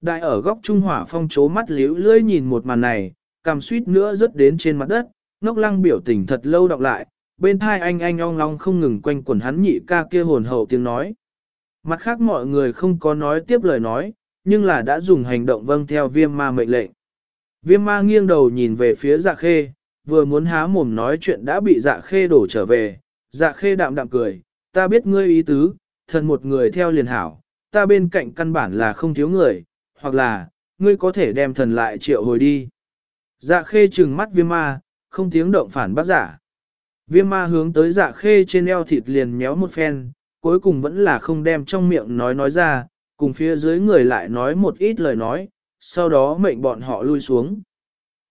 Đại ở góc trung hỏa phong chố mắt liễu lưỡi nhìn một màn này, cằm suýt nữa rớt đến trên mặt đất, ngốc lăng biểu tình thật lâu đọc lại, bên thai anh anh ong long không ngừng quanh quẩn hắn nhị ca kia hồn hậu tiếng nói. Mặt khác mọi người không có nói tiếp lời nói, nhưng là đã dùng hành động vâng theo viêm ma mệnh lệnh. Viêm ma nghiêng đầu nhìn về phía dạ khê, vừa muốn há mồm nói chuyện đã bị dạ khê đổ trở về, dạ khê đạm đạm cười, ta biết ngươi ý tứ, thần một người theo liền hảo, ta bên cạnh căn bản là không thiếu người, hoặc là, ngươi có thể đem thần lại triệu hồi đi. Dạ khê trừng mắt viêm ma, không tiếng động phản bác giả. Viêm ma hướng tới dạ khê trên eo thịt liền méo một phen, cuối cùng vẫn là không đem trong miệng nói nói ra, cùng phía dưới người lại nói một ít lời nói, sau đó mệnh bọn họ lui xuống.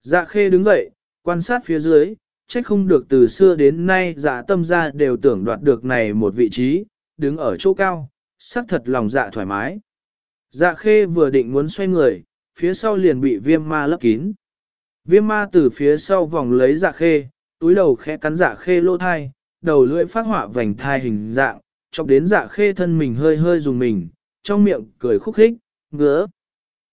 Dạ khê đứng dậy, quan sát phía dưới, trách không được từ xưa đến nay dạ tâm ra đều tưởng đoạt được này một vị trí, đứng ở chỗ cao, sắc thật lòng dạ thoải mái. Dạ khê vừa định muốn xoay người, phía sau liền bị viêm ma lấp kín. Viêm ma từ phía sau vòng lấy dạ khê, túi đầu khẽ cắn dạ khê lô thai, đầu lưỡi phát họa vành thai hình dạng, chọc đến dạ khê thân mình hơi hơi dùng mình, trong miệng cười khúc khích, ngứa.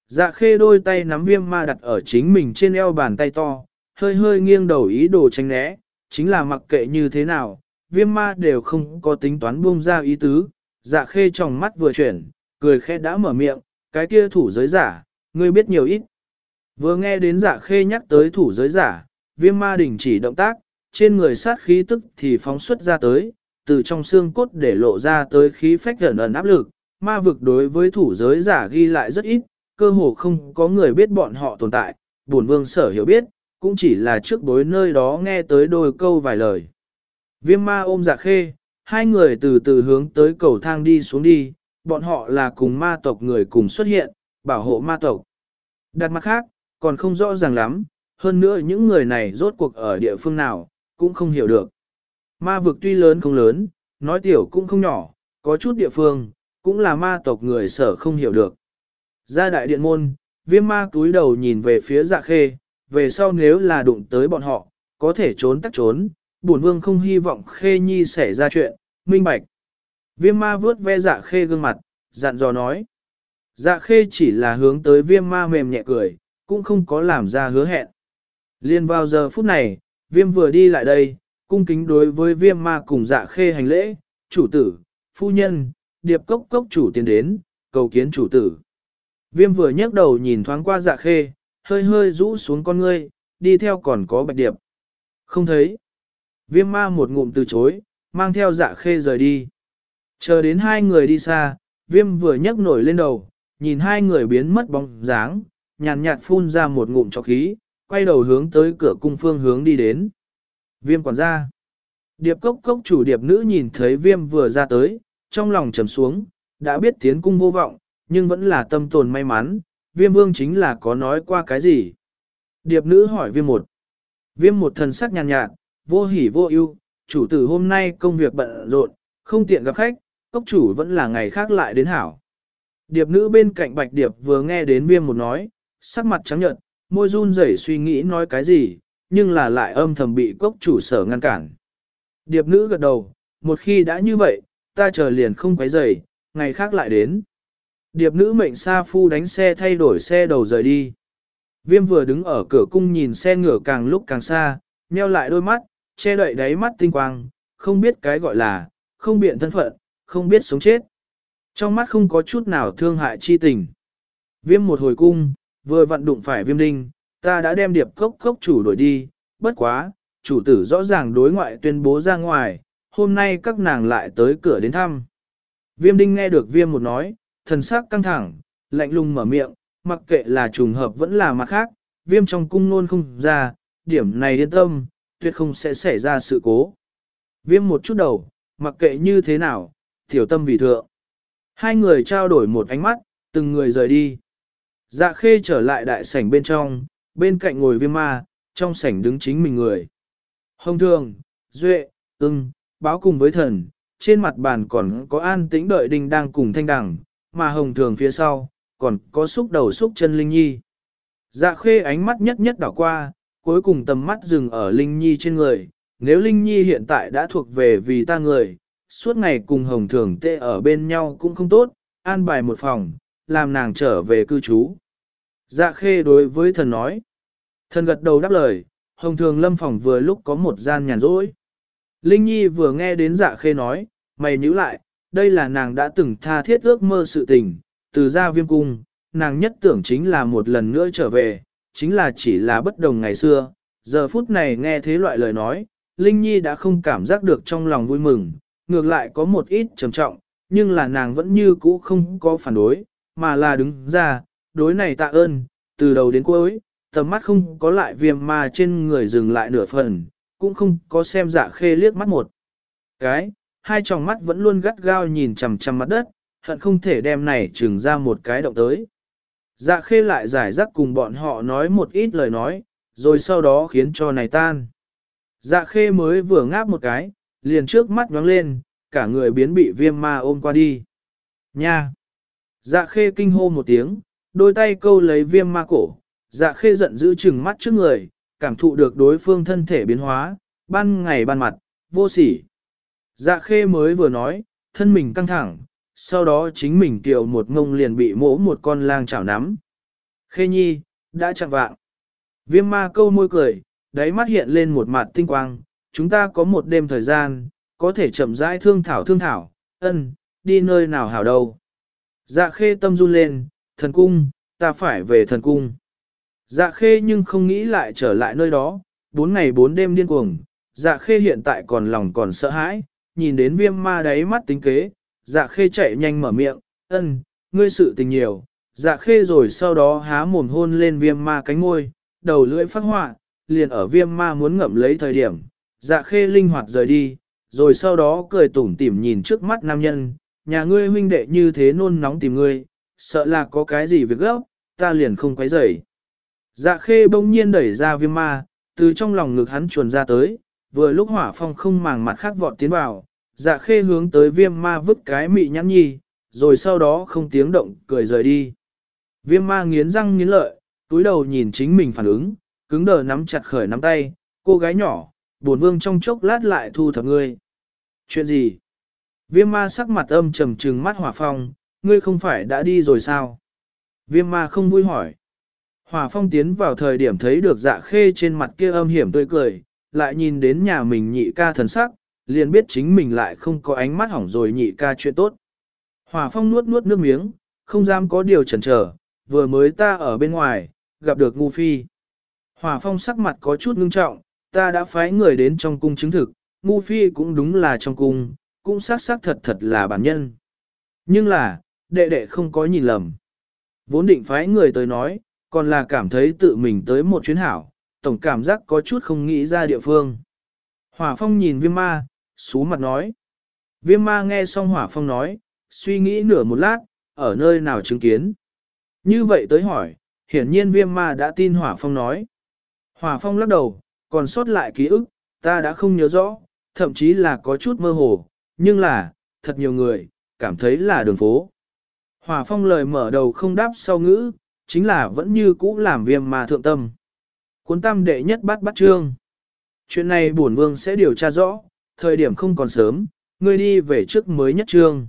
Dạ khê đôi tay nắm viêm ma đặt ở chính mình trên eo bàn tay to, hơi hơi nghiêng đầu ý đồ tránh né, chính là mặc kệ như thế nào, viêm ma đều không có tính toán buông ra ý tứ, dạ khê trong mắt vừa chuyển, cười khẽ đã mở miệng, cái kia thủ giới giả, ngươi biết nhiều ít. Vừa nghe đến giả khê nhắc tới thủ giới giả, viêm ma đình chỉ động tác, trên người sát khí tức thì phóng xuất ra tới, từ trong xương cốt để lộ ra tới khí phách gần ẩn áp lực, ma vực đối với thủ giới giả ghi lại rất ít, cơ hồ không có người biết bọn họ tồn tại, buồn vương sở hiểu biết, cũng chỉ là trước bối nơi đó nghe tới đôi câu vài lời. Viêm ma ôm dạ khê, hai người từ từ hướng tới cầu thang đi xuống đi, bọn họ là cùng ma tộc người cùng xuất hiện, bảo hộ ma tộc. Đặt mặt khác, còn không rõ ràng lắm, hơn nữa những người này rốt cuộc ở địa phương nào, cũng không hiểu được. Ma vực tuy lớn không lớn, nói tiểu cũng không nhỏ, có chút địa phương, cũng là ma tộc người sở không hiểu được. Ra đại điện môn, viêm ma túi đầu nhìn về phía dạ khê, về sau nếu là đụng tới bọn họ, có thể trốn tắt trốn, bổn vương không hy vọng khê nhi xảy ra chuyện, minh bạch. Viêm ma vướt ve dạ khê gương mặt, dặn dò nói. Dạ khê chỉ là hướng tới viêm ma mềm nhẹ cười, cũng không có làm ra hứa hẹn. Liên vào giờ phút này, viêm vừa đi lại đây, cung kính đối với viêm ma cùng dạ khê hành lễ, chủ tử, phu nhân, điệp cốc cốc chủ tiến đến, cầu kiến chủ tử. Viêm vừa nhấc đầu nhìn thoáng qua dạ khê, hơi hơi rũ xuống con ngươi, đi theo còn có bạch điệp. Không thấy. Viêm ma một ngụm từ chối, mang theo dạ khê rời đi. Chờ đến hai người đi xa, viêm vừa nhấc nổi lên đầu, nhìn hai người biến mất bóng dáng, nhàn nhạt phun ra một ngụm cho khí, quay đầu hướng tới cửa cung phương hướng đi đến. Viêm quản gia. Điệp cốc cốc chủ điệp nữ nhìn thấy viêm vừa ra tới, trong lòng trầm xuống, đã biết tiến cung vô vọng, nhưng vẫn là tâm tồn may mắn, viêm vương chính là có nói qua cái gì. Điệp nữ hỏi viêm một. Viêm một thần sắc nhàn nhạt, vô hỉ vô ưu, chủ tử hôm nay công việc bận rộn, không tiện gặp khách, cốc chủ vẫn là ngày khác lại đến hảo. Điệp nữ bên cạnh bạch điệp vừa nghe đến viêm một nói, sắc mặt trắng nhợt, môi run rẩy suy nghĩ nói cái gì, nhưng là lại âm thầm bị cốc chủ sở ngăn cản. Điệp nữ gật đầu, một khi đã như vậy, ta chờ liền không quấy rầy, ngày khác lại đến. Điệp nữ mệnh sa phu đánh xe thay đổi xe đầu rời đi. Viêm vừa đứng ở cửa cung nhìn xe ngựa càng lúc càng xa, nheo lại đôi mắt, che đậy đáy mắt tinh quang, không biết cái gọi là, không biện thân phận, không biết sống chết. Trong mắt không có chút nào thương hại chi tình. Viêm một hồi cung, vừa vặn đụng phải viêm đinh, ta đã đem điệp cốc cốc chủ đổi đi, bất quá, chủ tử rõ ràng đối ngoại tuyên bố ra ngoài, hôm nay các nàng lại tới cửa đến thăm. Viêm đinh nghe được viêm một nói, thần sắc căng thẳng, lạnh lùng mở miệng, mặc kệ là trùng hợp vẫn là mặt khác, viêm trong cung nôn không ra, điểm này yên tâm, tuyệt không sẽ xảy ra sự cố. Viêm một chút đầu, mặc kệ như thế nào, tiểu tâm vì thượng. Hai người trao đổi một ánh mắt, từng người rời đi. Dạ khê trở lại đại sảnh bên trong, bên cạnh ngồi viêm ma, trong sảnh đứng chính mình người. Hồng thường, duệ, ưng, báo cùng với thần, trên mặt bàn còn có an tĩnh đợi đình đang cùng thanh đẳng, mà hồng thường phía sau, còn có xúc đầu xúc chân Linh Nhi. Dạ khê ánh mắt nhất nhất đảo qua, cuối cùng tầm mắt dừng ở Linh Nhi trên người. Nếu Linh Nhi hiện tại đã thuộc về vì ta người, suốt ngày cùng hồng thường tê ở bên nhau cũng không tốt, an bài một phòng, làm nàng trở về cư trú. Dạ khê đối với thần nói. Thần gật đầu đáp lời, hồng thường lâm phòng vừa lúc có một gian nhàn rỗi. Linh Nhi vừa nghe đến dạ khê nói, mày nhíu lại, đây là nàng đã từng tha thiết ước mơ sự tình, từ ra viêm cung, nàng nhất tưởng chính là một lần nữa trở về, chính là chỉ là bất đồng ngày xưa. Giờ phút này nghe thế loại lời nói, Linh Nhi đã không cảm giác được trong lòng vui mừng, ngược lại có một ít trầm trọng, nhưng là nàng vẫn như cũ không có phản đối, mà là đứng ra, đối này tạ ơn, từ đầu đến cuối, tầm mắt không có lại viêm mà trên người dừng lại nửa phần, cũng không có xem dạ khê liếc mắt một. Cái, hai tròng mắt vẫn luôn gắt gao nhìn chằm chằm mặt đất, hận không thể đem này trừng ra một cái động tới. Dạ khê lại giải rắc cùng bọn họ nói một ít lời nói, rồi sau đó khiến cho này tan. Dạ khê mới vừa ngáp một cái, liền trước mắt nhoáng lên, cả người biến bị viêm ma ôm qua đi. Nha! Dạ khê kinh hô một tiếng, đôi tay câu lấy viêm ma cổ, dạ khê giận giữ chừng mắt trước người, cảm thụ được đối phương thân thể biến hóa, ban ngày ban mặt, vô sỉ. Dạ khê mới vừa nói, thân mình căng thẳng, sau đó chính mình kiều một ngông liền bị mỗ một con lang chảo nắm. Khê nhi, đã chạm vạng. Viêm ma câu môi cười, đáy mắt hiện lên một mặt tinh quang, chúng ta có một đêm thời gian, có thể chậm rãi thương thảo thương thảo, ân, đi nơi nào hảo đâu. Dạ khê tâm run lên, thần cung, ta phải về thần cung. Dạ khê nhưng không nghĩ lại trở lại nơi đó, bốn ngày bốn đêm điên cuồng, dạ khê hiện tại còn lòng còn sợ hãi, nhìn đến viêm ma đáy mắt tính kế, dạ khê chạy nhanh mở miệng, ân, ngươi sự tình nhiều, dạ khê rồi sau đó há mồm hôn lên viêm ma cánh môi, đầu lưỡi phát họa, liền ở viêm ma muốn ngậm lấy thời điểm, dạ khê linh hoạt rời đi, rồi sau đó cười tủm tỉm nhìn trước mắt nam nhân, nhà ngươi huynh đệ như thế nôn nóng tìm ngươi, sợ là có cái gì việc gấp, ta liền không quấy rầy. Dạ khê bỗng nhiên đẩy ra viêm ma, từ trong lòng ngực hắn chuồn ra tới, vừa lúc hỏa phong không màng mặt khác vọt tiến vào, dạ khê hướng tới viêm ma vứt cái mị nhãn nhi, rồi sau đó không tiếng động cười rời đi. Viêm ma nghiến răng nghiến lợi, túi đầu nhìn chính mình phản ứng, cứng đờ nắm chặt khởi nắm tay, cô gái nhỏ, Bổn vương trong chốc lát lại thu thập ngươi. Chuyện gì? Viêm ma sắc mặt âm trầm trừng mắt hỏa phong, ngươi không phải đã đi rồi sao? Viêm ma không vui hỏi. Hỏa phong tiến vào thời điểm thấy được dạ khê trên mặt kia âm hiểm tươi cười, lại nhìn đến nhà mình nhị ca thần sắc, liền biết chính mình lại không có ánh mắt hỏng rồi nhị ca chuyện tốt. Hỏa phong nuốt nuốt nước miếng, không dám có điều chần chờ, vừa mới ta ở bên ngoài, gặp được ngu phi. Hỏa phong sắc mặt có chút ngưng trọng, ta đã phái người đến trong cung chứng thực, ngu phi cũng đúng là trong cung, cũng xác xác thật thật là bản nhân. Nhưng là, đệ đệ không có nhìn lầm. Vốn định phái người tới nói, còn là cảm thấy tự mình tới một chuyến hảo, tổng cảm giác có chút không nghĩ ra địa phương. Hỏa phong nhìn viêm ma, xú mặt nói. Viêm ma nghe xong hỏa phong nói, suy nghĩ nửa một lát, ở nơi nào chứng kiến. Như vậy tới hỏi, hiển nhiên viêm ma đã tin hỏa phong nói. Hỏa phong lắc đầu, còn sót lại ký ức, ta đã không nhớ rõ, thậm chí là có chút mơ hồ, nhưng là, thật nhiều người, cảm thấy là đường phố. Hỏa phong lời mở đầu không đáp sau ngữ, chính là vẫn như cũ làm viêm ma thượng tâm. Cuốn tam đệ nhất bắt bắt trương. Chuyện này bổn vương sẽ điều tra rõ, thời điểm không còn sớm, ngươi đi về trước mới nhất trương.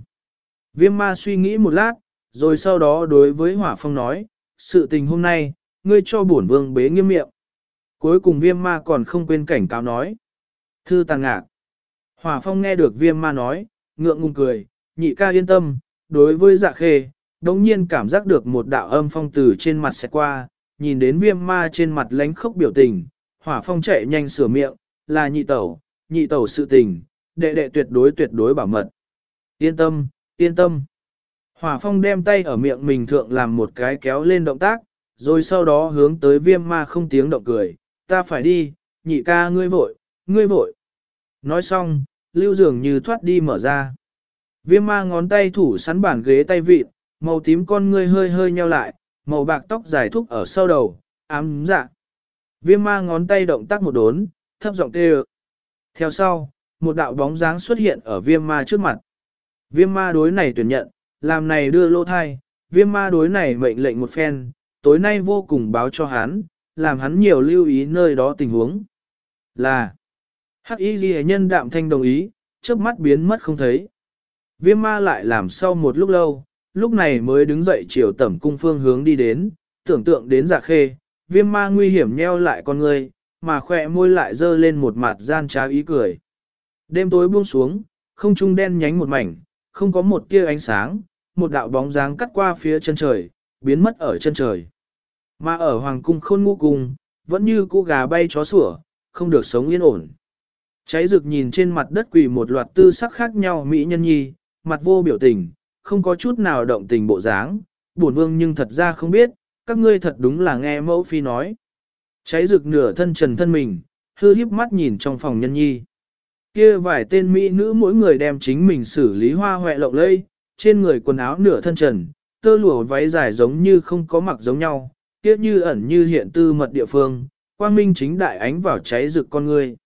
Viêm ma suy nghĩ một lát, rồi sau đó đối với hỏa phong nói, sự tình hôm nay, ngươi cho bổn vương bế nghiêm miệng. Cuối cùng viêm ma còn không quên cảnh cáo nói. Thư tàng ngạc. Hỏa phong nghe được viêm ma nói, ngượng ngùng cười, nhị ca yên tâm, đối với dạ khê, đồng nhiên cảm giác được một đạo âm phong từ trên mặt sẽ qua, nhìn đến viêm ma trên mặt lánh khốc biểu tình, hỏa phong chạy nhanh sửa miệng, là nhị tẩu, nhị tẩu sự tình, đệ đệ tuyệt đối tuyệt đối bảo mật. Yên tâm, yên tâm. Hỏa phong đem tay ở miệng mình thượng làm một cái kéo lên động tác, rồi sau đó hướng tới viêm ma không tiếng động cười, ta phải đi, nhị ca ngươi vội, ngươi vội. Nói xong, lưu dường như thoát đi mở ra. Viêm ma ngón tay thủ sắn bản ghế tay vịt, màu tím con ngươi hơi hơi nheo lại, màu bạc tóc dài thúc ở sau đầu, ám dạ. Viêm ma ngón tay động tác một đốn, thấp giọng kêu. Theo sau, một đạo bóng dáng xuất hiện ở viêm ma trước mặt. Viêm ma đối này tuyển nhận, làm này đưa lô thai, viêm ma đối này mệnh lệnh một phen, tối nay vô cùng báo cho hắn, làm hắn nhiều lưu ý nơi đó tình huống. Là, hắc y ghi nhân đạm thanh đồng ý, trước mắt biến mất không thấy. Viêm ma lại làm sau một lúc lâu, lúc này mới đứng dậy chiều tẩm cung phương hướng đi đến, tưởng tượng đến giả khê, viêm ma nguy hiểm nheo lại con người, mà khỏe môi lại dơ lên một mặt gian trá ý cười. Đêm tối buông xuống, không trung đen nhánh một mảnh, không có một tia ánh sáng, một đạo bóng dáng cắt qua phía chân trời, biến mất ở chân trời. Mà ở hoàng cung khôn ngũ cung, vẫn như cũ gà bay chó sủa, không được sống yên ổn. Cháy rực nhìn trên mặt đất quỳ một loạt tư sắc khác nhau mỹ nhân nhi, mặt vô biểu tình, không có chút nào động tình bộ dáng, buồn vương nhưng thật ra không biết, các ngươi thật đúng là nghe mẫu phi nói. Cháy rực nửa thân trần thân mình, hư hiếp mắt nhìn trong phòng nhân nhi. Kia vài tên mỹ nữ mỗi người đem chính mình xử lý hoa hoẹ lộng lây, trên người quần áo nửa thân trần, tơ lụa váy dài giống như không có mặc giống nhau, kia như ẩn như hiện tư mật địa phương, quang minh chính đại ánh vào cháy rực con người.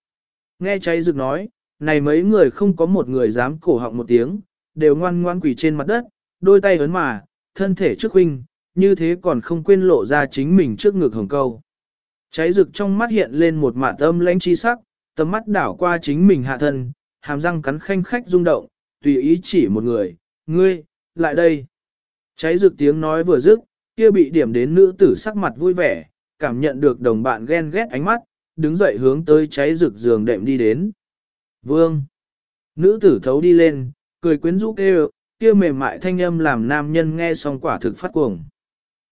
Nghe cháy rực nói, này mấy người không có một người dám cổ họng một tiếng, đều ngoan ngoan quỳ trên mặt đất, đôi tay ấn mà, thân thể trước huynh, như thế còn không quên lộ ra chính mình trước ngực hồng câu. Cháy rực trong mắt hiện lên một mạt âm lãnh chi sắc, tầm mắt đảo qua chính mình hạ thân, hàm răng cắn khanh khách rung động, tùy ý chỉ một người, ngươi, lại đây. Cháy rực tiếng nói vừa dứt, kia bị điểm đến nữ tử sắc mặt vui vẻ, cảm nhận được đồng bạn ghen ghét ánh mắt, đứng dậy hướng tới cháy rực giường đệm đi đến. Vương! Nữ tử thấu đi lên, cười quyến rũ kêu, kia mềm mại thanh âm làm nam nhân nghe xong quả thực phát cuồng.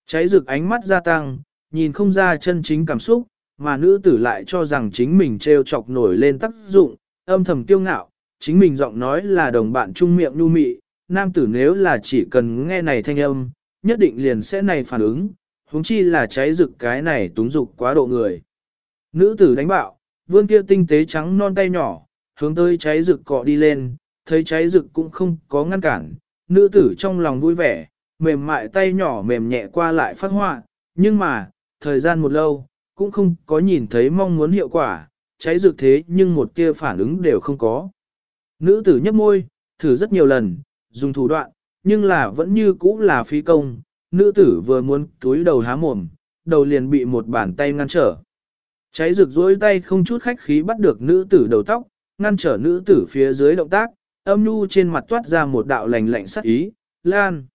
Cháy rực ánh mắt gia tăng, nhìn không ra chân chính cảm xúc, mà nữ tử lại cho rằng chính mình treo chọc nổi lên tác dụng, âm thầm kiêu ngạo, chính mình giọng nói là đồng bạn trung miệng nhu mị, nam tử nếu là chỉ cần nghe này thanh âm, nhất định liền sẽ này phản ứng, huống chi là cháy rực cái này túng dục quá độ người. Nữ tử đánh bạo, vươn kia tinh tế trắng non tay nhỏ, hướng tới cháy rực cọ đi lên, thấy cháy rực cũng không có ngăn cản, nữ tử trong lòng vui vẻ, mềm mại tay nhỏ mềm nhẹ qua lại phát họa, nhưng mà, thời gian một lâu, cũng không có nhìn thấy mong muốn hiệu quả, cháy rực thế nhưng một kia phản ứng đều không có. Nữ tử nhấp môi, thử rất nhiều lần, dùng thủ đoạn, nhưng là vẫn như cũ là phí công, nữ tử vừa muốn túi đầu há mồm, đầu liền bị một bàn tay ngăn trở. Cháy rực rối tay không chút khách khí bắt được nữ tử đầu tóc, ngăn trở nữ tử phía dưới động tác, âm nhu trên mặt toát ra một đạo lành lạnh sắc ý, lan.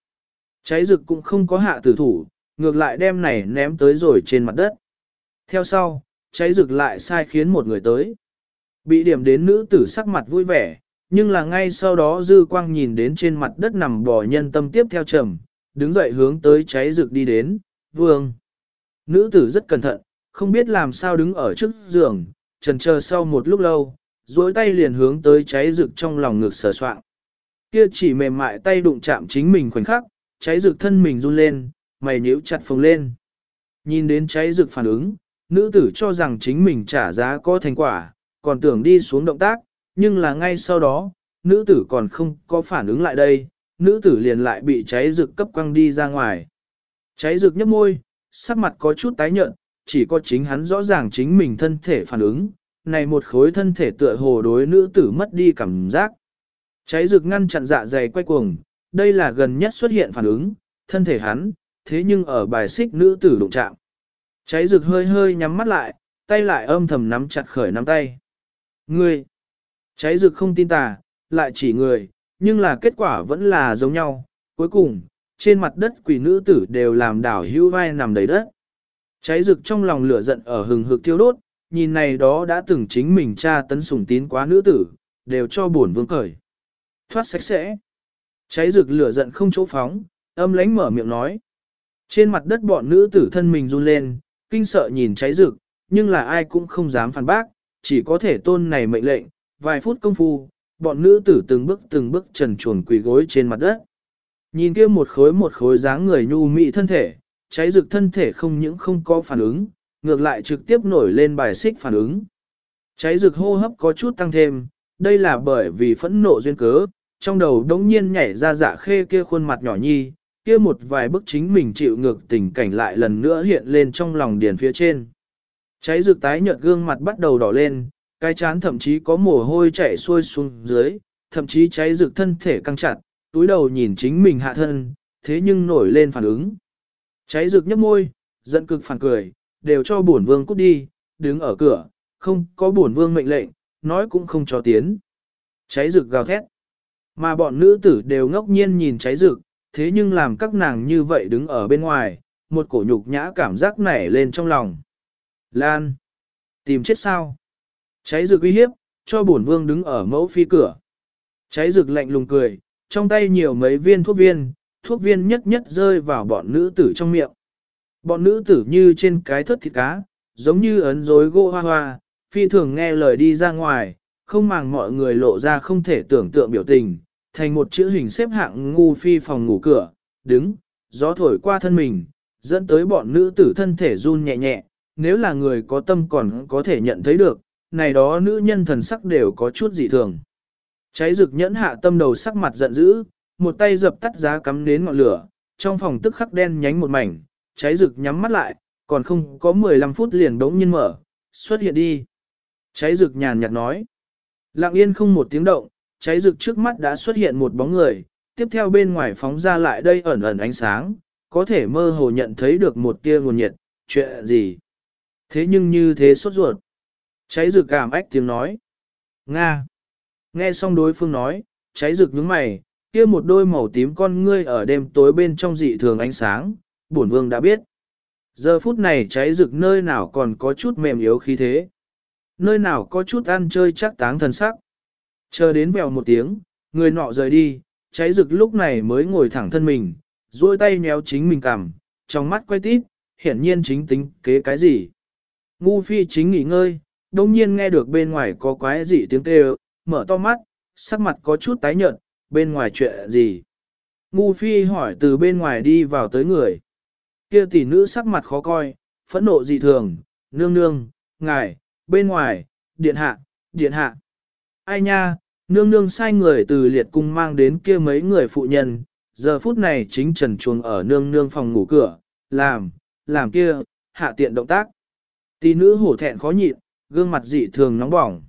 Cháy rực cũng không có hạ tử thủ, ngược lại đem này ném tới rồi trên mặt đất. Theo sau, cháy rực lại sai khiến một người tới. Bị điểm đến nữ tử sắc mặt vui vẻ, nhưng là ngay sau đó dư quang nhìn đến trên mặt đất nằm bò nhân tâm tiếp theo trầm, đứng dậy hướng tới cháy rực đi đến, vương. Nữ tử rất cẩn thận, không biết làm sao đứng ở trước giường, trần chờ sau một lúc lâu, duỗi tay liền hướng tới cháy rực trong lòng ngực sờ soạn. Kia chỉ mềm mại tay đụng chạm chính mình khoảnh khắc, cháy rực thân mình run lên, mày nhíu chặt phồng lên. Nhìn đến cháy rực phản ứng, nữ tử cho rằng chính mình trả giá có thành quả, còn tưởng đi xuống động tác, nhưng là ngay sau đó, nữ tử còn không có phản ứng lại đây, nữ tử liền lại bị cháy rực cấp quăng đi ra ngoài. Cháy rực nhấp môi, sắc mặt có chút tái nhợt, chỉ có chính hắn rõ ràng chính mình thân thể phản ứng, này một khối thân thể tựa hồ đối nữ tử mất đi cảm giác. Cháy rực ngăn chặn dạ dày quay cuồng, đây là gần nhất xuất hiện phản ứng, thân thể hắn, thế nhưng ở bài xích nữ tử đụng chạm. Cháy rực hơi hơi nhắm mắt lại, tay lại âm thầm nắm chặt khởi nắm tay. Ngươi! Cháy rực không tin tà, lại chỉ người, nhưng là kết quả vẫn là giống nhau. Cuối cùng, trên mặt đất quỷ nữ tử đều làm đảo hưu vai nằm đầy đất. Cháy rực trong lòng lửa giận ở hừng hực thiêu đốt, nhìn này đó đã từng chính mình cha tấn sủng tín quá nữ tử, đều cho buồn vương cởi. Thoát sạch sẽ. Cháy rực lửa giận không chỗ phóng, âm lánh mở miệng nói. Trên mặt đất bọn nữ tử thân mình run lên, kinh sợ nhìn cháy rực, nhưng là ai cũng không dám phản bác, chỉ có thể tôn này mệnh lệnh, vài phút công phu, bọn nữ tử từng bước từng bước trần chuồn quỳ gối trên mặt đất. Nhìn kia một khối một khối dáng người nhu mị thân thể, cháy rực thân thể không những không có phản ứng, ngược lại trực tiếp nổi lên bài xích phản ứng. Cháy rực hô hấp có chút tăng thêm, đây là bởi vì phẫn nộ duyên cớ, trong đầu đống nhiên nhảy ra dạ khê kia khuôn mặt nhỏ nhi, kia một vài bức chính mình chịu ngược tình cảnh lại lần nữa hiện lên trong lòng điền phía trên. Cháy rực tái nhợt gương mặt bắt đầu đỏ lên, cái chán thậm chí có mồ hôi chảy xuôi xuống dưới, thậm chí cháy rực thân thể căng chặt, túi đầu nhìn chính mình hạ thân, thế nhưng nổi lên phản ứng. Cháy rực nhấp môi, giận cực phản cười, đều cho bổn vương cút đi, đứng ở cửa, không có bổn vương mệnh lệnh, nói cũng không cho tiến. Cháy rực gào thét. Mà bọn nữ tử đều ngốc nhiên nhìn cháy rực, thế nhưng làm các nàng như vậy đứng ở bên ngoài, một cổ nhục nhã cảm giác nảy lên trong lòng. Lan! Tìm chết sao? Cháy rực uy hiếp, cho bổn vương đứng ở mẫu phi cửa. Cháy rực lạnh lùng cười, trong tay nhiều mấy viên thuốc viên, thuốc viên nhất nhất rơi vào bọn nữ tử trong miệng. Bọn nữ tử như trên cái thất thịt cá, giống như ấn rối gỗ hoa hoa, phi thường nghe lời đi ra ngoài, không màng mọi người lộ ra không thể tưởng tượng biểu tình, thành một chữ hình xếp hạng ngu phi phòng ngủ cửa, đứng, gió thổi qua thân mình, dẫn tới bọn nữ tử thân thể run nhẹ nhẹ, nếu là người có tâm còn có thể nhận thấy được, này đó nữ nhân thần sắc đều có chút dị thường. Cháy rực nhẫn hạ tâm đầu sắc mặt giận dữ, một tay dập tắt giá cắm đến ngọn lửa, trong phòng tức khắc đen nhánh một mảnh, cháy rực nhắm mắt lại, còn không có 15 phút liền đống nhiên mở, xuất hiện đi. Cháy rực nhàn nhạt nói. Lặng yên không một tiếng động, cháy rực trước mắt đã xuất hiện một bóng người, tiếp theo bên ngoài phóng ra lại đây ẩn ẩn ánh sáng, có thể mơ hồ nhận thấy được một tia nguồn nhiệt, chuyện gì. Thế nhưng như thế sốt ruột. Cháy rực cảm ách tiếng nói. Nga. Nghe xong đối phương nói, cháy rực nhướng mày, kia một đôi màu tím con ngươi ở đêm tối bên trong dị thường ánh sáng, bổn vương đã biết. Giờ phút này cháy rực nơi nào còn có chút mềm yếu khí thế. Nơi nào có chút ăn chơi chắc táng thần sắc. Chờ đến vèo một tiếng, người nọ rời đi, cháy rực lúc này mới ngồi thẳng thân mình, duỗi tay nhéo chính mình cằm, trong mắt quay tít, hiển nhiên chính tính kế cái gì. Ngu phi chính nghỉ ngơi, đông nhiên nghe được bên ngoài có quái gì tiếng kêu, mở to mắt, sắc mặt có chút tái nhợt, bên ngoài chuyện gì. Ngu phi hỏi từ bên ngoài đi vào tới người. Kia tỷ nữ sắc mặt khó coi, phẫn nộ dị thường, nương nương, ngài, bên ngoài, điện hạ, điện hạ. Ai nha, nương nương sai người từ liệt cung mang đến kia mấy người phụ nhân, giờ phút này chính trần chuồng ở nương nương phòng ngủ cửa, làm, làm kia, hạ tiện động tác. Tỷ nữ hổ thẹn khó nhịn, gương mặt dị thường nóng bỏng.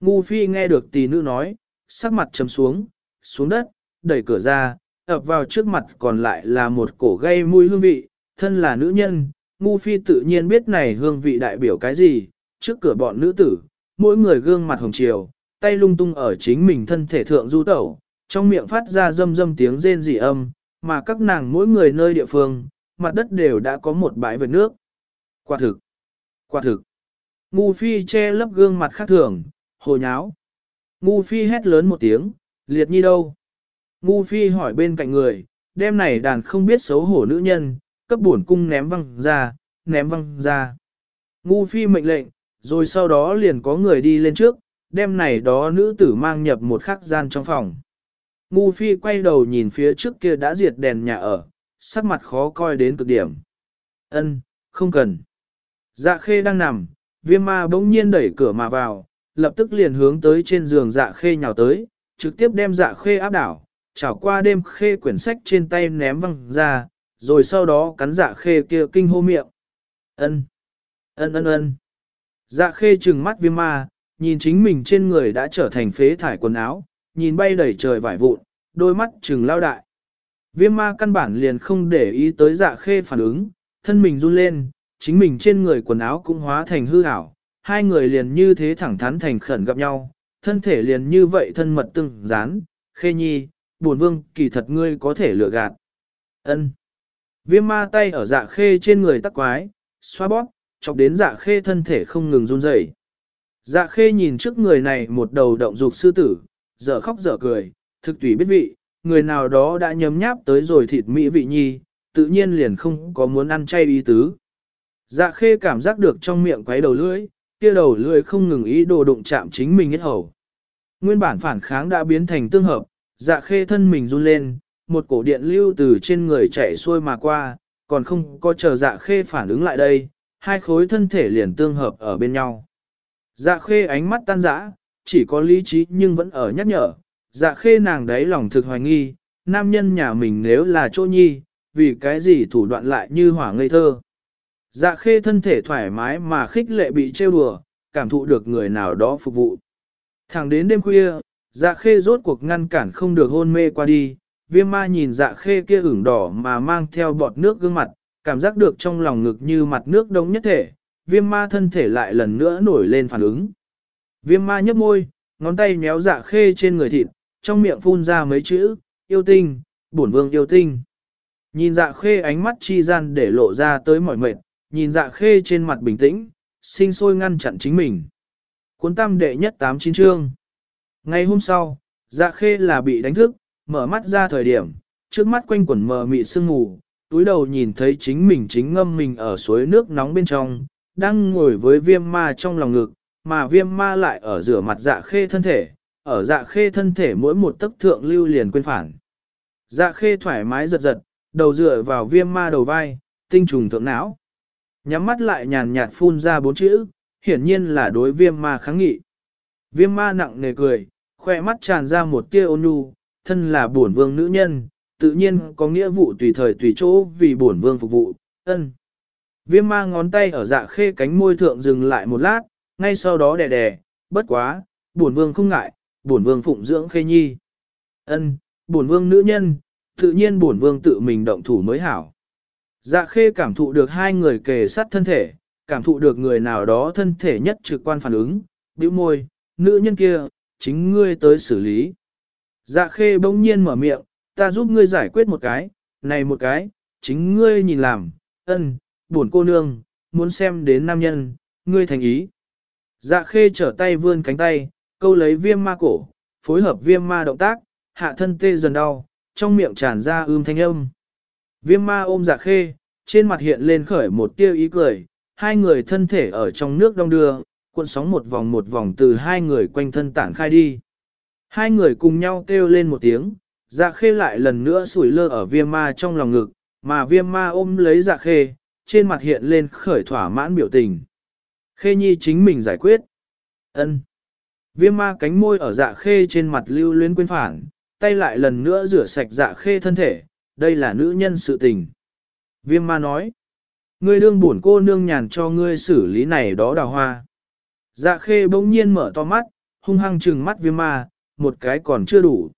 Ngu phi nghe được tỷ nữ nói, sắc mặt chấm xuống, xuống đất, đẩy cửa ra, ập vào trước mặt còn lại là một cổ gây mùi hương vị, thân là nữ nhân, ngu phi tự nhiên biết này hương vị đại biểu cái gì, trước cửa bọn nữ tử, mỗi người gương mặt hồng chiều, tay lung tung ở chính mình thân thể thượng du tẩu, trong miệng phát ra râm râm tiếng rên rỉ âm, mà các nàng mỗi người nơi địa phương, mặt đất đều đã có một bãi vệt nước. Quả thực, quả thực, ngu phi che lấp gương mặt khác thường, hồ nháo. Ngu phi hét lớn một tiếng, liệt nhi đâu? Ngu phi hỏi bên cạnh người, đêm này đàn không biết xấu hổ nữ nhân, cấp bổn cung ném văng ra, ném văng ra. Ngu phi mệnh lệnh, rồi sau đó liền có người đi lên trước, đêm này đó nữ tử mang nhập một khắc gian trong phòng. Ngu phi quay đầu nhìn phía trước kia đã diệt đèn nhà ở, sắc mặt khó coi đến cực điểm. Ân, không cần. Dạ khê đang nằm, viêm ma bỗng nhiên đẩy cửa mà vào, lập tức liền hướng tới trên giường dạ khê nhào tới, trực tiếp đem dạ khê áp đảo, chảo qua đêm khê quyển sách trên tay ném văng ra, rồi sau đó cắn dạ khê kia kinh hô miệng. Ân, ân ân ân. Dạ khê trừng mắt viêm ma, nhìn chính mình trên người đã trở thành phế thải quần áo, nhìn bay đầy trời vải vụn, đôi mắt trừng lao đại. Viêm ma căn bản liền không để ý tới dạ khê phản ứng, thân mình run lên, chính mình trên người quần áo cũng hóa thành hư ảo, hai người liền như thế thẳng thắn thành khẩn gặp nhau, thân thể liền như vậy thân mật từng dán, khê nhi, buồn vương kỳ thật ngươi có thể lựa gạt. ân Viêm ma tay ở dạ khê trên người tắc quái, xoa bóp, chọc đến dạ khê thân thể không ngừng run rẩy. Dạ khê nhìn trước người này một đầu động dục sư tử, dở khóc dở cười, thực tùy biết vị, người nào đó đã nhấm nháp tới rồi thịt mỹ vị nhi, tự nhiên liền không có muốn ăn chay ý tứ. Dạ khê cảm giác được trong miệng quấy đầu lưỡi, kia đầu lưỡi không ngừng ý đồ đụng chạm chính mình hết hầu. Nguyên bản phản kháng đã biến thành tương hợp, dạ khê thân mình run lên, một cổ điện lưu từ trên người chạy xuôi mà qua, còn không có chờ dạ khê phản ứng lại đây, hai khối thân thể liền tương hợp ở bên nhau. Dạ khê ánh mắt tan rã, chỉ có lý trí nhưng vẫn ở nhắc nhở, dạ khê nàng đấy lòng thực hoài nghi, nam nhân nhà mình nếu là chỗ nhi, vì cái gì thủ đoạn lại như hỏa ngây thơ. Dạ khê thân thể thoải mái mà khích lệ bị trêu đùa, cảm thụ được người nào đó phục vụ. Thẳng đến đêm khuya, dạ khê rốt cuộc ngăn cản không được hôn mê qua đi, viêm ma nhìn dạ khê kia ửng đỏ mà mang theo bọt nước gương mặt, cảm giác được trong lòng ngực như mặt nước đông nhất thể, viêm ma thân thể lại lần nữa nổi lên phản ứng. Viêm ma nhấp môi, ngón tay méo dạ khê trên người thịt, trong miệng phun ra mấy chữ, yêu tinh, bổn vương yêu tinh. Nhìn dạ khê ánh mắt chi gian để lộ ra tới mọi mệt, nhìn dạ khê trên mặt bình tĩnh, sinh sôi ngăn chặn chính mình. Cuốn tam đệ nhất tám chín chương. Ngày hôm sau, dạ khê là bị đánh thức, mở mắt ra thời điểm, trước mắt quanh quẩn mờ mị sương ngủ, túi đầu nhìn thấy chính mình chính ngâm mình ở suối nước nóng bên trong, đang ngồi với viêm ma trong lòng ngực, mà viêm ma lại ở rửa mặt dạ khê thân thể, ở dạ khê thân thể mỗi một tấc thượng lưu liền quên phản. Dạ khê thoải mái giật giật, đầu dựa vào viêm ma đầu vai, tinh trùng thượng não. Nhắm mắt lại nhàn nhạt phun ra bốn chữ, hiển nhiên là đối viêm ma kháng nghị. Viêm ma nặng nề cười, khoe mắt tràn ra một tia ôn nhu, thân là bổn vương nữ nhân, tự nhiên có nghĩa vụ tùy thời tùy chỗ vì bổn vương phục vụ, ân. Viêm ma ngón tay ở dạ khê cánh môi thượng dừng lại một lát, ngay sau đó đè đè, bất quá, bổn vương không ngại, bổn vương phụng dưỡng khê nhi. Ân, bổn vương nữ nhân, tự nhiên bổn vương tự mình động thủ mới hảo. Dạ khê cảm thụ được hai người kề sát thân thể, cảm thụ được người nào đó thân thể nhất trực quan phản ứng, bĩu môi, nữ nhân kia, chính ngươi tới xử lý. Dạ khê bỗng nhiên mở miệng, ta giúp ngươi giải quyết một cái, này một cái, chính ngươi nhìn làm, ân, buồn cô nương, muốn xem đến nam nhân, ngươi thành ý. Dạ khê trở tay vươn cánh tay, câu lấy viêm ma cổ, phối hợp viêm ma động tác, hạ thân tê dần đau, trong miệng tràn ra ưm thanh âm. Viêm ma ôm dạ khê, trên mặt hiện lên khởi một tiêu ý cười, hai người thân thể ở trong nước đông đưa, cuộn sóng một vòng một vòng từ hai người quanh thân tản khai đi. Hai người cùng nhau kêu lên một tiếng, dạ khê lại lần nữa sủi lơ ở viêm ma trong lòng ngực, mà viêm ma ôm lấy dạ khê, trên mặt hiện lên khởi thỏa mãn biểu tình. Khê nhi chính mình giải quyết. ân Viêm ma cánh môi ở dạ khê trên mặt lưu luyến quên phản, tay lại lần nữa rửa sạch dạ khê thân thể, đây là nữ nhân sự tình. Viêm ma nói, ngươi đương buồn cô nương nhàn cho ngươi xử lý này đó đào hoa. Dạ khê bỗng nhiên mở to mắt, hung hăng trừng mắt viêm ma, một cái còn chưa đủ.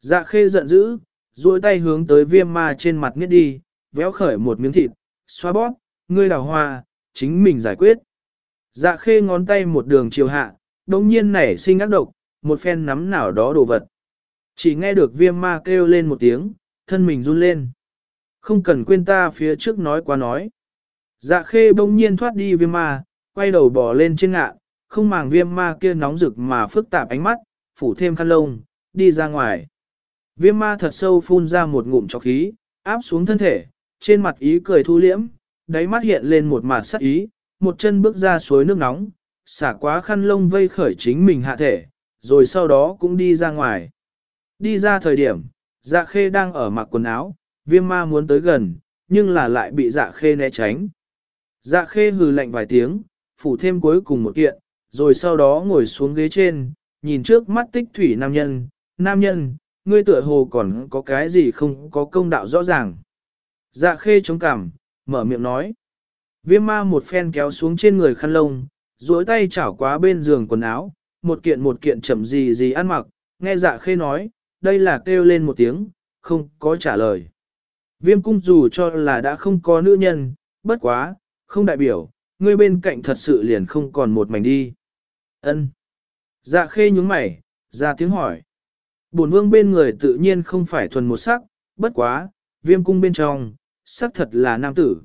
Dạ khê giận dữ, duỗi tay hướng tới viêm ma trên mặt nghiết đi, véo khởi một miếng thịt, xoa bóp, ngươi đào hoa, chính mình giải quyết. Dạ khê ngón tay một đường chiều hạ, đồng nhiên nảy sinh ác độc, một phen nắm nào đó đồ vật. Chỉ nghe được viêm ma kêu lên một tiếng, thân mình run lên. Không cần quên ta phía trước nói qua nói. Dạ khê bỗng nhiên thoát đi viêm ma, quay đầu bỏ lên trên ngạ, không màng viêm ma kia nóng rực mà phức tạp ánh mắt, phủ thêm khăn lông, đi ra ngoài. Viêm ma thật sâu phun ra một ngụm cho khí, áp xuống thân thể, trên mặt ý cười thu liễm, đáy mắt hiện lên một mặt sắc ý, một chân bước ra suối nước nóng, xả quá khăn lông vây khởi chính mình hạ thể, rồi sau đó cũng đi ra ngoài. Đi ra thời điểm, dạ khê đang ở mặc quần áo, viêm ma muốn tới gần, nhưng là lại bị dạ khê né tránh. Dạ khê hừ lạnh vài tiếng, phủ thêm cuối cùng một kiện, rồi sau đó ngồi xuống ghế trên, nhìn trước mắt tích thủy nam nhân, nam nhân, ngươi tựa hồ còn có cái gì không có công đạo rõ ràng. Dạ khê chống cảm, mở miệng nói. Viêm ma một phen kéo xuống trên người khăn lông, duỗi tay chảo quá bên giường quần áo, một kiện một kiện chậm gì gì ăn mặc, nghe dạ khê nói, đây là kêu lên một tiếng, không có trả lời. Viêm cung dù cho là đã không có nữ nhân, bất quá, không đại biểu, ngươi bên cạnh thật sự liền không còn một mảnh đi. Ân. Dạ khê nhúng mày, ra tiếng hỏi. Bổn vương bên người tự nhiên không phải thuần một sắc, bất quá, viêm cung bên trong, sắc thật là nam tử.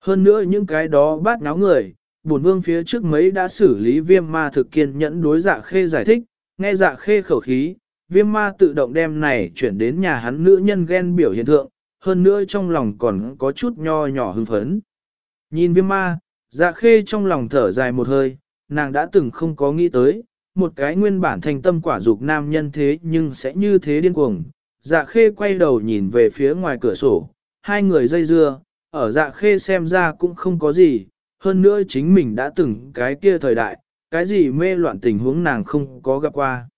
Hơn nữa những cái đó bát náo người, bổn vương phía trước mấy đã xử lý viêm ma thực kiên nhẫn đối dạ khê giải thích, nghe dạ khê khẩu khí, viêm ma tự động đem này chuyển đến nhà hắn nữ nhân ghen biểu hiện thượng, hơn nữa trong lòng còn có chút nho nhỏ hưng phấn. Nhìn viêm ma, dạ khê trong lòng thở dài một hơi, nàng đã từng không có nghĩ tới, một cái nguyên bản thành tâm quả dục nam nhân thế nhưng sẽ như thế điên cuồng. Dạ khê quay đầu nhìn về phía ngoài cửa sổ, hai người dây dưa, ở dạ khê xem ra cũng không có gì, hơn nữa chính mình đã từng cái kia thời đại, cái gì mê loạn tình huống nàng không có gặp qua.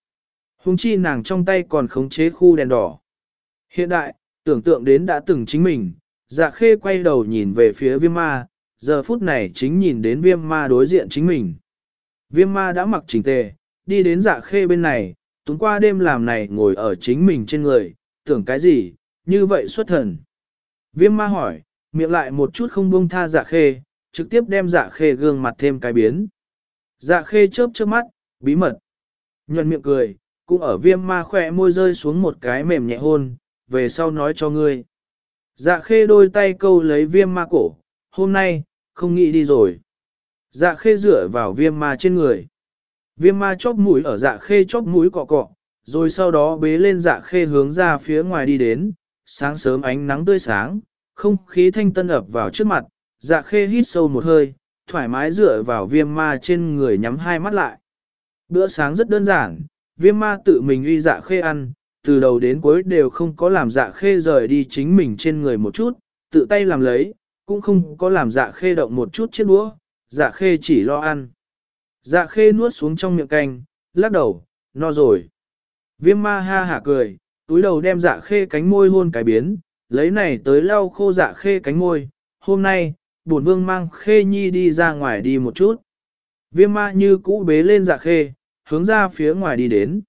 Hùng chi nàng trong tay còn khống chế khu đèn đỏ. Hiện đại, tưởng tượng đến đã từng chính mình, dạ khê quay đầu nhìn về phía viêm ma, giờ phút này chính nhìn đến viêm ma đối diện chính mình. Viêm ma đã mặc chỉnh tề, đi đến dạ khê bên này, tuấn qua đêm làm này ngồi ở chính mình trên người, tưởng cái gì, như vậy xuất thần. Viêm ma hỏi, miệng lại một chút không buông tha dạ khê, trực tiếp đem dạ khê gương mặt thêm cái biến. Dạ khê chớp chớp mắt, bí mật. Nhuận miệng cười, cũng ở viêm ma khỏe môi rơi xuống một cái mềm nhẹ hôn, về sau nói cho ngươi. Dạ khê đôi tay câu lấy viêm ma cổ, hôm nay, không nghĩ đi rồi. Dạ khê dựa vào viêm ma trên người. Viêm ma chóp mũi ở dạ khê chóp mũi cọ cọ, rồi sau đó bế lên dạ khê hướng ra phía ngoài đi đến, sáng sớm ánh nắng tươi sáng, không khí thanh tân ập vào trước mặt, dạ khê hít sâu một hơi, thoải mái dựa vào viêm ma trên người nhắm hai mắt lại. Bữa sáng rất đơn giản, viêm ma tự mình uy dạ khê ăn, từ đầu đến cuối đều không có làm dạ khê rời đi chính mình trên người một chút, tự tay làm lấy, cũng không có làm dạ khê động một chút chiếc đũa, dạ khê chỉ lo ăn. Dạ khê nuốt xuống trong miệng canh, lắc đầu, no rồi. Viêm ma ha hả cười, túi đầu đem dạ khê cánh môi hôn cái biến, lấy này tới lau khô dạ khê cánh môi. Hôm nay, bổn vương mang khê nhi đi ra ngoài đi một chút. Viêm ma như cũ bế lên dạ khê, hướng ra phía ngoài đi đến.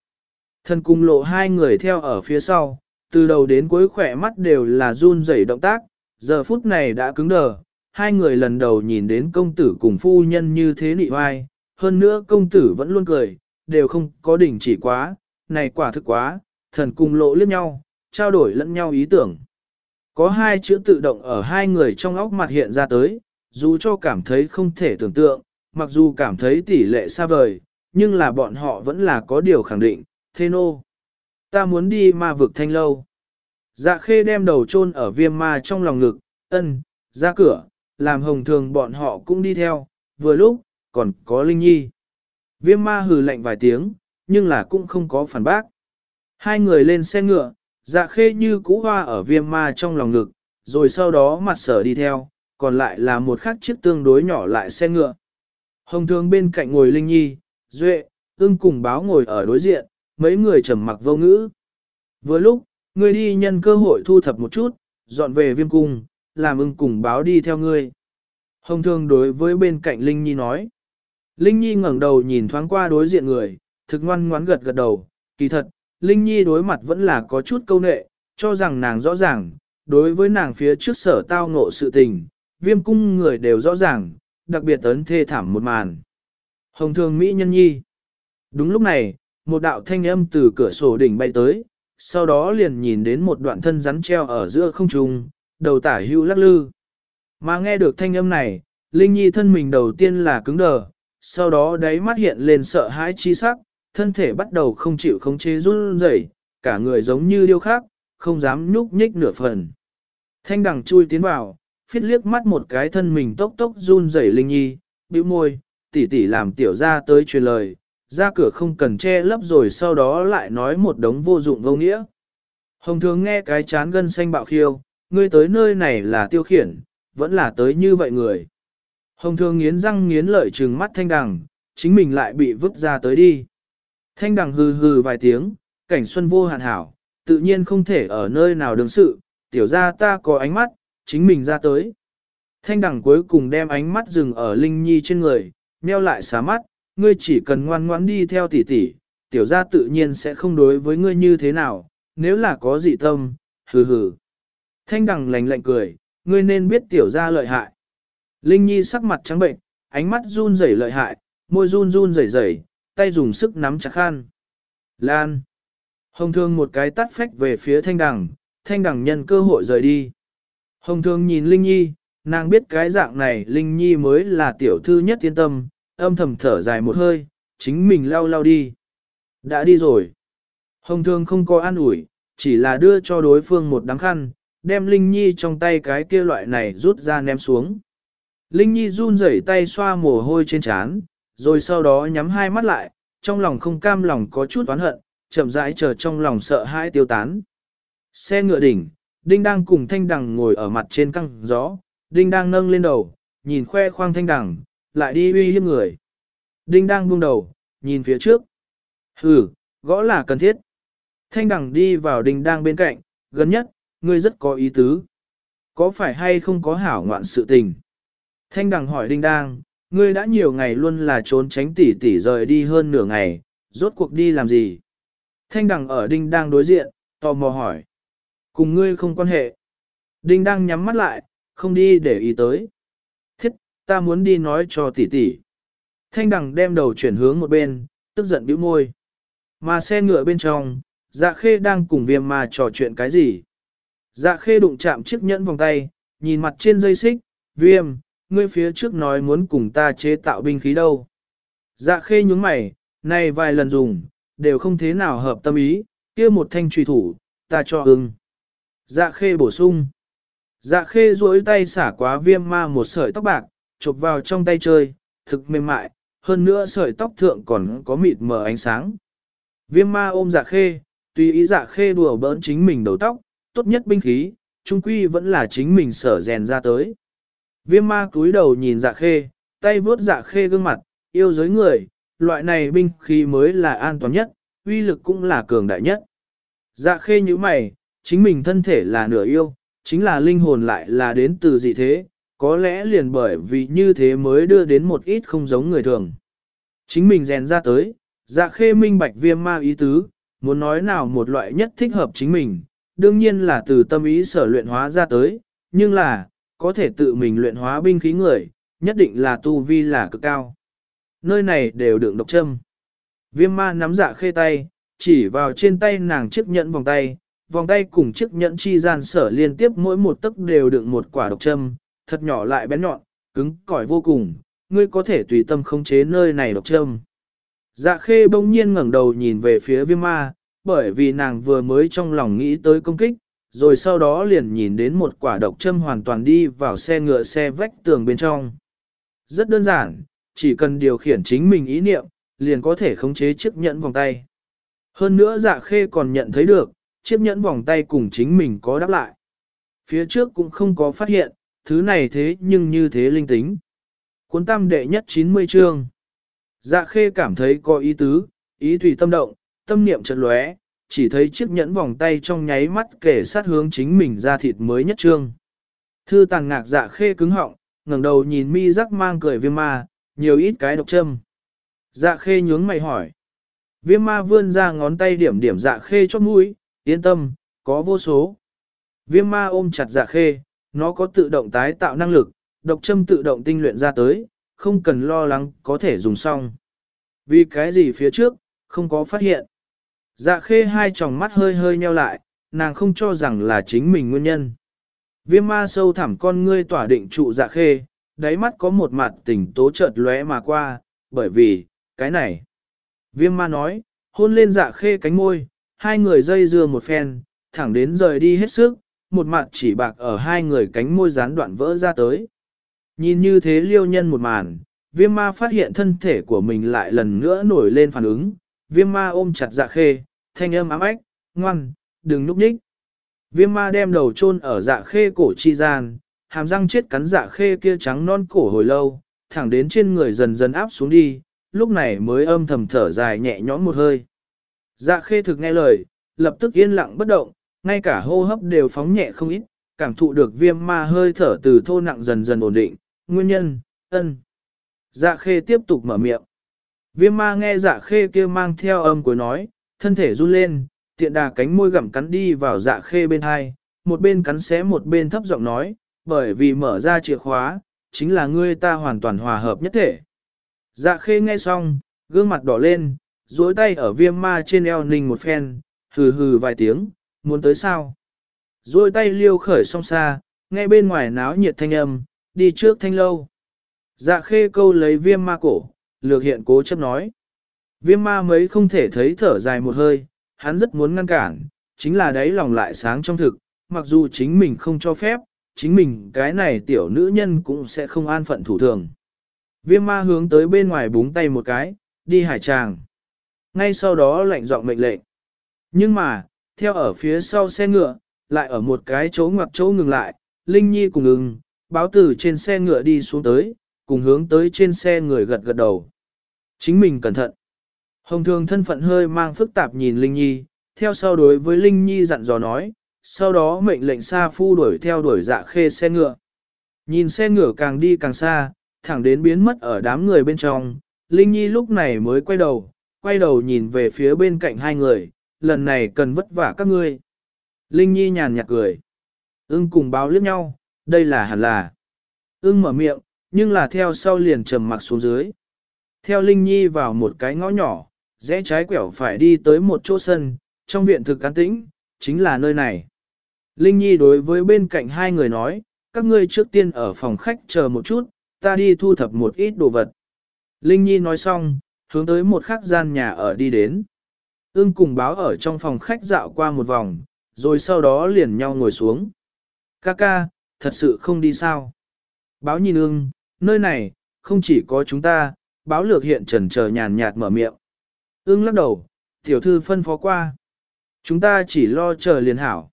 Thần cung lộ hai người theo ở phía sau, từ đầu đến cuối khỏe mắt đều là run rẩy động tác, giờ phút này đã cứng đờ, hai người lần đầu nhìn đến công tử cùng phu nhân như thế nị vai hơn nữa công tử vẫn luôn cười, đều không có đỉnh chỉ quá, này quả thực quá, thần cung lộ liếc nhau, trao đổi lẫn nhau ý tưởng. Có hai chữ tự động ở hai người trong óc mặt hiện ra tới, dù cho cảm thấy không thể tưởng tượng, mặc dù cảm thấy tỷ lệ xa vời, nhưng là bọn họ vẫn là có điều khẳng định, thế nô. Ta muốn đi ma vực thanh lâu. Dạ khê đem đầu chôn ở viêm ma trong lòng ngực, ân, ra cửa, làm hồng thường bọn họ cũng đi theo, vừa lúc, còn có Linh Nhi. Viêm ma hừ lạnh vài tiếng, nhưng là cũng không có phản bác. Hai người lên xe ngựa, dạ khê như cũ hoa ở viêm ma trong lòng ngực, rồi sau đó mặt sở đi theo, còn lại là một khắc chiếc tương đối nhỏ lại xe ngựa. Hồng thường bên cạnh ngồi Linh Nhi, Duệ, ưng cùng báo ngồi ở đối diện, mấy người trầm mặc vô ngữ. Vừa lúc, người đi nhân cơ hội thu thập một chút, dọn về viêm cung, làm ưng cùng báo đi theo ngươi. Hồng thương đối với bên cạnh Linh Nhi nói. Linh Nhi ngẩng đầu nhìn thoáng qua đối diện người, thực ngoan ngoãn gật gật đầu, kỳ thật, Linh Nhi đối mặt vẫn là có chút câu nệ, cho rằng nàng rõ ràng, đối với nàng phía trước sở tao ngộ sự tình, viêm cung người đều rõ ràng, đặc biệt ấn thê thảm một màn. Hồng thường Mỹ nhân nhi. Đúng lúc này, một đạo thanh âm từ cửa sổ đỉnh bay tới, sau đó liền nhìn đến một đoạn thân rắn treo ở giữa không trung, đầu tả hưu lắc lư. Mà nghe được thanh âm này, Linh Nhi thân mình đầu tiên là cứng đờ, sau đó đáy mắt hiện lên sợ hãi chi sắc, thân thể bắt đầu không chịu khống chế run rẩy, cả người giống như điêu khắc, không dám nhúc nhích nửa phần. Thanh đằng chui tiến vào, phiết liếc mắt một cái thân mình tốc tốc run rẩy Linh Nhi, bĩu môi, Tỷ tỷ làm tiểu ra tới truyền lời, ra cửa không cần che lấp rồi sau đó lại nói một đống vô dụng vô nghĩa. Hồng thường nghe cái chán gân xanh bạo khiêu, ngươi tới nơi này là tiêu khiển, vẫn là tới như vậy người. Hồng thường nghiến răng nghiến lợi trừng mắt thanh đằng, chính mình lại bị vứt ra tới đi. Thanh đằng hừ hừ vài tiếng, cảnh xuân vô hạn hảo, tự nhiên không thể ở nơi nào đương sự, tiểu ra ta có ánh mắt, chính mình ra tới. Thanh đằng cuối cùng đem ánh mắt dừng ở Linh Nhi trên người, meo lại xá mắt, ngươi chỉ cần ngoan ngoãn đi theo tỷ tỷ, tiểu gia tự nhiên sẽ không đối với ngươi như thế nào, nếu là có dị tâm, hừ hừ. Thanh đằng lạnh lạnh cười, ngươi nên biết tiểu gia lợi hại. Linh Nhi sắc mặt trắng bệnh, ánh mắt run rẩy lợi hại, môi run run rẩy rẩy, tay dùng sức nắm chặt khăn. Lan. Hồng thương một cái tắt phách về phía thanh đằng, thanh đằng nhân cơ hội rời đi. Hồng thương nhìn Linh Nhi, nàng biết cái dạng này Linh Nhi mới là tiểu thư nhất yên tâm, âm thầm thở dài một hơi, chính mình lau lau đi. Đã đi rồi. Hồng thương không có an ủi, chỉ là đưa cho đối phương một đắng khăn, đem Linh Nhi trong tay cái kia loại này rút ra ném xuống. Linh Nhi run rẩy tay xoa mồ hôi trên trán, rồi sau đó nhắm hai mắt lại, trong lòng không cam lòng có chút oán hận, chậm rãi chờ trong lòng sợ hãi tiêu tán. Xe ngựa đỉnh, Đinh đang cùng Thanh Đằng ngồi ở mặt trên căng gió, Đinh đang nâng lên đầu, nhìn khoe khoang Thanh Đằng, lại đi uy hiếp người. Đinh đang buông đầu, nhìn phía trước. Hừ, gõ là cần thiết. Thanh đằng đi vào đinh đang bên cạnh, gần nhất, ngươi rất có ý tứ. Có phải hay không có hảo ngoạn sự tình? Thanh đằng hỏi đinh đang, ngươi đã nhiều ngày luôn là trốn tránh tỉ tỉ rời đi hơn nửa ngày, rốt cuộc đi làm gì? Thanh đằng ở đinh đang đối diện, tò mò hỏi. Cùng ngươi không quan hệ. Đinh đang nhắm mắt lại, không đi để ý tới ta muốn đi nói cho tỷ tỷ. Thanh đằng đem đầu chuyển hướng một bên, tức giận bĩu môi. Mà xe ngựa bên trong, Dạ khê đang cùng viêm ma trò chuyện cái gì? Dạ khê đụng chạm chiếc nhẫn vòng tay, nhìn mặt trên dây xích, viêm, ngươi phía trước nói muốn cùng ta chế tạo binh khí đâu. Dạ khê nhúng mày, này vài lần dùng, đều không thế nào hợp tâm ý, kia một thanh trùy thủ, ta cho ưng. Dạ khê bổ sung. Dạ khê duỗi tay xả quá viêm ma một sợi tóc bạc, chụp vào trong tay chơi, thực mềm mại, hơn nữa sợi tóc thượng còn có mịt mờ ánh sáng. Viêm ma ôm dạ khê, tùy ý dạ khê đùa bỡn chính mình đầu tóc, tốt nhất binh khí, trung quy vẫn là chính mình sở rèn ra tới. Viêm ma cúi đầu nhìn dạ khê, tay vướt dạ khê gương mặt, yêu giới người, loại này binh khí mới là an toàn nhất, uy lực cũng là cường đại nhất. Dạ khê như mày, chính mình thân thể là nửa yêu, chính là linh hồn lại là đến từ dị thế, có lẽ liền bởi vì như thế mới đưa đến một ít không giống người thường. Chính mình rèn ra tới, dạ khê minh bạch viêm ma ý tứ, muốn nói nào một loại nhất thích hợp chính mình, đương nhiên là từ tâm ý sở luyện hóa ra tới, nhưng là, có thể tự mình luyện hóa binh khí người, nhất định là tu vi là cực cao. Nơi này đều đựng độc châm. Viêm ma nắm dạ khê tay, chỉ vào trên tay nàng chiếc nhẫn vòng tay, vòng tay cùng chiếc nhẫn chi gian sở liên tiếp mỗi một tấc đều đựng một quả độc châm, thật nhỏ lại bén nhọn, cứng cỏi vô cùng, ngươi có thể tùy tâm khống chế nơi này độc châm. Dạ khê bỗng nhiên ngẩng đầu nhìn về phía viêm ma, bởi vì nàng vừa mới trong lòng nghĩ tới công kích, rồi sau đó liền nhìn đến một quả độc châm hoàn toàn đi vào xe ngựa xe vách tường bên trong. Rất đơn giản, chỉ cần điều khiển chính mình ý niệm, liền có thể khống chế chiếc nhẫn vòng tay. Hơn nữa dạ khê còn nhận thấy được, chiếc nhẫn vòng tay cùng chính mình có đáp lại. Phía trước cũng không có phát hiện, thứ này thế nhưng như thế linh tính. Cuốn tam đệ nhất 90 chương. Dạ khê cảm thấy có ý tứ, ý tùy tâm động, tâm niệm chợt lóe, chỉ thấy chiếc nhẫn vòng tay trong nháy mắt kể sát hướng chính mình ra thịt mới nhất trương. Thư tàng ngạc dạ khê cứng họng, ngẩng đầu nhìn mi rắc mang cười viêm ma, nhiều ít cái độc châm. Dạ khê nhướng mày hỏi. Viêm ma vươn ra ngón tay điểm điểm dạ khê chót mũi, yên tâm, có vô số. Viêm ma ôm chặt dạ khê, nó có tự động tái tạo năng lực, độc châm tự động tinh luyện ra tới, không cần lo lắng có thể dùng xong. Vì cái gì phía trước, không có phát hiện. Dạ khê hai tròng mắt hơi hơi nheo lại, nàng không cho rằng là chính mình nguyên nhân. Viêm ma sâu thẳm con ngươi tỏa định trụ dạ khê, đáy mắt có một mặt tỉnh tố chợt lóe mà qua, bởi vì, cái này. Viêm ma nói, hôn lên dạ khê cánh môi, hai người dây dưa một phen, thẳng đến rời đi hết sức, một mặt chỉ bạc ở hai người cánh môi gián đoạn vỡ ra tới. Nhìn như thế liêu nhân một màn, viêm ma phát hiện thân thể của mình lại lần nữa nổi lên phản ứng, viêm ma ôm chặt dạ khê, thanh âm ám ách, ngoan, đừng núp nhích. Viêm ma đem đầu chôn ở dạ khê cổ chi gian, hàm răng chết cắn dạ khê kia trắng non cổ hồi lâu, thẳng đến trên người dần dần áp xuống đi, lúc này mới âm thầm thở dài nhẹ nhõm một hơi. Dạ khê thực nghe lời, lập tức yên lặng bất động, ngay cả hô hấp đều phóng nhẹ không ít, cảm thụ được viêm ma hơi thở từ thô nặng dần dần ổn định, nguyên nhân, ân. Dạ khê tiếp tục mở miệng. Viêm ma nghe dạ khê kia mang theo âm cuối nói, thân thể run lên, tiện đà cánh môi gặm cắn đi vào dạ khê bên hai, một bên cắn xé một bên thấp giọng nói, bởi vì mở ra chìa khóa, chính là ngươi ta hoàn toàn hòa hợp nhất thể. Dạ khê nghe xong, gương mặt đỏ lên, duỗi tay ở viêm ma trên eo ninh một phen, hừ hừ vài tiếng, muốn tới sao? Rồi tay liêu khởi song xa, nghe bên ngoài náo nhiệt thanh âm, đi trước thanh lâu. Dạ khê câu lấy viêm ma cổ, lược hiện cố chấp nói. Viêm ma mấy không thể thấy thở dài một hơi, hắn rất muốn ngăn cản, chính là đấy lòng lại sáng trong thực, mặc dù chính mình không cho phép, chính mình cái này tiểu nữ nhân cũng sẽ không an phận thủ thường. Viêm ma hướng tới bên ngoài búng tay một cái, đi hải tràng. Ngay sau đó lạnh giọng mệnh lệnh. Nhưng mà, theo ở phía sau xe ngựa, lại ở một cái chỗ ngoặc chỗ ngừng lại, Linh Nhi cùng ngừng, báo tử trên xe ngựa đi xuống tới, cùng hướng tới trên xe người gật gật đầu. Chính mình cẩn thận. Hồng thường thân phận hơi mang phức tạp nhìn Linh Nhi, theo sau đối với Linh Nhi dặn dò nói, sau đó mệnh lệnh Sa Phu đuổi theo đuổi dạ khê xe ngựa. Nhìn xe ngựa càng đi càng xa, thẳng đến biến mất ở đám người bên trong, Linh Nhi lúc này mới quay đầu, quay đầu nhìn về phía bên cạnh hai người, lần này cần vất vả các ngươi. Linh Nhi nhàn nhạt cười. Ưng cùng báo liếc nhau, đây là hẳn là. Ưng mở miệng, nhưng là theo sau liền trầm mặc xuống dưới. Theo Linh Nhi vào một cái ngõ nhỏ, rẽ trái quẹo phải đi tới một chỗ sân, trong viện thực cán tĩnh, chính là nơi này. Linh Nhi đối với bên cạnh hai người nói, các ngươi trước tiên ở phòng khách chờ một chút, ta đi thu thập một ít đồ vật. Linh Nhi nói xong, hướng tới một khắc gian nhà ở đi đến. Ưng cùng báo ở trong phòng khách dạo qua một vòng, rồi sau đó liền nhau ngồi xuống. Ca ca, thật sự không đi sao. Báo nhìn ưng, nơi này, không chỉ có chúng ta, báo lược hiện trần chờ nhàn nhạt mở miệng. Ưng lắc đầu, tiểu thư phân phó qua. Chúng ta chỉ lo chờ liền hảo.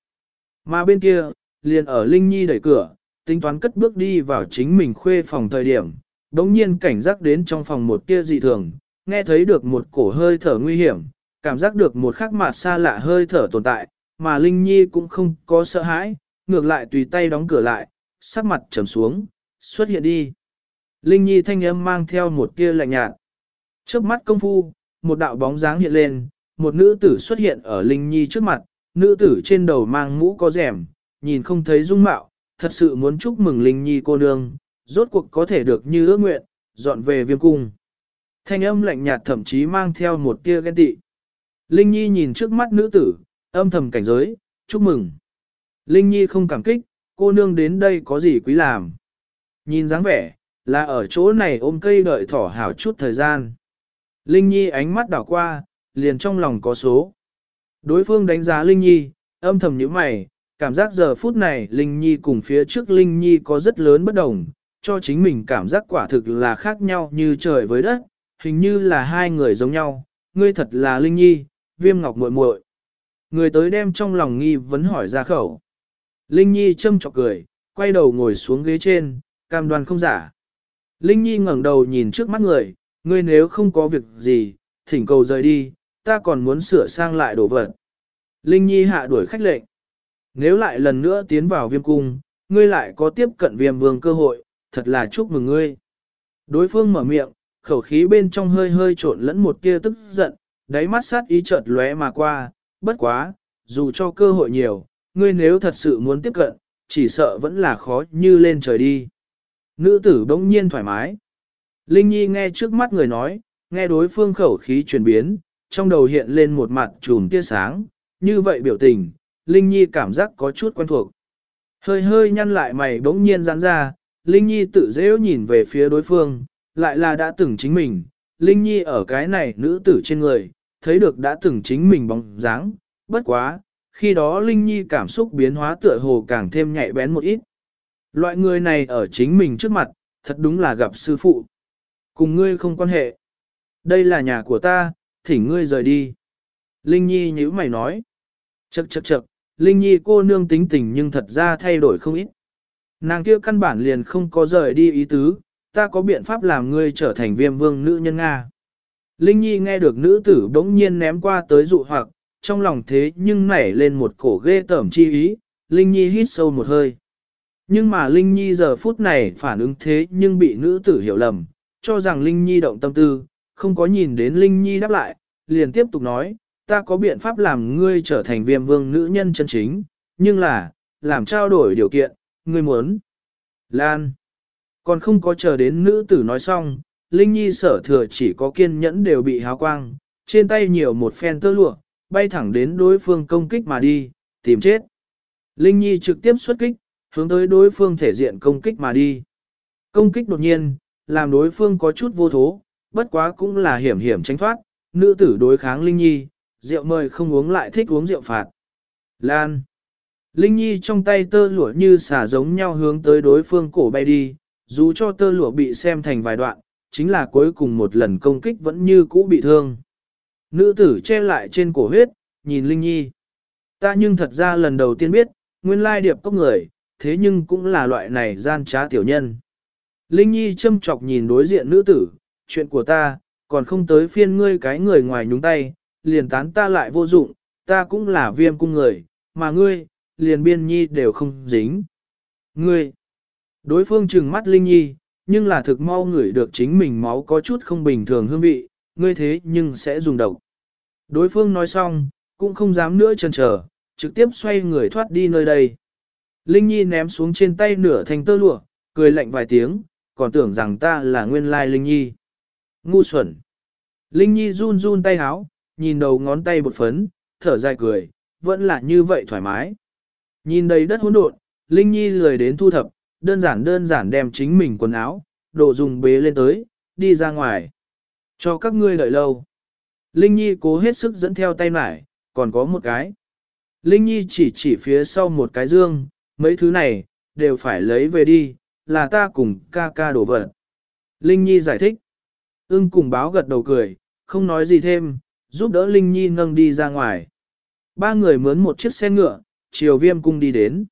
Mà bên kia, liền ở Linh Nhi đẩy cửa, tính toán cất bước đi vào chính mình khuê phòng thời điểm, đống nhiên cảnh giác đến trong phòng một kia dị thường, nghe thấy được một cổ hơi thở nguy hiểm, cảm giác được một khắc mạt xa lạ hơi thở tồn tại, mà Linh Nhi cũng không có sợ hãi, ngược lại tùy tay đóng cửa lại, sắc mặt trầm xuống, xuất hiện đi. Linh Nhi thanh âm mang theo một tia lạnh nhạt. Trước mắt công phu, một đạo bóng dáng hiện lên, một nữ tử xuất hiện ở Linh Nhi trước mặt, nữ tử trên đầu mang mũ có rèm, nhìn không thấy dung mạo, thật sự muốn chúc mừng Linh Nhi cô nương, rốt cuộc có thể được như ước nguyện, dọn về viêm cung. Thanh âm lạnh nhạt thậm chí mang theo một tia ghen tị. Linh Nhi nhìn trước mắt nữ tử, âm thầm cảnh giới, chúc mừng. Linh Nhi không cảm kích, cô nương đến đây có gì quý làm. Nhìn dáng vẻ, là ở chỗ này ôm cây đợi thỏ hảo chút thời gian. Linh Nhi ánh mắt đảo qua, liền trong lòng có số. Đối phương đánh giá Linh Nhi, âm thầm nhíu mày, cảm giác giờ phút này Linh Nhi cùng phía trước Linh Nhi có rất lớn bất đồng, cho chính mình cảm giác quả thực là khác nhau như trời với đất, hình như là hai người giống nhau, ngươi thật là Linh Nhi, viêm ngọc muội muội. Người tới đem trong lòng nghi vấn hỏi ra khẩu. Linh Nhi châm chọc cười, quay đầu ngồi xuống ghế trên, cam đoan không giả. Linh Nhi ngẩng đầu nhìn trước mắt người, ngươi nếu không có việc gì, thỉnh cầu rời đi, ta còn muốn sửa sang lại đồ vật. Linh Nhi hạ đuổi khách lệnh. Nếu lại lần nữa tiến vào viêm cung, ngươi lại có tiếp cận viêm vương cơ hội, thật là chúc mừng ngươi. Đối phương mở miệng, khẩu khí bên trong hơi hơi trộn lẫn một tia tức giận, đáy mắt sát ý chợt lóe mà qua, bất quá, dù cho cơ hội nhiều, ngươi nếu thật sự muốn tiếp cận, chỉ sợ vẫn là khó như lên trời đi. Nữ tử bỗng nhiên thoải mái. Linh Nhi nghe trước mắt người nói, nghe đối phương khẩu khí chuyển biến, trong đầu hiện lên một mặt trùm tia sáng, như vậy biểu tình, Linh Nhi cảm giác có chút quen thuộc. Hơi hơi nhăn lại mày bỗng nhiên giãn ra, Linh Nhi tự dễ nhìn về phía đối phương, lại là đã từng chính mình, Linh Nhi ở cái này nữ tử trên người, thấy được đã từng chính mình bóng dáng, bất quá, khi đó Linh Nhi cảm xúc biến hóa tựa hồ càng thêm nhạy bén một ít. Loại người này ở chính mình trước mặt, thật đúng là gặp sư phụ. Cùng ngươi không quan hệ. Đây là nhà của ta, thỉnh ngươi rời đi. Linh Nhi nhíu mày nói. Chậc chậc chậc, Linh Nhi cô nương tính tình nhưng thật ra thay đổi không ít. Nàng kia căn bản liền không có rời đi ý tứ, ta có biện pháp làm ngươi trở thành viêm vương nữ nhân Nga. Linh Nhi nghe được nữ tử bỗng nhiên ném qua tới dụ hoặc, trong lòng thế nhưng nảy lên một cổ ghê tởm chi ý, Linh Nhi hít sâu một hơi. Nhưng mà Linh Nhi giờ phút này phản ứng thế nhưng bị nữ tử hiểu lầm, cho rằng Linh Nhi động tâm tư, không có nhìn đến Linh Nhi đáp lại, liền tiếp tục nói, ta có biện pháp làm ngươi trở thành viêm vương nữ nhân chân chính, nhưng là, làm trao đổi điều kiện, ngươi muốn. Lan. Còn không có chờ đến nữ tử nói xong, Linh Nhi sở thừa chỉ có kiên nhẫn đều bị háo quang, trên tay nhiều một phen tơ lụa, bay thẳng đến đối phương công kích mà đi, tìm chết. Linh Nhi trực tiếp xuất kích, hướng tới đối phương thể diện công kích mà đi. Công kích đột nhiên, làm đối phương có chút vô thố, bất quá cũng là hiểm hiểm tránh thoát, nữ tử đối kháng Linh Nhi, rượu mời không uống lại thích uống rượu phạt. Lan. Linh Nhi trong tay tơ lụa như xả giống nhau hướng tới đối phương cổ bay đi, dù cho tơ lụa bị xem thành vài đoạn, chính là cuối cùng một lần công kích vẫn như cũ bị thương. Nữ tử che lại trên cổ huyết, nhìn Linh Nhi. Ta nhưng thật ra lần đầu tiên biết, nguyên lai điệp cốc người, thế nhưng cũng là loại này gian trá tiểu nhân. Linh Nhi châm chọc nhìn đối diện nữ tử, chuyện của ta, còn không tới phiên ngươi cái người ngoài nhúng tay, liền tán ta lại vô dụng, ta cũng là viêm cung người, mà ngươi, liền biên nhi đều không dính. Ngươi, đối phương trừng mắt Linh Nhi, nhưng là thực mau ngửi được chính mình máu có chút không bình thường hương vị, ngươi thế nhưng sẽ dùng độc. Đối phương nói xong, cũng không dám nữa chần chờ, trực tiếp xoay người thoát đi nơi đây. Linh Nhi ném xuống trên tay nửa thành tơ lụa, cười lạnh vài tiếng, còn tưởng rằng ta là nguyên lai Linh Nhi. Ngu xuẩn. Linh Nhi run run tay háo, nhìn đầu ngón tay bột phấn, thở dài cười, vẫn là như vậy thoải mái. Nhìn đầy đất hỗn độn, Linh Nhi lười đến thu thập, đơn giản đơn giản đem chính mình quần áo, đồ dùng bế lên tới, đi ra ngoài. Cho các ngươi đợi lâu. Linh Nhi cố hết sức dẫn theo tay mải, còn có một cái. Linh Nhi chỉ chỉ phía sau một cái dương, mấy thứ này, đều phải lấy về đi, là ta cùng ca ca đổ vật. Linh Nhi giải thích. Ưng cùng báo gật đầu cười, không nói gì thêm, giúp đỡ Linh Nhi nâng đi ra ngoài. Ba người mướn một chiếc xe ngựa, chiều viêm cung đi đến.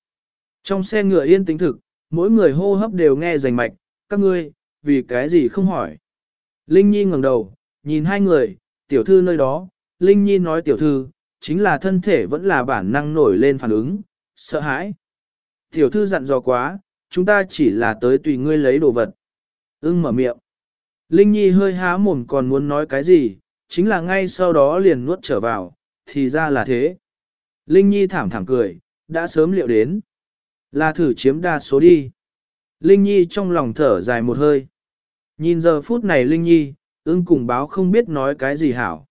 Trong xe ngựa yên tĩnh thực, mỗi người hô hấp đều nghe rành mạch, các ngươi, vì cái gì không hỏi. Linh Nhi ngẩng đầu, nhìn hai người, tiểu thư nơi đó, Linh Nhi nói tiểu thư, chính là thân thể vẫn là bản năng nổi lên phản ứng, sợ hãi. Tiểu thư dặn dò quá, chúng ta chỉ là tới tùy ngươi lấy đồ vật. Ưng mở miệng. Linh Nhi hơi há mồm còn muốn nói cái gì, chính là ngay sau đó liền nuốt trở vào, thì ra là thế. Linh Nhi thảm thảm cười, đã sớm liệu đến. Là thử chiếm đa số đi. Linh Nhi trong lòng thở dài một hơi. Nhìn giờ phút này Linh Nhi, ưng cùng báo không biết nói cái gì hảo.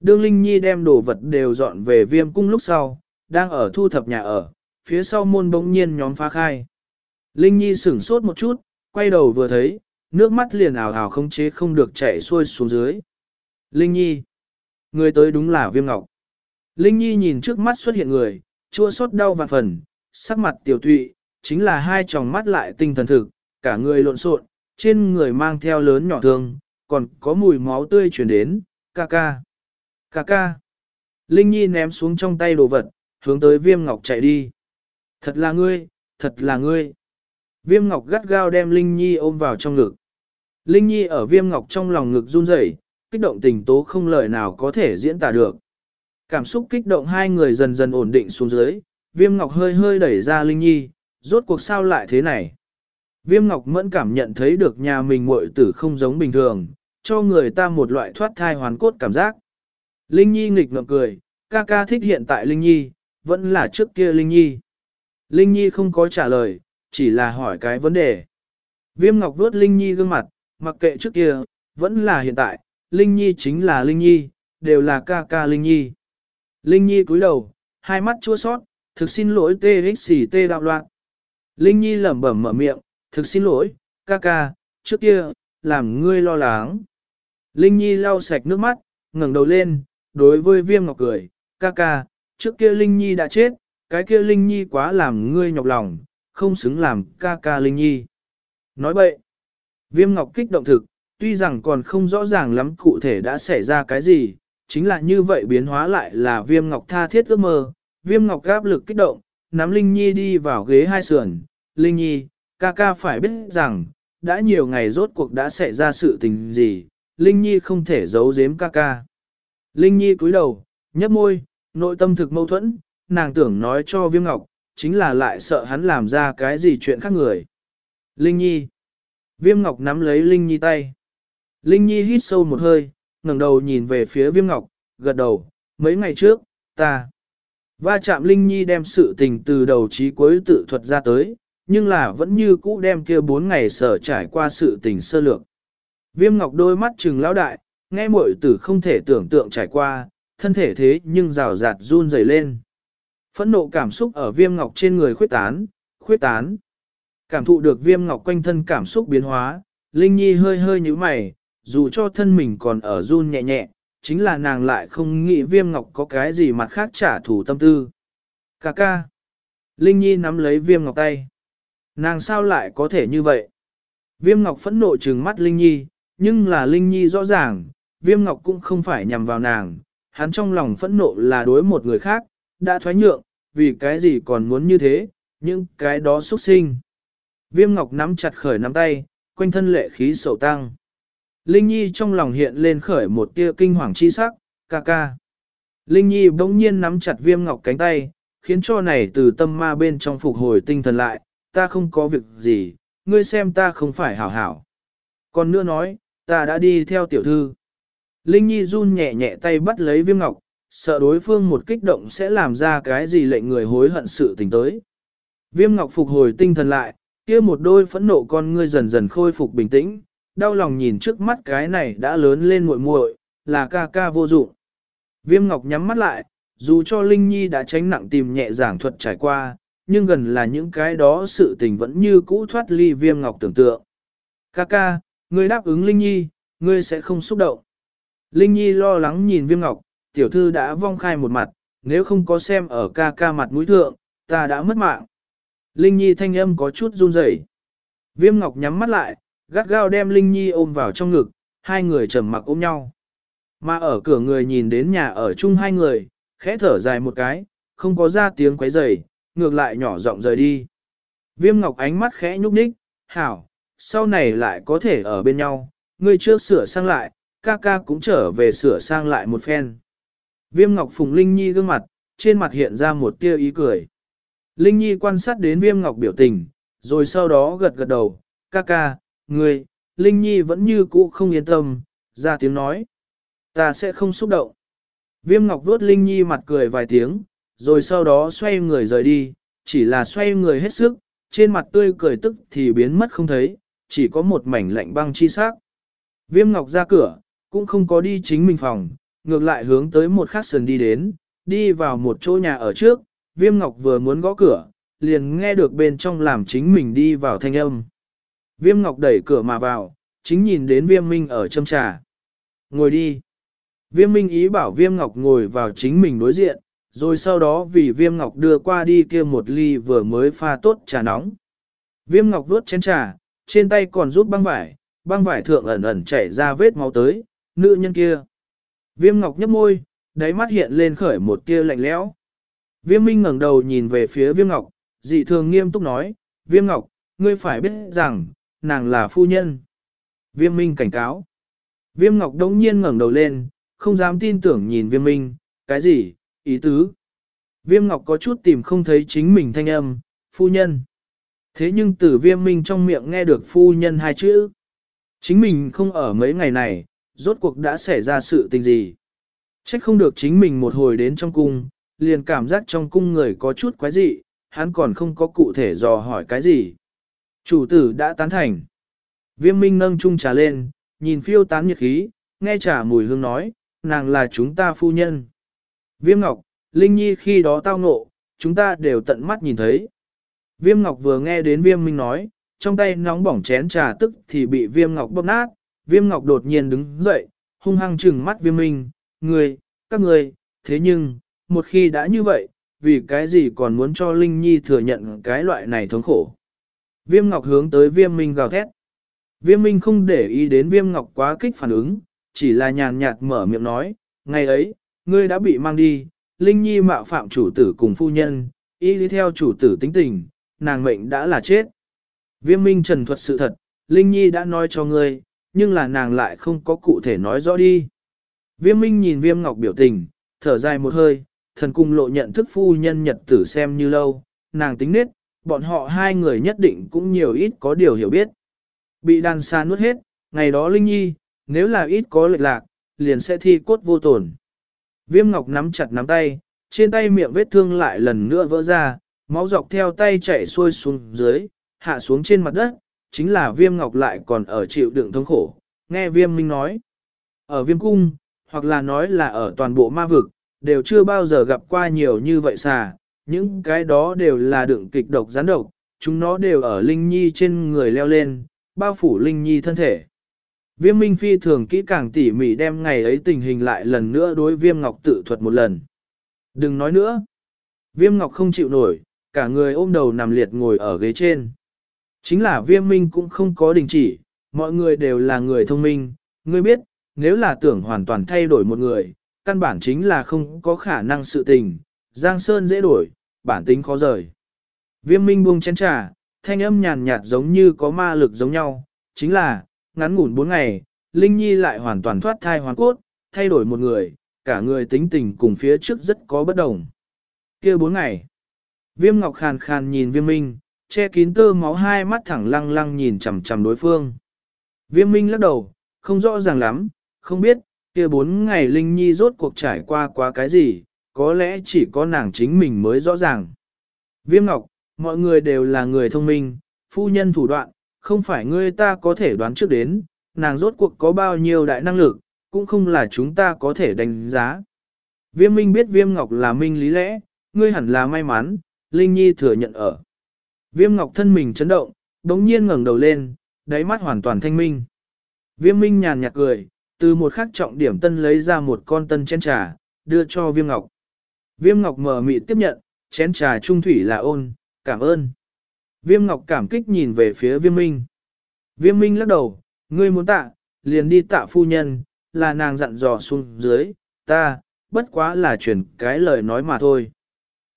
Đương Linh Nhi đem đồ vật đều dọn về viêm cung lúc sau, đang ở thu thập nhà ở, phía sau môn bỗng nhiên nhóm phá khai. Linh Nhi sửng sốt một chút, quay đầu vừa thấy, nước mắt liền ảo ảo không chế không được chạy xuôi xuống dưới. Linh Nhi, người tới đúng là viêm ngọc. Linh Nhi nhìn trước mắt xuất hiện người, chua xót đau vạn phần, sắc mặt tiểu tụy, chính là hai tròng mắt lại tinh thần thực, cả người lộn xộn, trên người mang theo lớn nhỏ thương, còn có mùi máu tươi chuyển đến, ca ca, ca ca. Linh Nhi ném xuống trong tay đồ vật, hướng tới viêm ngọc chạy đi. Thật là ngươi, thật là ngươi. Viêm ngọc gắt gao đem Linh Nhi ôm vào trong ngực. Linh Nhi ở viêm ngọc trong lòng ngực run rẩy, kích động tình tố không lời nào có thể diễn tả được. Cảm xúc kích động hai người dần dần ổn định xuống dưới, viêm ngọc hơi hơi đẩy ra Linh Nhi, rốt cuộc sao lại thế này. Viêm ngọc mẫn cảm nhận thấy được nhà mình muội tử không giống bình thường, cho người ta một loại thoát thai hoàn cốt cảm giác. Linh Nhi nghịch ngợm cười, ca ca thích hiện tại Linh Nhi, vẫn là trước kia Linh Nhi. Linh Nhi không có trả lời, chỉ là hỏi cái vấn đề. Viêm Ngọc vuốt Linh Nhi gương mặt, mặc kệ trước kia, vẫn là hiện tại, Linh Nhi chính là Linh Nhi, đều là ca ca Linh Nhi. Linh Nhi cúi đầu, hai mắt chua sót, thực xin lỗi tê tê đạo loạn. Linh Nhi lẩm bẩm mở miệng, thực xin lỗi, ca ca, trước kia, làm ngươi lo lắng. Linh Nhi lau sạch nước mắt, ngẩng đầu lên, đối với viêm ngọc cười, ca ca, trước kia Linh Nhi đã chết, cái kia Linh Nhi quá làm ngươi nhọc lòng, không xứng làm ca ca Linh Nhi. Nói bậy, viêm ngọc kích động thực, tuy rằng còn không rõ ràng lắm cụ thể đã xảy ra cái gì, chính là như vậy biến hóa lại là viêm ngọc tha thiết ước mơ, viêm ngọc gáp lực kích động, nắm Linh Nhi đi vào ghế hai sườn, Linh Nhi, ca ca phải biết rằng, đã nhiều ngày rốt cuộc đã xảy ra sự tình gì, Linh Nhi không thể giấu giếm ca ca. Linh Nhi cúi đầu, nhấp môi, nội tâm thực mâu thuẫn, nàng tưởng nói cho viêm ngọc, chính là lại sợ hắn làm ra cái gì chuyện khác người. Linh Nhi. Viêm ngọc nắm lấy Linh Nhi tay. Linh Nhi hít sâu một hơi, ngẩng đầu nhìn về phía viêm ngọc, gật đầu, mấy ngày trước, ta. Va chạm Linh Nhi đem sự tình từ đầu chí cuối tự thuật ra tới, nhưng là vẫn như cũ đem kia bốn ngày sở trải qua sự tình sơ lược. Viêm ngọc đôi mắt trừng lão đại, nghe muội tử không thể tưởng tượng trải qua, thân thể thế nhưng rào rạt run rẩy lên. Phẫn nộ cảm xúc ở viêm ngọc trên người khuyết tán, khuyết tán. Cảm thụ được viêm ngọc quanh thân cảm xúc biến hóa, Linh Nhi hơi hơi như mày, dù cho thân mình còn ở run nhẹ nhẹ, chính là nàng lại không nghĩ viêm ngọc có cái gì mặt khác trả thù tâm tư. Cà ca. Linh Nhi nắm lấy viêm ngọc tay. Nàng sao lại có thể như vậy? Viêm ngọc phẫn nộ trừng mắt Linh Nhi, nhưng là Linh Nhi rõ ràng, viêm ngọc cũng không phải nhằm vào nàng, hắn trong lòng phẫn nộ là đối một người khác, đã thoái nhượng, vì cái gì còn muốn như thế, những cái đó xuất sinh. Viêm ngọc nắm chặt khởi nắm tay, quanh thân lệ khí sầu tăng. Linh Nhi trong lòng hiện lên khởi một tia kinh hoàng chi sắc, ca ca. Linh Nhi bỗng nhiên nắm chặt viêm ngọc cánh tay, khiến cho này từ tâm ma bên trong phục hồi tinh thần lại, ta không có việc gì, ngươi xem ta không phải hảo hảo. Còn nữa nói, ta đã đi theo tiểu thư. Linh Nhi run nhẹ nhẹ tay bắt lấy viêm ngọc, sợ đối phương một kích động sẽ làm ra cái gì lệnh người hối hận sự tình tới. Viêm ngọc phục hồi tinh thần lại, kia một đôi phẫn nộ con ngươi dần dần khôi phục bình tĩnh, đau lòng nhìn trước mắt cái này đã lớn lên muội muội, là ca ca vô dụng. Viêm ngọc nhắm mắt lại, dù cho Linh Nhi đã tránh nặng tìm nhẹ giảng thuật trải qua, nhưng gần là những cái đó sự tình vẫn như cũ thoát ly viêm ngọc tưởng tượng. Ca ca, ngươi đáp ứng Linh Nhi, ngươi sẽ không xúc động. Linh Nhi lo lắng nhìn viêm ngọc, tiểu thư đã vong khai một mặt, nếu không có xem ở ca ca mặt mũi thượng, ta đã mất mạng. Linh Nhi thanh âm có chút run rẩy. Viêm ngọc nhắm mắt lại, gắt gao đem Linh Nhi ôm vào trong ngực, hai người trầm mặc ôm nhau. Mà ở cửa người nhìn đến nhà ở chung hai người, khẽ thở dài một cái, không có ra tiếng quấy rầy, ngược lại nhỏ giọng rời đi. Viêm ngọc ánh mắt khẽ nhúc nhích, hảo, sau này lại có thể ở bên nhau, ngươi trước sửa sang lại, ca ca cũng trở về sửa sang lại một phen. Viêm ngọc phùng Linh Nhi gương mặt, trên mặt hiện ra một tia ý cười. Linh Nhi quan sát đến viêm ngọc biểu tình, rồi sau đó gật gật đầu, ca ca, ngươi, Linh Nhi vẫn như cũ không yên tâm, ra tiếng nói. Ta sẽ không xúc động. Viêm ngọc vuốt Linh Nhi mặt cười vài tiếng, rồi sau đó xoay người rời đi, chỉ là xoay người hết sức, trên mặt tươi cười tức thì biến mất không thấy, chỉ có một mảnh lạnh băng chi sắc. Viêm ngọc ra cửa, cũng không có đi chính mình phòng, ngược lại hướng tới một khắc sườn đi đến, đi vào một chỗ nhà ở trước, viêm ngọc vừa muốn gõ cửa, liền nghe được bên trong làm chính mình đi vào thanh âm. Viêm ngọc đẩy cửa mà vào, chính nhìn đến viêm minh ở châm trà. Ngồi đi. Viêm minh ý bảo viêm ngọc ngồi vào chính mình đối diện, rồi sau đó vì viêm ngọc đưa qua đi kia một ly vừa mới pha tốt trà nóng. Viêm ngọc vuốt chén trà, trên tay còn rút băng vải, băng vải thượng ẩn ẩn chảy ra vết máu tới, nữ nhân kia. Viêm ngọc nhấp môi, đáy mắt hiện lên khởi một tia lạnh lẽo. Viêm minh ngẩng đầu nhìn về phía viêm ngọc, dị thường nghiêm túc nói, viêm ngọc, ngươi phải biết rằng, nàng là phu nhân. Viêm minh cảnh cáo. Viêm ngọc đống nhiên ngẩng đầu lên, không dám tin tưởng nhìn viêm minh, cái gì, ý tứ. Viêm ngọc có chút tìm không thấy chính mình thanh âm, phu nhân. Thế nhưng từ viêm minh trong miệng nghe được phu nhân hai chữ. Chính mình không ở mấy ngày này, rốt cuộc đã xảy ra sự tình gì. Trách không được chính mình một hồi đến trong cung, liền cảm giác trong cung người có chút quái dị, hắn còn không có cụ thể dò hỏi cái gì. Chủ tử đã tán thành. Viêm minh nâng chung trà lên, nhìn phiêu tán nhiệt khí, nghe trà mùi hương nói, nàng là chúng ta phu nhân. Viêm ngọc, Linh Nhi khi đó tao ngộ, chúng ta đều tận mắt nhìn thấy. Viêm ngọc vừa nghe đến viêm minh nói, trong tay nóng bỏng chén trà tức thì bị viêm ngọc bóp nát, viêm ngọc đột nhiên đứng dậy, hung hăng trừng mắt viêm minh, người, các người, thế nhưng, một khi đã như vậy, vì cái gì còn muốn cho Linh Nhi thừa nhận cái loại này thống khổ. Viêm ngọc hướng tới viêm minh gào thét. Viêm minh không để ý đến viêm ngọc quá kích phản ứng, chỉ là nhàn nhạt mở miệng nói, ngày ấy, ngươi đã bị mang đi, Linh Nhi mạo phạm chủ tử cùng phu nhân, y lý theo chủ tử tính tình, nàng mệnh đã là chết. Viêm minh trần thuật sự thật, Linh Nhi đã nói cho ngươi, nhưng là nàng lại không có cụ thể nói rõ đi. Viêm minh nhìn viêm ngọc biểu tình, thở dài một hơi, thần cung lộ nhận thức phu nhân nhật tử xem như lâu, nàng tính nết, bọn họ hai người nhất định cũng nhiều ít có điều hiểu biết. Bị đàn xa nuốt hết, ngày đó Linh Nhi, nếu là ít có lệch lạc, liền sẽ thi cốt vô tổn. Viêm ngọc nắm chặt nắm tay, trên tay miệng vết thương lại lần nữa vỡ ra, máu dọc theo tay chảy xuôi xuống dưới, hạ xuống trên mặt đất, chính là viêm ngọc lại còn ở chịu đựng thống khổ. Nghe viêm minh nói, ở viêm cung, hoặc là nói là ở toàn bộ ma vực, đều chưa bao giờ gặp qua nhiều như vậy xà, những cái đó đều là đựng kịch độc gián độc, chúng nó đều ở Linh Nhi trên người leo lên, bao phủ Linh Nhi thân thể. Viêm Minh Phi thường kỹ càng tỉ mỉ đem ngày ấy tình hình lại lần nữa đối Viêm Ngọc tự thuật một lần. Đừng nói nữa. Viêm Ngọc không chịu nổi, cả người ôm đầu nằm liệt ngồi ở ghế trên. Chính là Viêm Minh cũng không có đình chỉ, mọi người đều là người thông minh, ngươi biết, nếu là tưởng hoàn toàn thay đổi một người, căn bản chính là không có khả năng sự tình, Giang Sơn dễ đổi, bản tính khó rời. Viêm Minh buông chén trà, thanh âm nhàn nhạt giống như có ma lực giống nhau, chính là, ngắn ngủn 4 ngày, Linh Nhi lại hoàn toàn thoát thai hoàn cốt, thay đổi một người, cả người tính tình cùng phía trước rất có bất đồng. kia 4 ngày, viêm ngọc khàn khàn nhìn viêm minh, che kín tơ máu hai mắt thẳng lăng lăng nhìn chằm chằm đối phương. Viêm minh lắc đầu, không rõ ràng lắm, không biết, kia 4 ngày Linh Nhi rốt cuộc trải qua quá cái gì, có lẽ chỉ có nàng chính mình mới rõ ràng. Viêm ngọc, mọi người đều là người thông minh, phu nhân thủ đoạn, không phải ngươi ta có thể đoán trước đến, nàng rốt cuộc có bao nhiêu đại năng lực, cũng không là chúng ta có thể đánh giá. Viêm minh biết viêm ngọc là minh lý lẽ, ngươi hẳn là may mắn, Linh Nhi thừa nhận ở. Viêm ngọc thân mình chấn động, đống nhiên ngẩng đầu lên, đáy mắt hoàn toàn thanh minh. Viêm minh nhàn nhạt cười, từ một khắc trọng điểm tân lấy ra một con tân chén trà, đưa cho viêm ngọc. Viêm ngọc mờ mịt tiếp nhận, chén trà trung thủy là ôn, cảm ơn. Viêm ngọc cảm kích nhìn về phía viêm minh. Viêm minh lắc đầu, ngươi muốn tạ, liền đi tạ phu nhân, là nàng dặn dò xuống dưới, ta, bất quá là chuyển cái lời nói mà thôi.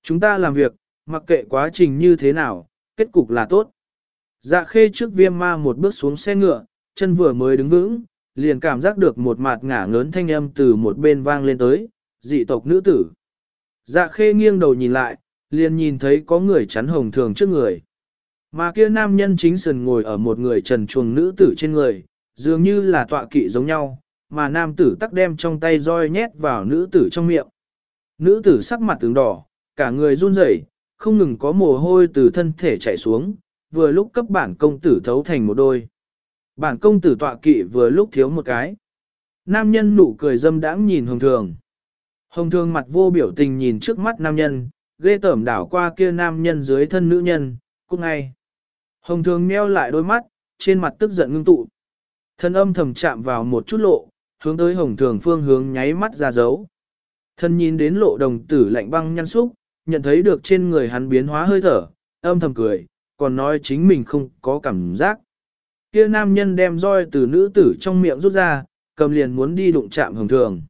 Chúng ta làm việc, mặc kệ quá trình như thế nào, kết cục là tốt. Dạ khê trước viêm ma một bước xuống xe ngựa, chân vừa mới đứng vững, liền cảm giác được một mạt ngả ngớn thanh âm từ một bên vang lên tới, dị tộc nữ tử. Dạ khê nghiêng đầu nhìn lại, liền nhìn thấy có người chắn hồng thường trước người. Mà kia nam nhân chính sần ngồi ở một người trần chuồng nữ tử trên người, dường như là tọa kỵ giống nhau, mà nam tử tắc đem trong tay roi nhét vào nữ tử trong miệng. Nữ tử sắc mặt tướng đỏ, cả người run rẩy, không ngừng có mồ hôi từ thân thể chảy xuống, vừa lúc cấp bản công tử thấu thành một đôi. Bản công tử tọa kỵ vừa lúc thiếu một cái. Nam nhân nụ cười dâm đãng nhìn hồng thường. Hồng thường mặt vô biểu tình nhìn trước mắt nam nhân, ghê tởm đảo qua kia nam nhân dưới thân nữ nhân, cũng ngay. Hồng thường meo lại đôi mắt, trên mặt tức giận ngưng tụ. Thân âm thầm chạm vào một chút lộ, hướng tới hồng thường phương hướng nháy mắt ra dấu. Thân nhìn đến lộ đồng tử lạnh băng nhăn xúc, nhận thấy được trên người hắn biến hóa hơi thở, âm thầm cười, còn nói chính mình không có cảm giác. Kia nam nhân đem roi từ nữ tử trong miệng rút ra, cầm liền muốn đi đụng chạm hồng thường.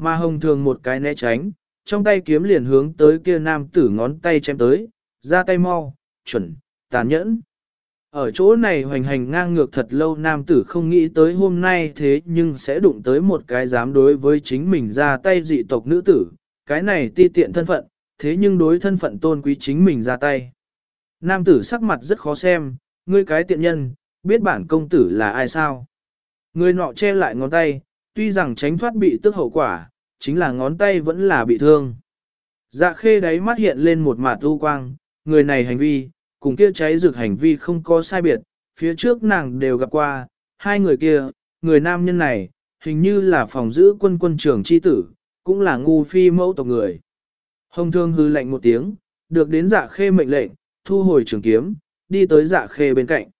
Mà hồng thường một cái né tránh, trong tay kiếm liền hướng tới kia nam tử ngón tay chém tới, ra tay mau, chuẩn, tàn nhẫn. Ở chỗ này hoành hành ngang ngược thật lâu nam tử không nghĩ tới hôm nay thế nhưng sẽ đụng tới một cái dám đối với chính mình ra tay dị tộc nữ tử, cái này ti tiện thân phận, thế nhưng đối thân phận tôn quý chính mình ra tay. Nam tử sắc mặt rất khó xem, ngươi cái tiện nhân, biết bản công tử là ai sao? Người nọ che lại ngón tay, tuy rằng tránh thoát bị tức hậu quả, chính là ngón tay vẫn là bị thương. Dạ khê đáy mắt hiện lên một mạt u quang, người này hành vi, cùng kia cháy rực hành vi không có sai biệt, phía trước nàng đều gặp qua, hai người kia, người nam nhân này, hình như là phòng giữ quân quân trưởng chi tử, cũng là ngu phi mẫu tộc người. Hồng thương hư lệnh một tiếng, được đến dạ khê mệnh lệnh, thu hồi trường kiếm, đi tới dạ khê bên cạnh.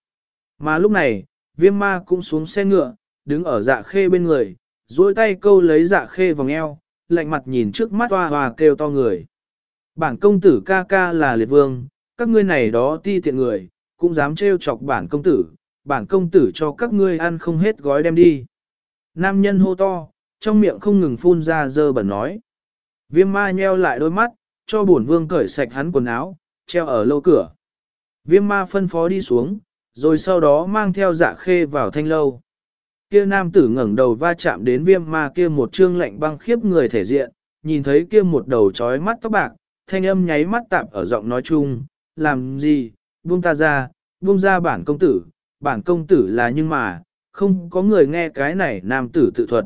Mà lúc này, viêm ma cũng xuống xe ngựa, đứng ở dạ khê bên người, duỗi tay câu lấy dạ khê vòng eo, lạnh mặt nhìn trước mắt hoa hoa kêu to người. Bản công tử ca ca là liệt vương, các ngươi này đó ti tiện người, cũng dám trêu chọc bản công tử, bản công tử cho các ngươi ăn không hết gói đem đi. Nam nhân hô to, trong miệng không ngừng phun ra dơ bẩn nói. Viêm ma nheo lại đôi mắt, cho bổn vương cởi sạch hắn quần áo, treo ở lâu cửa. Viêm ma phân phó đi xuống, rồi sau đó mang theo dạ khê vào thanh lâu. Kia nam tử ngẩng đầu va chạm đến viêm ma kia một trương lạnh băng khiếp người thể diện, nhìn thấy kia một đầu trói mắt tóc bạc, thanh âm nháy mắt tạp ở giọng nói chung, làm gì, buông ta ra, buông ra bản công tử, bản công tử là nhưng mà, không có người nghe cái này nam tử tự thuật.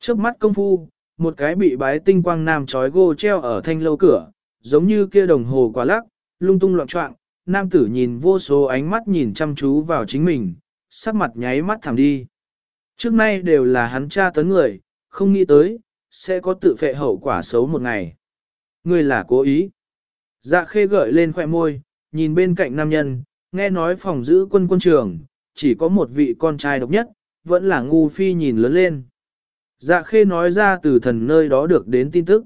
Trước mắt công phu, một cái bị bái tinh quang nam trói gô treo ở thanh lâu cửa, giống như kia đồng hồ quả lắc, lung tung loạn trọng, nam tử nhìn vô số ánh mắt nhìn chăm chú vào chính mình, sắc mặt nháy mắt thẳng đi. Trước nay đều là hắn tra tấn người, không nghĩ tới, sẽ có tự phệ hậu quả xấu một ngày. Người là cố ý. Dạ khê gợi lên khoẻ môi, nhìn bên cạnh nam nhân, nghe nói phòng giữ quân quân trường, chỉ có một vị con trai độc nhất, vẫn là ngu phi nhìn lớn lên. Dạ khê nói ra từ thần nơi đó được đến tin tức.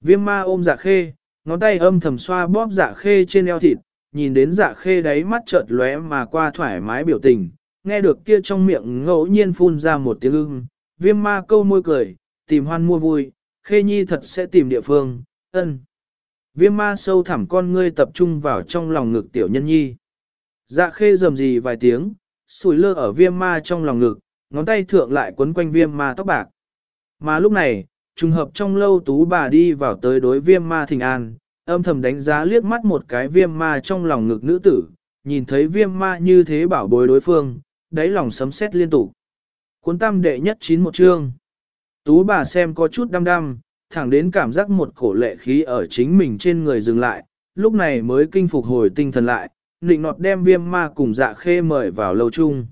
Viêm ma ôm dạ khê, ngón tay âm thầm xoa bóp dạ khê trên eo thịt, nhìn đến dạ khê đáy mắt chợt lóe mà qua thoải mái biểu tình, nghe được kia trong miệng ngẫu nhiên phun ra một tiếng ưng, viêm ma câu môi cười, tìm hoan mua vui, khê nhi thật sẽ tìm địa phương, ân. Viêm ma sâu thẳm con ngươi tập trung vào trong lòng ngực tiểu nhân nhi. Dạ khê rầm gì vài tiếng, sủi lơ ở viêm ma trong lòng ngực, ngón tay thượng lại quấn quanh viêm ma tóc bạc. Mà lúc này, trùng hợp trong lâu tú bà đi vào tới đối viêm ma thình an, âm thầm đánh giá liếc mắt một cái viêm ma trong lòng ngực nữ tử, nhìn thấy viêm ma như thế bảo bối đối phương, đáy lòng sấm sét liên tục. Cuốn tam đệ nhất chín một chương. Tú bà xem có chút đăm đăm, thẳng đến cảm giác một cổ lệ khí ở chính mình trên người dừng lại, lúc này mới kinh phục hồi tinh thần lại, nịnh nọt đem viêm ma cùng dạ khê mời vào lâu chung.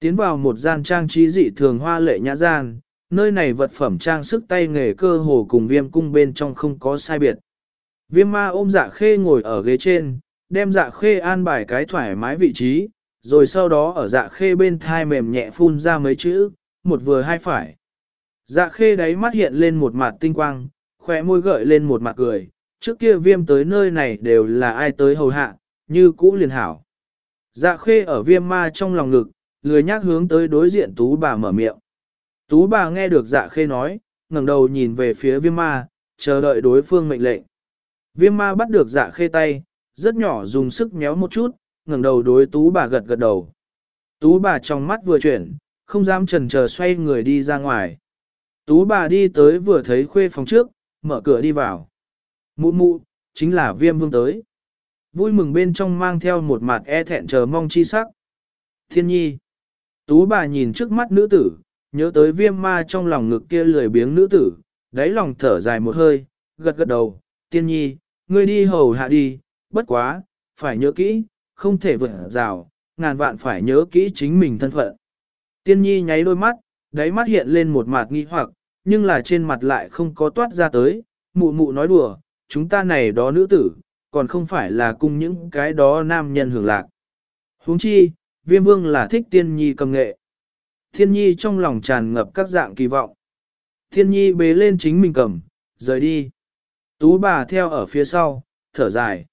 Tiến vào một gian trang trí dị thường hoa lệ nhã gian, nơi này vật phẩm trang sức tay nghề cơ hồ cùng viêm cung bên trong không có sai biệt. Viêm ma ôm dạ khê ngồi ở ghế trên, đem dạ khê an bài cái thoải mái vị trí, rồi sau đó ở dạ khê bên thai mềm nhẹ phun ra mấy chữ, một vừa hai phải. Dạ khê đáy mắt hiện lên một mặt tinh quang, khỏe môi gợi lên một mặt cười, trước kia viêm tới nơi này đều là ai tới hầu hạ, như cũ liền hảo. Dạ khê ở viêm ma trong lòng ngực, lười nhác hướng tới đối diện tú bà mở miệng. Tú bà nghe được dạ khê nói, ngẩng đầu nhìn về phía viêm ma, chờ đợi đối phương mệnh lệnh. Viêm ma bắt được dạ khê tay, rất nhỏ dùng sức méo một chút, ngẩng đầu đối tú bà gật gật đầu. Tú bà trong mắt vừa chuyển, không dám chần chờ xoay người đi ra ngoài. Tú bà đi tới vừa thấy khuê phòng trước, mở cửa đi vào. Mụ mụ, chính là viêm vương tới. Vui mừng bên trong mang theo một mặt e thẹn chờ mong chi sắc. Thiên nhi. Tú bà nhìn trước mắt nữ tử, nhớ tới viêm ma trong lòng ngực kia lười biếng nữ tử, đáy lòng thở dài một hơi, gật gật đầu. Tiên nhi, ngươi đi hầu hạ đi, bất quá, phải nhớ kỹ, không thể vượt rào, ngàn vạn phải nhớ kỹ chính mình thân phận. Tiên nhi nháy đôi mắt, đáy mắt hiện lên một mặt nghi hoặc, nhưng là trên mặt lại không có toát ra tới, mụ mụ nói đùa, chúng ta này đó nữ tử, còn không phải là cùng những cái đó nam nhân hưởng lạc. huống chi, viêm vương là thích tiên nhi cầm nghệ. Thiên nhi trong lòng tràn ngập các dạng kỳ vọng. Thiên nhi bế lên chính mình cầm, rời đi. Tú bà theo ở phía sau, thở dài.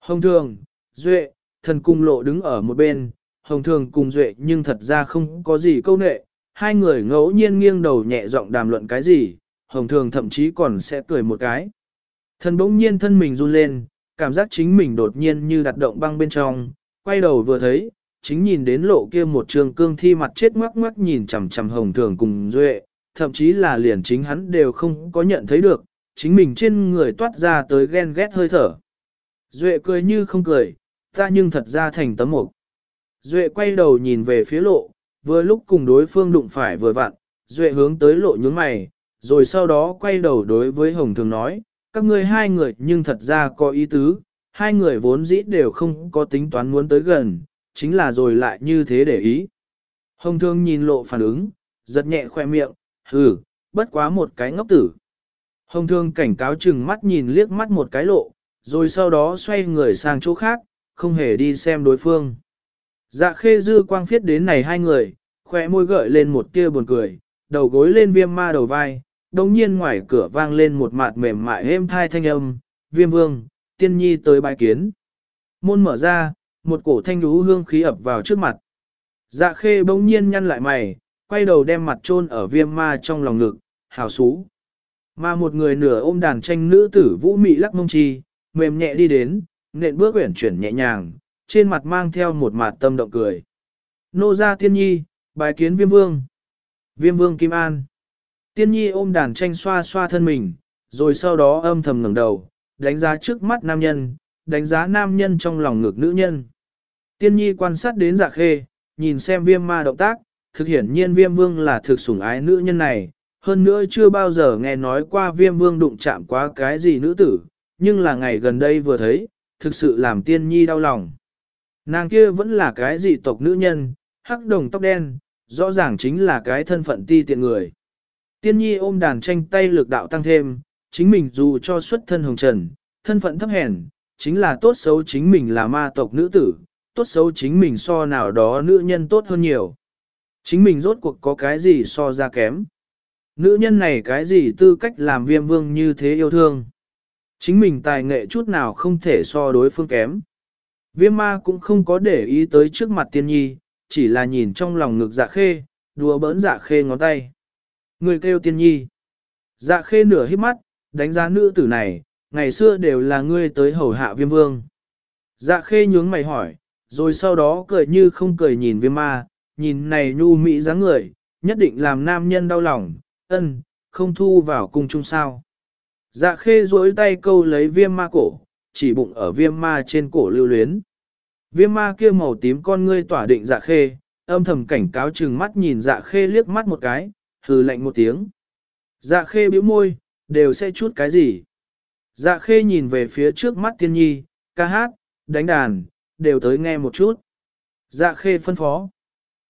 Hồng thường, duệ, thần cung lộ đứng ở một bên, hồng thường cùng duệ nhưng thật ra không có gì câu nệ. Hai người ngẫu nhiên nghiêng đầu nhẹ giọng đàm luận cái gì, hồng thường thậm chí còn sẽ cười một cái. Thần bỗng nhiên thân mình run lên, cảm giác chính mình đột nhiên như đặt động băng bên trong, quay đầu vừa thấy, chính nhìn đến lộ kia một trường cương thi mặt chết ngoắc ngoắc nhìn chằm chằm hồng thường cùng duệ, thậm chí là liền chính hắn đều không có nhận thấy được, chính mình trên người toát ra tới ghen ghét hơi thở. Duệ cười như không cười, ta nhưng thật ra thành tấm mục. Duệ quay đầu nhìn về phía lộ, vừa lúc cùng đối phương đụng phải vừa vặn, Duệ hướng tới lộ nhướng mày, rồi sau đó quay đầu đối với Hồng Thường nói, các ngươi hai người nhưng thật ra có ý tứ, hai người vốn dĩ đều không có tính toán muốn tới gần, chính là rồi lại như thế để ý. Hồng Thường nhìn lộ phản ứng, giật nhẹ khoe miệng, hừ, bất quá một cái ngốc tử. Hồng Thường cảnh cáo chừng mắt nhìn liếc mắt một cái lộ, rồi sau đó xoay người sang chỗ khác, không hề đi xem đối phương. Dạ khê dư quang phiết đến này hai người, khỏe môi gợi lên một tia buồn cười, đầu gối lên viêm ma đầu vai, đồng nhiên ngoài cửa vang lên một mạt mềm mại êm thai thanh âm, viêm vương, tiên nhi tới bài kiến. Môn mở ra, một cổ thanh lú hương khí ập vào trước mặt. Dạ khê bỗng nhiên nhăn lại mày, quay đầu đem mặt chôn ở viêm ma trong lòng ngực, hào xú. Mà một người nửa ôm đàn tranh nữ tử vũ mị lắc mông chi, mềm nhẹ đi đến, nện bước uyển chuyển nhẹ nhàng, trên mặt mang theo một mặt tâm động cười. Nô gia tiên nhi, bài kiến viêm vương. Viêm vương Kim An. Tiên nhi ôm đàn tranh xoa xoa thân mình, rồi sau đó âm thầm ngẩng đầu, đánh giá trước mắt nam nhân, đánh giá nam nhân trong lòng ngực nữ nhân. Tiên nhi quan sát đến dạ khê, nhìn xem viêm ma động tác, thực hiển nhiên viêm vương là thực sủng ái nữ nhân này, hơn nữa chưa bao giờ nghe nói qua viêm vương đụng chạm quá cái gì nữ tử, nhưng là ngày gần đây vừa thấy, thực sự làm tiên nhi đau lòng. Nàng kia vẫn là cái dị tộc nữ nhân, hắc đồng tóc đen, rõ ràng chính là cái thân phận ti tiện người. Tiên nhi ôm đàn tranh tay lực đạo tăng thêm, chính mình dù cho xuất thân hồng trần, thân phận thấp hèn, chính là tốt xấu chính mình là ma tộc nữ tử, tốt xấu chính mình so nào đó nữ nhân tốt hơn nhiều. Chính mình rốt cuộc có cái gì so ra kém. Nữ nhân này cái gì tư cách làm viêm vương như thế yêu thương. Chính mình tài nghệ chút nào không thể so đối phương kém. Viêm ma cũng không có để ý tới trước mặt tiên nhi, chỉ là nhìn trong lòng ngực dạ khê, đùa bỡn dạ khê ngón tay. Người kêu tiên nhi. Dạ khê nửa hít mắt, đánh giá nữ tử này, ngày xưa đều là ngươi tới hầu hạ viêm vương. Dạ khê nhướng mày hỏi, rồi sau đó cười như không cười nhìn viêm ma, nhìn này nhu mỹ dáng người, nhất định làm nam nhân đau lòng, ân, không thu vào cung chung sao. Dạ khê duỗi tay câu lấy viêm ma cổ, chỉ bụng ở viêm ma trên cổ lưu luyến. Viêm ma kia màu tím con ngươi tỏa định dạ khê, âm thầm cảnh cáo chừng mắt nhìn dạ khê liếc mắt một cái, hừ lạnh một tiếng. Dạ khê bĩu môi, đều sẽ chút cái gì. Dạ khê nhìn về phía trước mắt tiên nhi, ca hát, đánh đàn, đều tới nghe một chút. Dạ khê phân phó.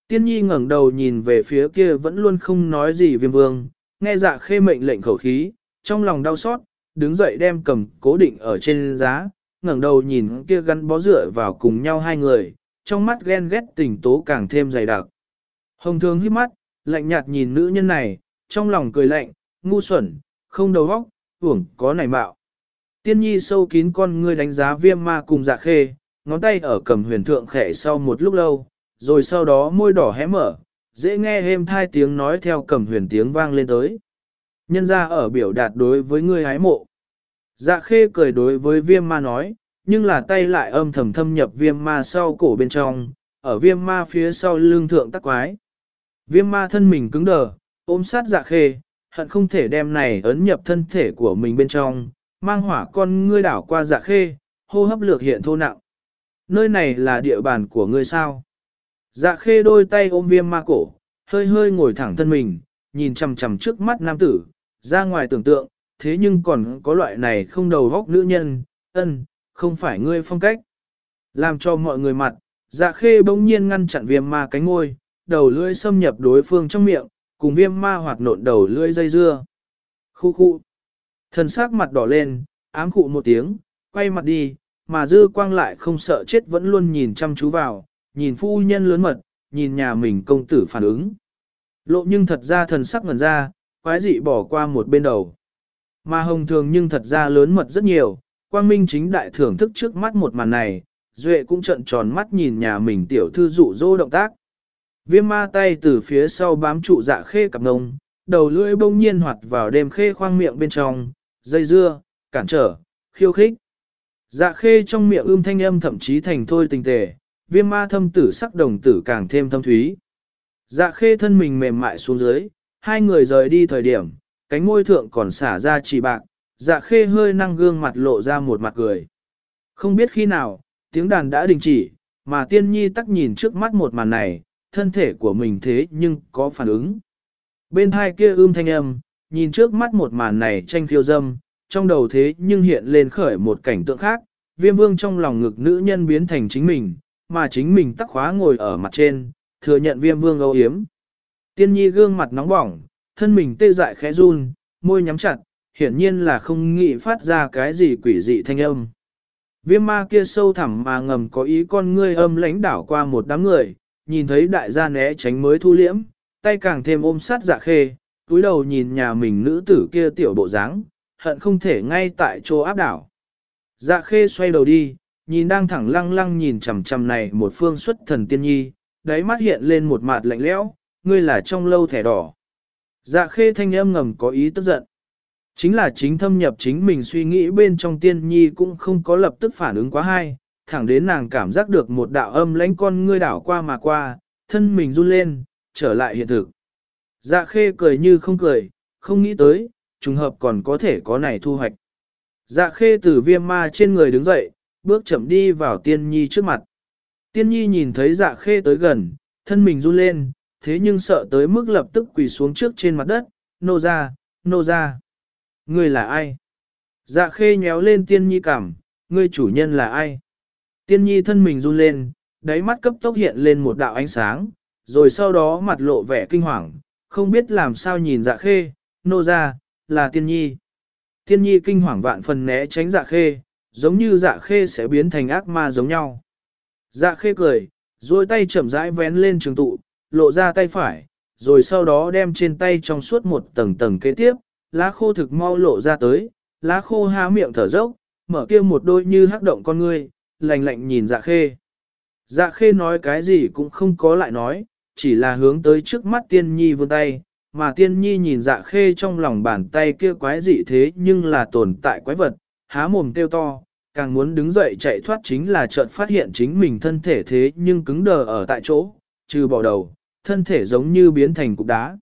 Tiên nhi ngẩng đầu nhìn về phía kia vẫn luôn không nói gì viêm vương, nghe dạ khê mệnh lệnh khẩu khí, trong lòng đau xót, đứng dậy đem cầm cố định ở trên giá, ngẩng đầu nhìn kia gắn bó rửa vào cùng nhau hai người, trong mắt ghen ghét tình tố càng thêm dày đặc. Hồng thương hít mắt, lạnh nhạt nhìn nữ nhân này, trong lòng cười lạnh, ngu xuẩn, không đầu óc, uổng có nảy mạo. Tiên nhi sâu kín con ngươi đánh giá viêm ma cùng dạ khê, ngón tay ở cầm huyền thượng khẽ sau một lúc lâu, rồi sau đó môi đỏ hé mở, dễ nghe êm thai tiếng nói theo cầm huyền tiếng vang lên tới. Nhân ra ở biểu đạt đối với ngươi hái mộ. Dạ khê cười đối với viêm ma nói, nhưng là tay lại âm thầm thâm nhập viêm ma sau cổ bên trong, ở viêm ma phía sau lưng thượng tắc quái. Viêm ma thân mình cứng đờ, ôm sát dạ khê, hận không thể đem này ấn nhập thân thể của mình bên trong, mang hỏa con ngươi đảo qua dạ khê, hô hấp lược hiện thô nặng. Nơi này là địa bàn của ngươi sao? Dạ khê đôi tay ôm viêm ma cổ, hơi hơi ngồi thẳng thân mình, nhìn chằm chằm trước mắt nam tử, ra ngoài tưởng tượng, thế nhưng còn có loại này không đầu góc nữ nhân, ân, không phải ngươi phong cách. Làm cho mọi người mặt, dạ khê bỗng nhiên ngăn chặn viêm ma cánh ngôi, đầu lưỡi xâm nhập đối phương trong miệng, cùng viêm ma hoạt nộn đầu lưỡi dây dưa. Khu khu. Thần sắc mặt đỏ lên, ám khụ một tiếng, quay mặt đi, mà dư quang lại không sợ chết vẫn luôn nhìn chăm chú vào, nhìn phu nhân lớn mật, nhìn nhà mình công tử phản ứng. Lộ nhưng thật ra thần sắc ngần ra, quái dị bỏ qua một bên đầu. Mà hồng thường nhưng thật ra lớn mật rất nhiều, quang minh chính đại thưởng thức trước mắt một màn này, Duệ cũng trận tròn mắt nhìn nhà mình tiểu thư dụ dỗ động tác. Viêm ma tay từ phía sau bám trụ dạ khê cặp ngông, đầu lưỡi bông nhiên hoạt vào đêm khê khoang miệng bên trong, dây dưa, cản trở, khiêu khích. Dạ khê trong miệng ưm thanh âm thậm chí thành thôi tình tề, viêm ma thâm tử sắc đồng tử càng thêm thâm thúy. Dạ khê thân mình mềm mại xuống dưới, hai người rời đi thời điểm, cánh môi thượng còn xả ra chỉ bạc, dạ khê hơi năng gương mặt lộ ra một mặt cười. Không biết khi nào, tiếng đàn đã đình chỉ, mà tiên nhi tắc nhìn trước mắt một màn này, thân thể của mình thế nhưng có phản ứng. Bên hai kia ưm thanh âm, nhìn trước mắt một màn này tranh khiêu dâm, trong đầu thế nhưng hiện lên khởi một cảnh tượng khác, viêm vương trong lòng ngực nữ nhân biến thành chính mình, mà chính mình tắc khóa ngồi ở mặt trên, thừa nhận viêm vương âu yếm. Tiên nhi gương mặt nóng bỏng, thân mình tê dại khẽ run, môi nhắm chặt, hiển nhiên là không nghĩ phát ra cái gì quỷ dị thanh âm. Viêm ma kia sâu thẳm mà ngầm có ý con ngươi âm lãnh đảo qua một đám người, nhìn thấy đại gia né tránh mới thu liễm, tay càng thêm ôm sát dạ khê, túi đầu nhìn nhà mình nữ tử kia tiểu bộ dáng, hận không thể ngay tại chỗ áp đảo. Dạ khê xoay đầu đi, nhìn đang thẳng lăng lăng nhìn chằm chằm này một phương xuất thần tiên nhi, đáy mắt hiện lên một mặt lạnh lẽo, ngươi là trong lâu thẻ đỏ. Dạ khê thanh âm ngầm có ý tức giận. Chính là chính thâm nhập chính mình suy nghĩ bên trong tiên nhi cũng không có lập tức phản ứng quá hay, thẳng đến nàng cảm giác được một đạo âm lãnh con ngươi đảo qua mà qua, thân mình run lên, trở lại hiện thực. Dạ khê cười như không cười, không nghĩ tới, trùng hợp còn có thể có này thu hoạch. Dạ khê từ viêm ma trên người đứng dậy, bước chậm đi vào tiên nhi trước mặt. Tiên nhi nhìn thấy dạ khê tới gần, thân mình run lên, thế nhưng sợ tới mức lập tức quỳ xuống trước trên mặt đất, nô ra, nô ra. Ngươi là ai? Dạ khê nhéo lên tiên nhi cảm, ngươi chủ nhân là ai? Tiên nhi thân mình run lên, đáy mắt cấp tốc hiện lên một đạo ánh sáng, rồi sau đó mặt lộ vẻ kinh hoàng, không biết làm sao nhìn dạ khê, nô ra, là tiên nhi. Tiên nhi kinh hoàng vạn phần né tránh dạ khê, giống như dạ khê sẽ biến thành ác ma giống nhau. Dạ khê cười, duỗi tay chậm rãi vén lên trường tụ, lộ ra tay phải, rồi sau đó đem trên tay trong suốt một tầng tầng kế tiếp, lá khô thực mau lộ ra tới, lá khô há miệng thở dốc, mở kia một đôi như hắc động con ngươi, lạnh lạnh nhìn dạ khê. Dạ khê nói cái gì cũng không có lại nói, chỉ là hướng tới trước mắt tiên nhi vươn tay, mà tiên nhi nhìn dạ khê trong lòng bàn tay kia quái dị thế nhưng là tồn tại quái vật, há mồm kêu to, càng muốn đứng dậy chạy thoát chính là chợt phát hiện chính mình thân thể thế nhưng cứng đờ ở tại chỗ, trừ bỏ đầu, thân thể giống như biến thành cục đá.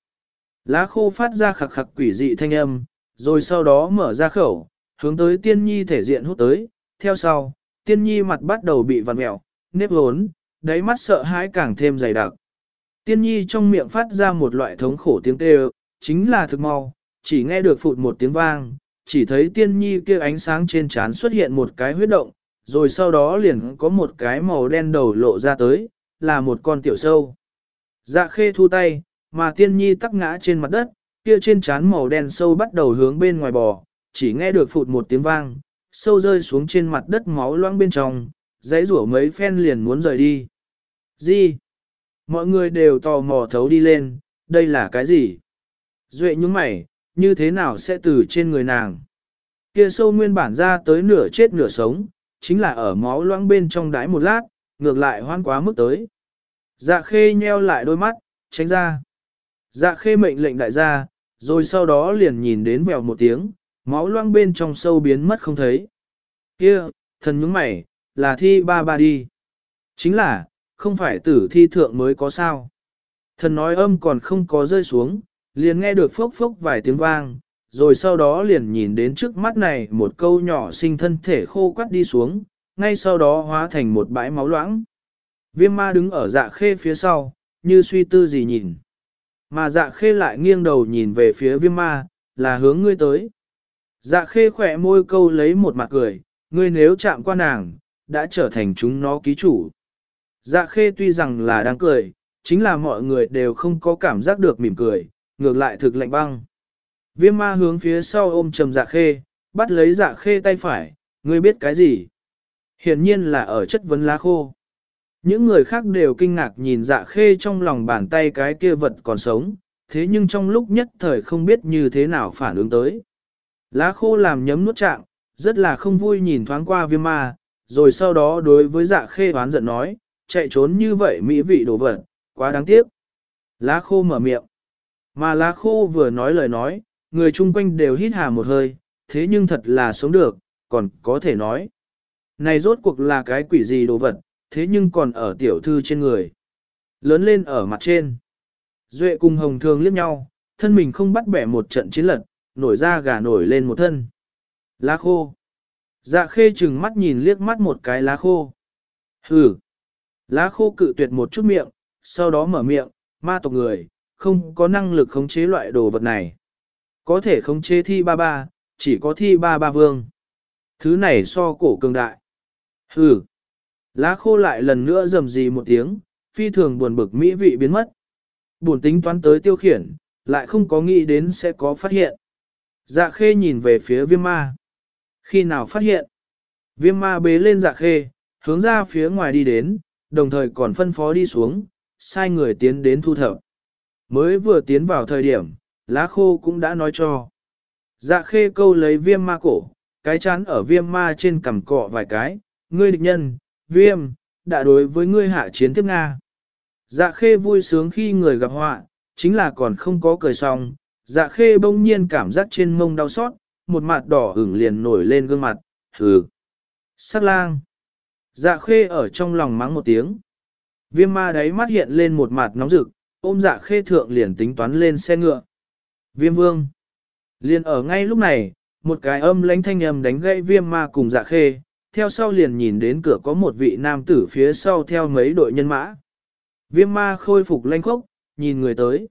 Lá khô phát ra khặc khặc quỷ dị thanh âm, rồi sau đó mở ra khẩu, hướng tới tiên nhi thể diện hút tới, theo sau, tiên nhi mặt bắt đầu bị vặn mẹo, nếp hốn, đáy mắt sợ hãi càng thêm dày đặc. Tiên nhi trong miệng phát ra một loại thống khổ tiếng kêu, chính là thực mau, chỉ nghe được phụt một tiếng vang, chỉ thấy tiên nhi kia ánh sáng trên trán xuất hiện một cái huyết động, rồi sau đó liền có một cái màu đen đầu lộ ra tới, là một con tiểu sâu. Dạ khê thu tay, mà tiên nhi tắc ngã trên mặt đất, kia trên trán màu đen sâu bắt đầu hướng bên ngoài bò, chỉ nghe được phụt một tiếng vang, sâu rơi xuống trên mặt đất máu loãng bên trong, dãy rủa mấy phen liền muốn rời đi. Gì? Mọi người đều tò mò thấu đi lên, đây là cái gì? Duệ những mày, như thế nào sẽ từ trên người nàng? Kia sâu nguyên bản ra tới nửa chết nửa sống, chính là ở máu loãng bên trong đái một lát, ngược lại hoan quá mức tới. Dạ khê nheo lại đôi mắt, tránh ra. Dạ khê mệnh lệnh đại gia, rồi sau đó liền nhìn đến vèo một tiếng, máu loang bên trong sâu biến mất không thấy. Kia, thần nhúng mày, là thi ba ba đi. Chính là, không phải tử thi thượng mới có sao. Thần nói âm còn không có rơi xuống, liền nghe được phốc phốc vài tiếng vang, rồi sau đó liền nhìn đến trước mắt này một câu nhỏ sinh thân thể khô quắt đi xuống, ngay sau đó hóa thành một bãi máu loãng. Viêm ma đứng ở dạ khê phía sau, như suy tư gì nhìn. Mà dạ khê lại nghiêng đầu nhìn về phía viêm ma, là hướng ngươi tới. Dạ khê khỏe môi câu lấy một mặt cười, ngươi nếu chạm qua nàng, đã trở thành chúng nó ký chủ. Dạ khê tuy rằng là đang cười, chính là mọi người đều không có cảm giác được mỉm cười, ngược lại thực lạnh băng. Viêm ma hướng phía sau ôm trầm dạ khê, bắt lấy dạ khê tay phải, ngươi biết cái gì? Hiển nhiên là ở chất vấn lá khô. Những người khác đều kinh ngạc nhìn dạ khê trong lòng bàn tay cái kia vật còn sống, thế nhưng trong lúc nhất thời không biết như thế nào phản ứng tới. Lá khô làm nhấm nuốt trạng, rất là không vui nhìn thoáng qua viêm ma, rồi sau đó đối với dạ khê oán giận nói, chạy trốn như vậy mỹ vị đồ vật, quá đáng tiếc. Lá khô mở miệng. Mà lá khô vừa nói lời nói, người chung quanh đều hít hà một hơi, thế nhưng thật là sống được, còn có thể nói. Này rốt cuộc là cái quỷ gì đồ vật, thế nhưng còn ở tiểu thư trên người. Lớn lên ở mặt trên. Duệ cùng hồng thường liếc nhau, thân mình không bắt bẻ một trận chiến lật, nổi ra gà nổi lên một thân. Lá khô. Dạ khê chừng mắt nhìn liếc mắt một cái lá khô. Hừ. Lá khô cự tuyệt một chút miệng, sau đó mở miệng, ma tộc người, không có năng lực khống chế loại đồ vật này. Có thể khống chế thi ba ba, chỉ có thi ba ba vương. Thứ này so cổ cường đại. Hừ. Lá khô lại lần nữa rầm rì một tiếng, phi thường buồn bực mỹ vị biến mất. Buồn tính toán tới tiêu khiển, lại không có nghĩ đến sẽ có phát hiện. Dạ khê nhìn về phía viêm ma. Khi nào phát hiện? Viêm ma bế lên dạ khê, hướng ra phía ngoài đi đến, đồng thời còn phân phó đi xuống, sai người tiến đến thu thập. Mới vừa tiến vào thời điểm, lá khô cũng đã nói cho. Dạ khê câu lấy viêm ma cổ, cái chán ở viêm ma trên cằm cọ vài cái, ngươi địch nhân, viêm, đã đối với ngươi hạ chiến tiếp Nga. Dạ khê vui sướng khi người gặp họa, chính là còn không có cười xong, dạ khê bỗng nhiên cảm giác trên mông đau xót, một mặt đỏ ửng liền nổi lên gương mặt, hừ. Sắc lang. Dạ khê ở trong lòng mắng một tiếng. Viêm ma đáy mắt hiện lên một mặt nóng rực, ôm dạ khê thượng liền tính toán lên xe ngựa. Viêm vương. Liền ở ngay lúc này, một cái âm lãnh thanh âm đánh gãy viêm ma cùng dạ khê, theo sau liền nhìn đến cửa có một vị nam tử phía sau theo mấy đội nhân mã. Viêm ma khôi phục lanh khốc, nhìn người tới.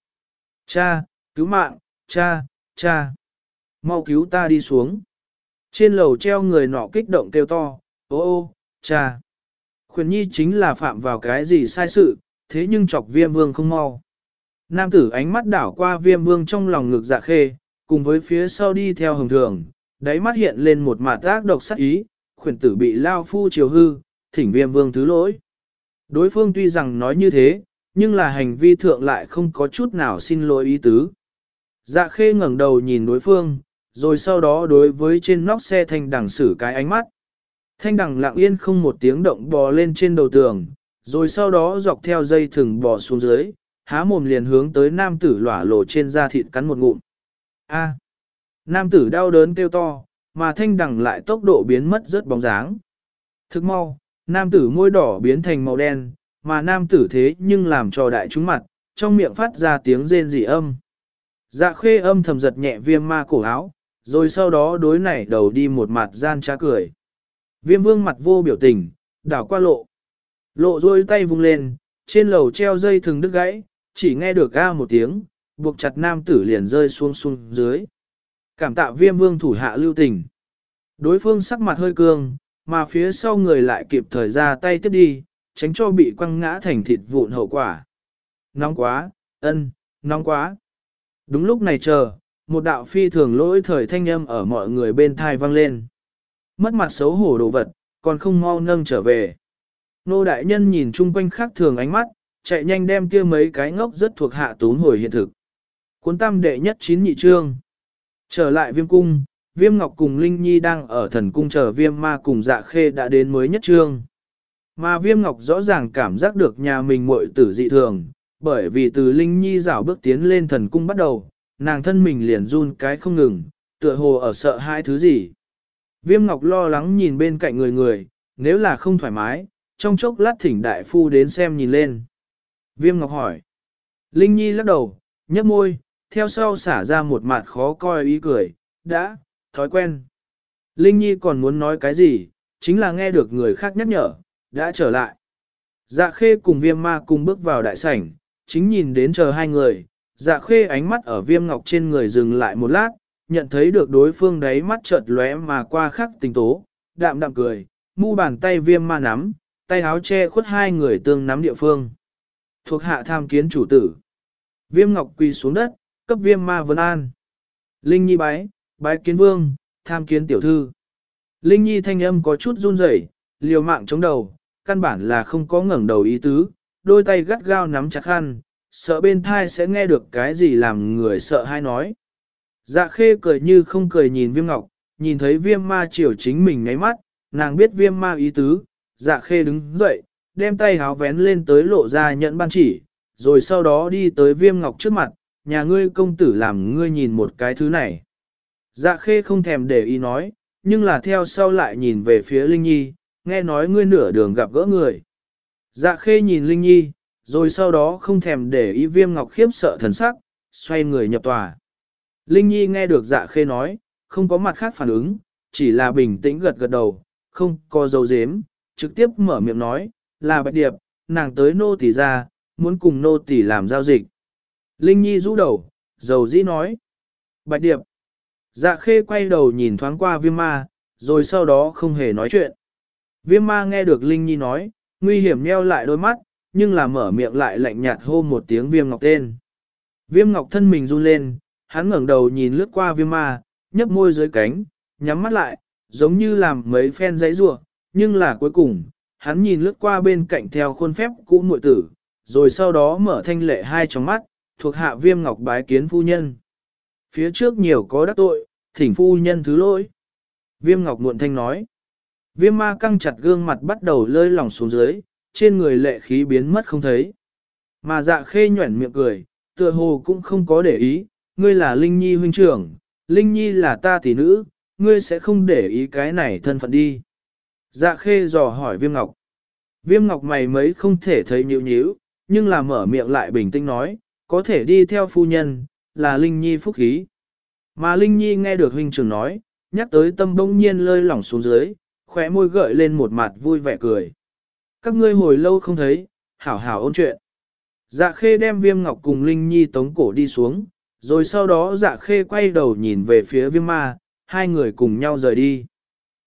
Cha, cứu mạng, cha, cha. Mau cứu ta đi xuống. Trên lầu treo người nọ kích động kêu to, ô ô, cha. Khuyển nhi chính là phạm vào cái gì sai sự, thế nhưng chọc viêm vương không mau. Nam tử ánh mắt đảo qua viêm vương trong lòng ngực dạ khê, cùng với phía sau đi theo hồng thường, đáy mắt hiện lên một mạt ác độc sắc ý, khuyển tử bị lao phu chiều hư, thỉnh viêm vương thứ lỗi. Đối phương tuy rằng nói như thế, nhưng là hành vi thượng lại không có chút nào xin lỗi ý tứ. Dạ khê ngẩng đầu nhìn đối phương, rồi sau đó đối với trên nóc xe thanh đằng xử cái ánh mắt. Thanh đằng lặng yên không một tiếng động bò lên trên đầu tường, rồi sau đó dọc theo dây thừng bò xuống dưới, há mồm liền hướng tới nam tử lỏa lộ trên da thịt cắn một ngụm. A. Nam tử đau đớn kêu to, mà thanh đằng lại tốc độ biến mất rất bóng dáng. Thức mau, nam tử môi đỏ biến thành màu đen, mà nam tử thế nhưng làm cho đại chúng mặt, trong miệng phát ra tiếng rên rỉ âm. Dạ khê âm thầm giật nhẹ viêm ma cổ áo, rồi sau đó đối nảy đầu đi một mặt gian trá cười. Viêm vương mặt vô biểu tình, đảo qua lộ. Lộ rồi tay vung lên, trên lầu treo dây thừng đứt gãy, chỉ nghe được ga một tiếng, buộc chặt nam tử liền rơi xuống xuống dưới. Cảm tạ viêm vương thủ hạ lưu tình. Đối phương sắc mặt hơi cương, mà phía sau người lại kịp thời ra tay tiếp đi, tránh cho bị quăng ngã thành thịt vụn hậu quả. nóng quá, ân, nóng quá. Đúng lúc này chờ, một đạo phi thường lỗi thời thanh âm ở mọi người bên thai vang lên. Mất mặt xấu hổ đồ vật, còn không mau nâng trở về. Nô đại nhân nhìn chung quanh khác thường ánh mắt, chạy nhanh đem kia mấy cái ngốc rất thuộc hạ tún hồi hiện thực. Cuốn tam đệ nhất chín nhị trương. Trở lại viêm cung, viêm ngọc cùng Linh Nhi đang ở thần cung chờ viêm ma cùng dạ khê đã đến mới nhất trương. Mà viêm ngọc rõ ràng cảm giác được nhà mình muội tử dị thường, bởi vì từ Linh Nhi rảo bước tiến lên thần cung bắt đầu, nàng thân mình liền run cái không ngừng, tựa hồ ở sợ hai thứ gì. Viêm ngọc lo lắng nhìn bên cạnh người người, nếu là không thoải mái, trong chốc lát thỉnh đại phu đến xem nhìn lên. Viêm ngọc hỏi. Linh Nhi lắc đầu, nhấp môi, theo sau xả ra một mặt khó coi ý cười, đã, thói quen. Linh Nhi còn muốn nói cái gì, chính là nghe được người khác nhắc nhở, đã trở lại. Dạ khê cùng viêm ma cùng bước vào đại sảnh, chính nhìn đến chờ hai người, dạ khê ánh mắt ở viêm ngọc trên người dừng lại một lát, nhận thấy được đối phương đấy mắt chợt lóe mà qua khắc tình tố, đạm đạm cười, mu bàn tay viêm ma nắm, tay áo che khuất hai người tương nắm địa phương. Thuộc hạ tham kiến chủ tử. Viêm ngọc quỳ xuống đất, cấp viêm ma vân an. Linh nhi bái, bái kiến vương, tham kiến tiểu thư. Linh nhi thanh âm có chút run rẩy, liều mạng chống đầu, căn bản là không có ngẩng đầu ý tứ, đôi tay gắt gao nắm chặt khăn, sợ bên thai sẽ nghe được cái gì làm người sợ hay nói. Dạ khê cười như không cười nhìn viêm ngọc, nhìn thấy viêm ma chiều chính mình ngáy mắt, nàng biết viêm ma ý tứ, dạ khê đứng dậy, đem tay háo vén lên tới lộ ra nhận ban chỉ, rồi sau đó đi tới viêm ngọc trước mặt, nhà ngươi công tử làm ngươi nhìn một cái thứ này. Dạ khê không thèm để ý nói, nhưng là theo sau lại nhìn về phía Linh Nhi, nghe nói ngươi nửa đường gặp gỡ người. Dạ khê nhìn Linh Nhi, rồi sau đó không thèm để ý viêm ngọc khiếp sợ thần sắc, xoay người nhập tòa. Linh Nhi nghe được dạ khê nói, không có mặt khác phản ứng, chỉ là bình tĩnh gật gật đầu, không có dấu dếm, trực tiếp mở miệng nói, là bạch điệp, nàng tới nô tỷ ra, muốn cùng nô tỷ làm giao dịch. Linh Nhi rũ đầu, dầu dĩ nói, bạch điệp. Dạ khê quay đầu nhìn thoáng qua viêm ma, rồi sau đó không hề nói chuyện. Viêm ma nghe được Linh Nhi nói, nguy hiểm nheo lại đôi mắt, nhưng là mở miệng lại lạnh nhạt hô một tiếng viêm ngọc tên. Viêm ngọc thân mình run lên, hắn ngẩng đầu nhìn lướt qua viêm ma, nhấp môi dưới cánh, nhắm mắt lại, giống như làm mấy phen giấy rủa nhưng là cuối cùng, hắn nhìn lướt qua bên cạnh theo khuôn phép cũ muội tử, rồi sau đó mở thanh lệ hai trong mắt, thuộc hạ viêm ngọc bái kiến phu nhân. Phía trước nhiều có đắc tội, thỉnh phu nhân thứ lỗi. Viêm ngọc muộn thanh nói. Viêm ma căng chặt gương mặt bắt đầu lơi lỏng xuống dưới, trên người lệ khí biến mất không thấy. Mà dạ khê nhuẩn miệng cười, tựa hồ cũng không có để ý, ngươi là Linh Nhi huynh trưởng, Linh Nhi là ta tỷ nữ, ngươi sẽ không để ý cái này thân phận đi. Dạ khê dò hỏi viêm ngọc. Viêm ngọc mày mấy không thể thấy nhíu nhíu, nhưng là mở miệng lại bình tĩnh nói, có thể đi theo phu nhân, là Linh Nhi phúc khí. Mà Linh Nhi nghe được huynh trưởng nói, nhắc tới tâm bỗng nhiên lơi lỏng xuống dưới, khóe môi gợi lên một mặt vui vẻ cười. Các ngươi hồi lâu không thấy, hảo hảo ôn chuyện. Dạ khê đem viêm ngọc cùng Linh Nhi tống cổ đi xuống, rồi sau đó dạ khê quay đầu nhìn về phía viêm ma, hai người cùng nhau rời đi.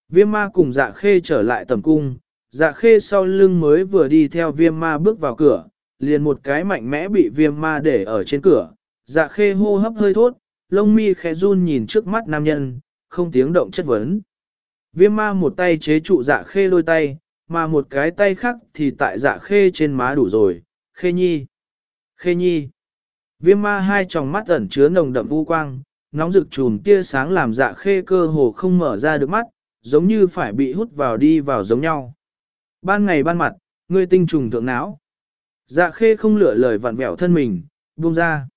Viêm ma cùng dạ khê trở lại tầm cung, dạ khê sau lưng mới vừa đi theo viêm ma bước vào cửa, liền một cái mạnh mẽ bị viêm ma để ở trên cửa. Dạ khê hô hấp hơi thốt, lông mi khẽ run nhìn trước mắt nam nhân, không tiếng động chất vấn. Viêm ma một tay chế trụ dạ khê lôi tay, mà một cái tay khác thì tại dạ khê trên má đủ rồi, khê nhi. Khê nhi. Viêm ma hai tròng mắt ẩn chứa nồng đậm u quang, nóng rực chùm tia sáng làm dạ khê cơ hồ không mở ra được mắt, giống như phải bị hút vào đi vào giống nhau. Ban ngày ban mặt, ngươi tinh trùng thượng não. Dạ khê không lựa lời vặn vẹo thân mình, buông ra.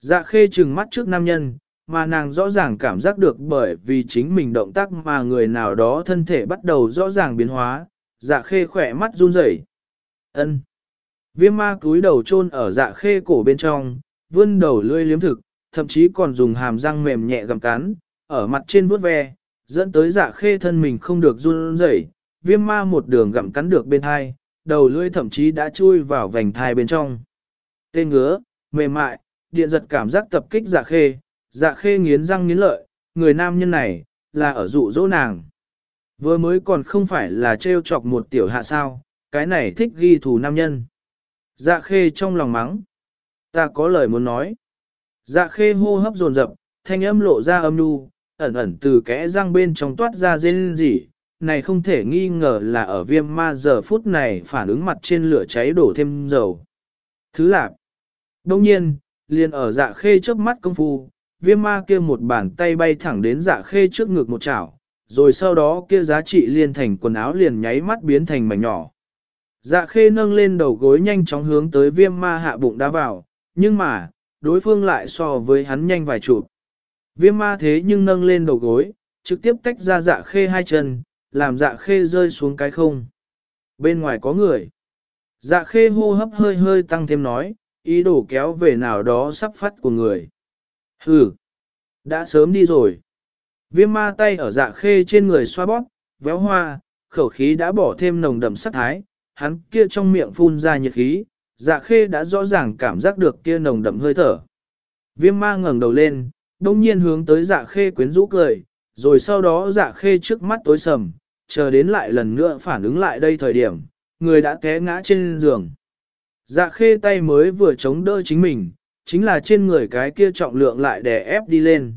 Dạ khê trừng mắt trước nam nhân, mà nàng rõ ràng cảm giác được bởi vì chính mình động tác mà người nào đó thân thể bắt đầu rõ ràng biến hóa, dạ khê khỏe mắt run rẩy. ân Viêm ma cúi đầu chôn ở dạ khê cổ bên trong, vươn đầu lươi liếm thực, thậm chí còn dùng hàm răng mềm nhẹ gặm cắn, ở mặt trên vuốt ve, dẫn tới dạ khê thân mình không được run rẩy. viêm ma một đường gặm cắn được bên hai đầu lưỡi thậm chí đã chui vào vành thai bên trong. Tên ngứa, mềm mại, điện giật cảm giác tập kích dạ khê, dạ khê nghiến răng nghiến lợi, người nam nhân này, là ở dụ dỗ nàng. Vừa mới còn không phải là trêu chọc một tiểu hạ sao, cái này thích ghi thù nam nhân. Dạ khê trong lòng mắng, Ta có lời muốn nói. Dạ khê hô hấp dồn dập, thanh âm lộ ra âm nu, ẩn ẩn từ kẽ răng bên trong toát ra rên rỉ. Này không thể nghi ngờ là ở viêm ma giờ phút này phản ứng mặt trên lửa cháy đổ thêm dầu. Thứ lạc. Đông nhiên, liền ở dạ khê trước mắt công phu, viêm ma kia một bàn tay bay thẳng đến dạ khê trước ngực một chảo, rồi sau đó kia giá trị liền thành quần áo liền nháy mắt biến thành mảnh nhỏ. Dạ khê nâng lên đầu gối nhanh chóng hướng tới viêm ma hạ bụng đá vào, nhưng mà, đối phương lại so với hắn nhanh vài chụp. Viêm ma thế nhưng nâng lên đầu gối, trực tiếp tách ra dạ khê hai chân, làm dạ khê rơi xuống cái không. Bên ngoài có người. Dạ khê hô hấp hơi hơi tăng thêm nói, ý đồ kéo về nào đó sắp phát của người. Hừ, đã sớm đi rồi. Viêm ma tay ở dạ khê trên người xoa bóp, véo hoa, khẩu khí đã bỏ thêm nồng đậm sắc thái, hắn kia trong miệng phun ra nhiệt khí, dạ khê đã rõ ràng cảm giác được kia nồng đậm hơi thở. Viêm ma ngẩng đầu lên, đông nhiên hướng tới dạ khê quyến rũ cười, rồi sau đó dạ khê trước mắt tối sầm, chờ đến lại lần nữa phản ứng lại đây thời điểm, người đã té ngã trên giường. Dạ khê tay mới vừa chống đỡ chính mình, chính là trên người cái kia trọng lượng lại đè ép đi lên.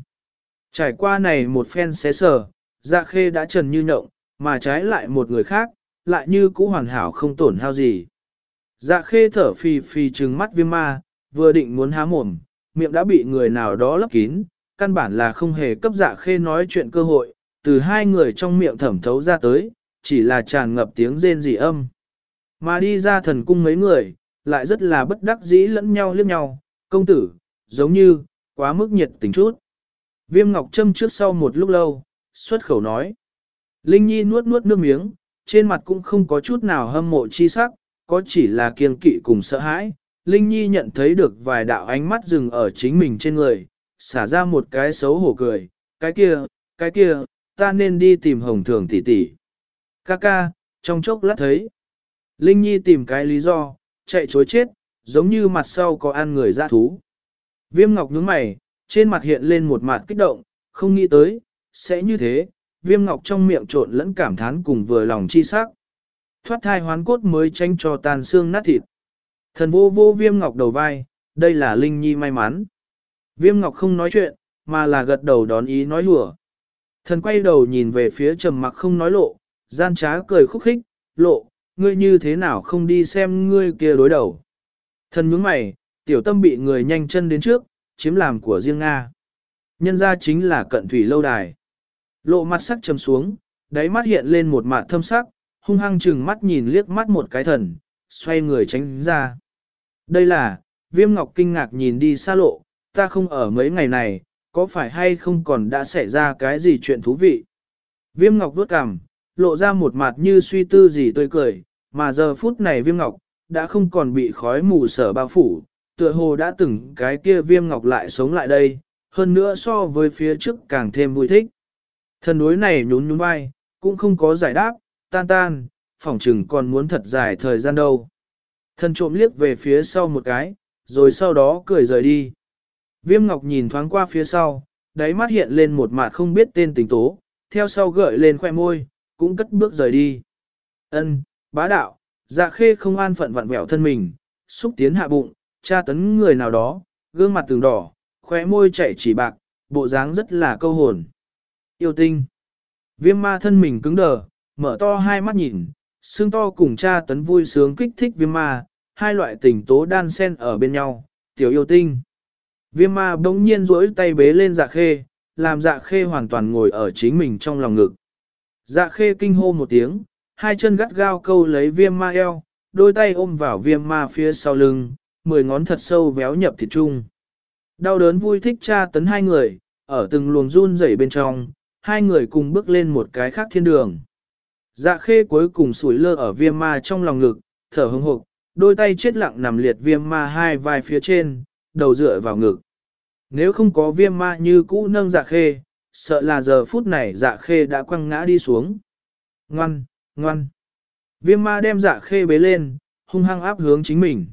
Trải qua này một phen xé sờ, dạ khê đã trần như nhộng, mà trái lại một người khác, lại như cũ hoàn hảo không tổn hao gì. Dạ khê thở phì phì trừng mắt viêm ma, vừa định muốn há mồm, miệng đã bị người nào đó lấp kín, căn bản là không hề cấp dạ khê nói chuyện cơ hội, từ hai người trong miệng thẩm thấu ra tới, chỉ là tràn ngập tiếng rên rỉ âm. Mà đi ra thần cung mấy người, lại rất là bất đắc dĩ lẫn nhau liếc nhau, công tử, giống như, quá mức nhiệt tình chút. Viêm Ngọc Trâm trước sau một lúc lâu, xuất khẩu nói. Linh Nhi nuốt nuốt nước miếng, trên mặt cũng không có chút nào hâm mộ chi sắc, có chỉ là kiêng kỵ cùng sợ hãi. Linh Nhi nhận thấy được vài đạo ánh mắt dừng ở chính mình trên người, xả ra một cái xấu hổ cười, cái kia, cái kia, ta nên đi tìm hồng thường tỷ tỷ. Ca ca, trong chốc lát thấy. Linh Nhi tìm cái lý do, chạy chối chết, giống như mặt sau có ăn người ra thú. Viêm ngọc nhướng mày, trên mặt hiện lên một mặt kích động, không nghĩ tới, sẽ như thế, viêm ngọc trong miệng trộn lẫn cảm thán cùng vừa lòng chi sắc. Thoát thai hoán cốt mới tranh cho tàn xương nát thịt. Thần vô vô viêm ngọc đầu vai, đây là Linh Nhi may mắn. Viêm ngọc không nói chuyện, mà là gật đầu đón ý nói hùa. Thần quay đầu nhìn về phía trầm mặc không nói lộ, gian trá cười khúc khích, lộ, ngươi như thế nào không đi xem ngươi kia đối đầu. Thần nhướng mày, tiểu tâm bị người nhanh chân đến trước, chiếm làm của riêng Nga. Nhân ra chính là cận thủy lâu đài. Lộ mặt sắc trầm xuống, đáy mắt hiện lên một mặt thâm sắc, hung hăng chừng mắt nhìn liếc mắt một cái thần, xoay người tránh ra. Đây là, viêm ngọc kinh ngạc nhìn đi xa lộ, ta không ở mấy ngày này, có phải hay không còn đã xảy ra cái gì chuyện thú vị. Viêm ngọc vuốt cằm, lộ ra một mặt như suy tư gì tươi cười, mà giờ phút này viêm ngọc, đã không còn bị khói mù sở bao phủ, tựa hồ đã từng cái kia viêm ngọc lại sống lại đây, hơn nữa so với phía trước càng thêm vui thích. Thần đối này nhún nhún vai, cũng không có giải đáp, tan tan, phỏng chừng còn muốn thật dài thời gian đâu. Thần trộm liếc về phía sau một cái, rồi sau đó cười rời đi. Viêm ngọc nhìn thoáng qua phía sau, đáy mắt hiện lên một mặt không biết tên tình tố, theo sau gợi lên khoe môi, cũng cất bước rời đi. Ân, bá đạo, dạ khê không an phận vặn vẹo thân mình, xúc tiến hạ bụng, tra tấn người nào đó, gương mặt từng đỏ, khóe môi chảy chỉ bạc, bộ dáng rất là câu hồn. Yêu tinh. Viêm ma thân mình cứng đờ, mở to hai mắt nhìn, xương to cùng cha tấn vui sướng kích thích viêm ma, hai loại tình tố đan xen ở bên nhau, tiểu yêu tinh. Viêm ma bỗng nhiên duỗi tay bế lên dạ khê, làm dạ khê hoàn toàn ngồi ở chính mình trong lòng ngực. Dạ khê kinh hô một tiếng, hai chân gắt gao câu lấy viêm ma eo, đôi tay ôm vào viêm ma phía sau lưng, mười ngón thật sâu véo nhập thịt chung. Đau đớn vui thích tra tấn hai người, ở từng luồng run rẩy bên trong, hai người cùng bước lên một cái khác thiên đường. Dạ khê cuối cùng sủi lơ ở viêm ma trong lòng ngực, thở hững hộc, đôi tay chết lặng nằm liệt viêm ma hai vai phía trên, đầu dựa vào ngực. Nếu không có viêm ma như cũ nâng dạ khê, sợ là giờ phút này dạ khê đã quăng ngã đi xuống. Ngoan, ngoan. Viêm ma đem dạ khê bế lên, hung hăng áp hướng chính mình.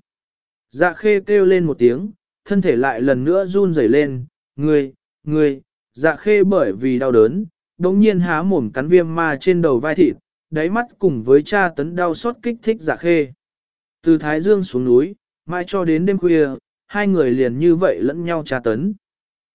Dạ khê kêu lên một tiếng, thân thể lại lần nữa run rẩy lên, người, người, dạ khê bởi vì đau đớn, đống nhiên há mồm cắn viêm ma trên đầu vai thịt, đáy mắt cùng với cha tấn đau xót kích thích dạ khê. Từ Thái Dương xuống núi, mai cho đến đêm khuya, hai người liền như vậy lẫn nhau tra tấn.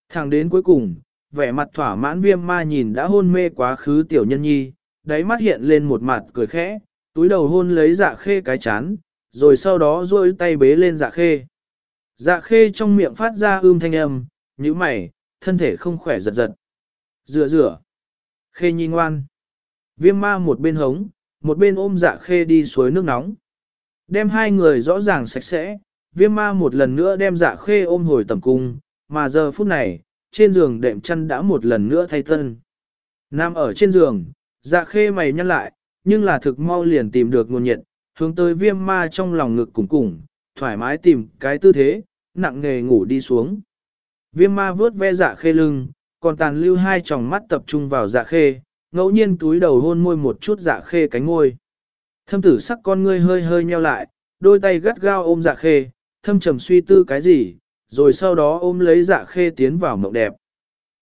Thẳng đến cuối cùng, vẻ mặt thỏa mãn viêm ma nhìn đã hôn mê quá khứ tiểu nhân nhi, đáy mắt hiện lên một mặt cười khẽ, túi đầu hôn lấy dạ khê cái chán, rồi sau đó duỗi tay bế lên dạ khê. Dạ khê trong miệng phát ra ưm thanh âm, như mày, thân thể không khỏe giật giật. Rửa rửa. Khê nhi ngoan. Viêm ma một bên hống, một bên ôm dạ khê đi suối nước nóng. Đem hai người rõ ràng sạch sẽ, viêm ma một lần nữa đem dạ khê ôm hồi tầm cung, mà giờ phút này, trên giường đệm chăn đã một lần nữa thay tân. Nam ở trên giường, dạ khê mày nhăn lại, nhưng là thực mau liền tìm được nguồn nhiệt, hướng tới viêm ma trong lòng ngực cùng cùng, thoải mái tìm cái tư thế, nặng nghề ngủ đi xuống. Viêm ma vướt ve dạ khê lưng, còn tàn lưu hai tròng mắt tập trung vào dạ khê, ngẫu nhiên túi đầu hôn môi một chút dạ khê cánh ngôi. Thâm tử sắc con ngươi hơi hơi nheo lại, đôi tay gắt gao ôm dạ khê, thâm trầm suy tư cái gì, rồi sau đó ôm lấy dạ khê tiến vào mộng đẹp.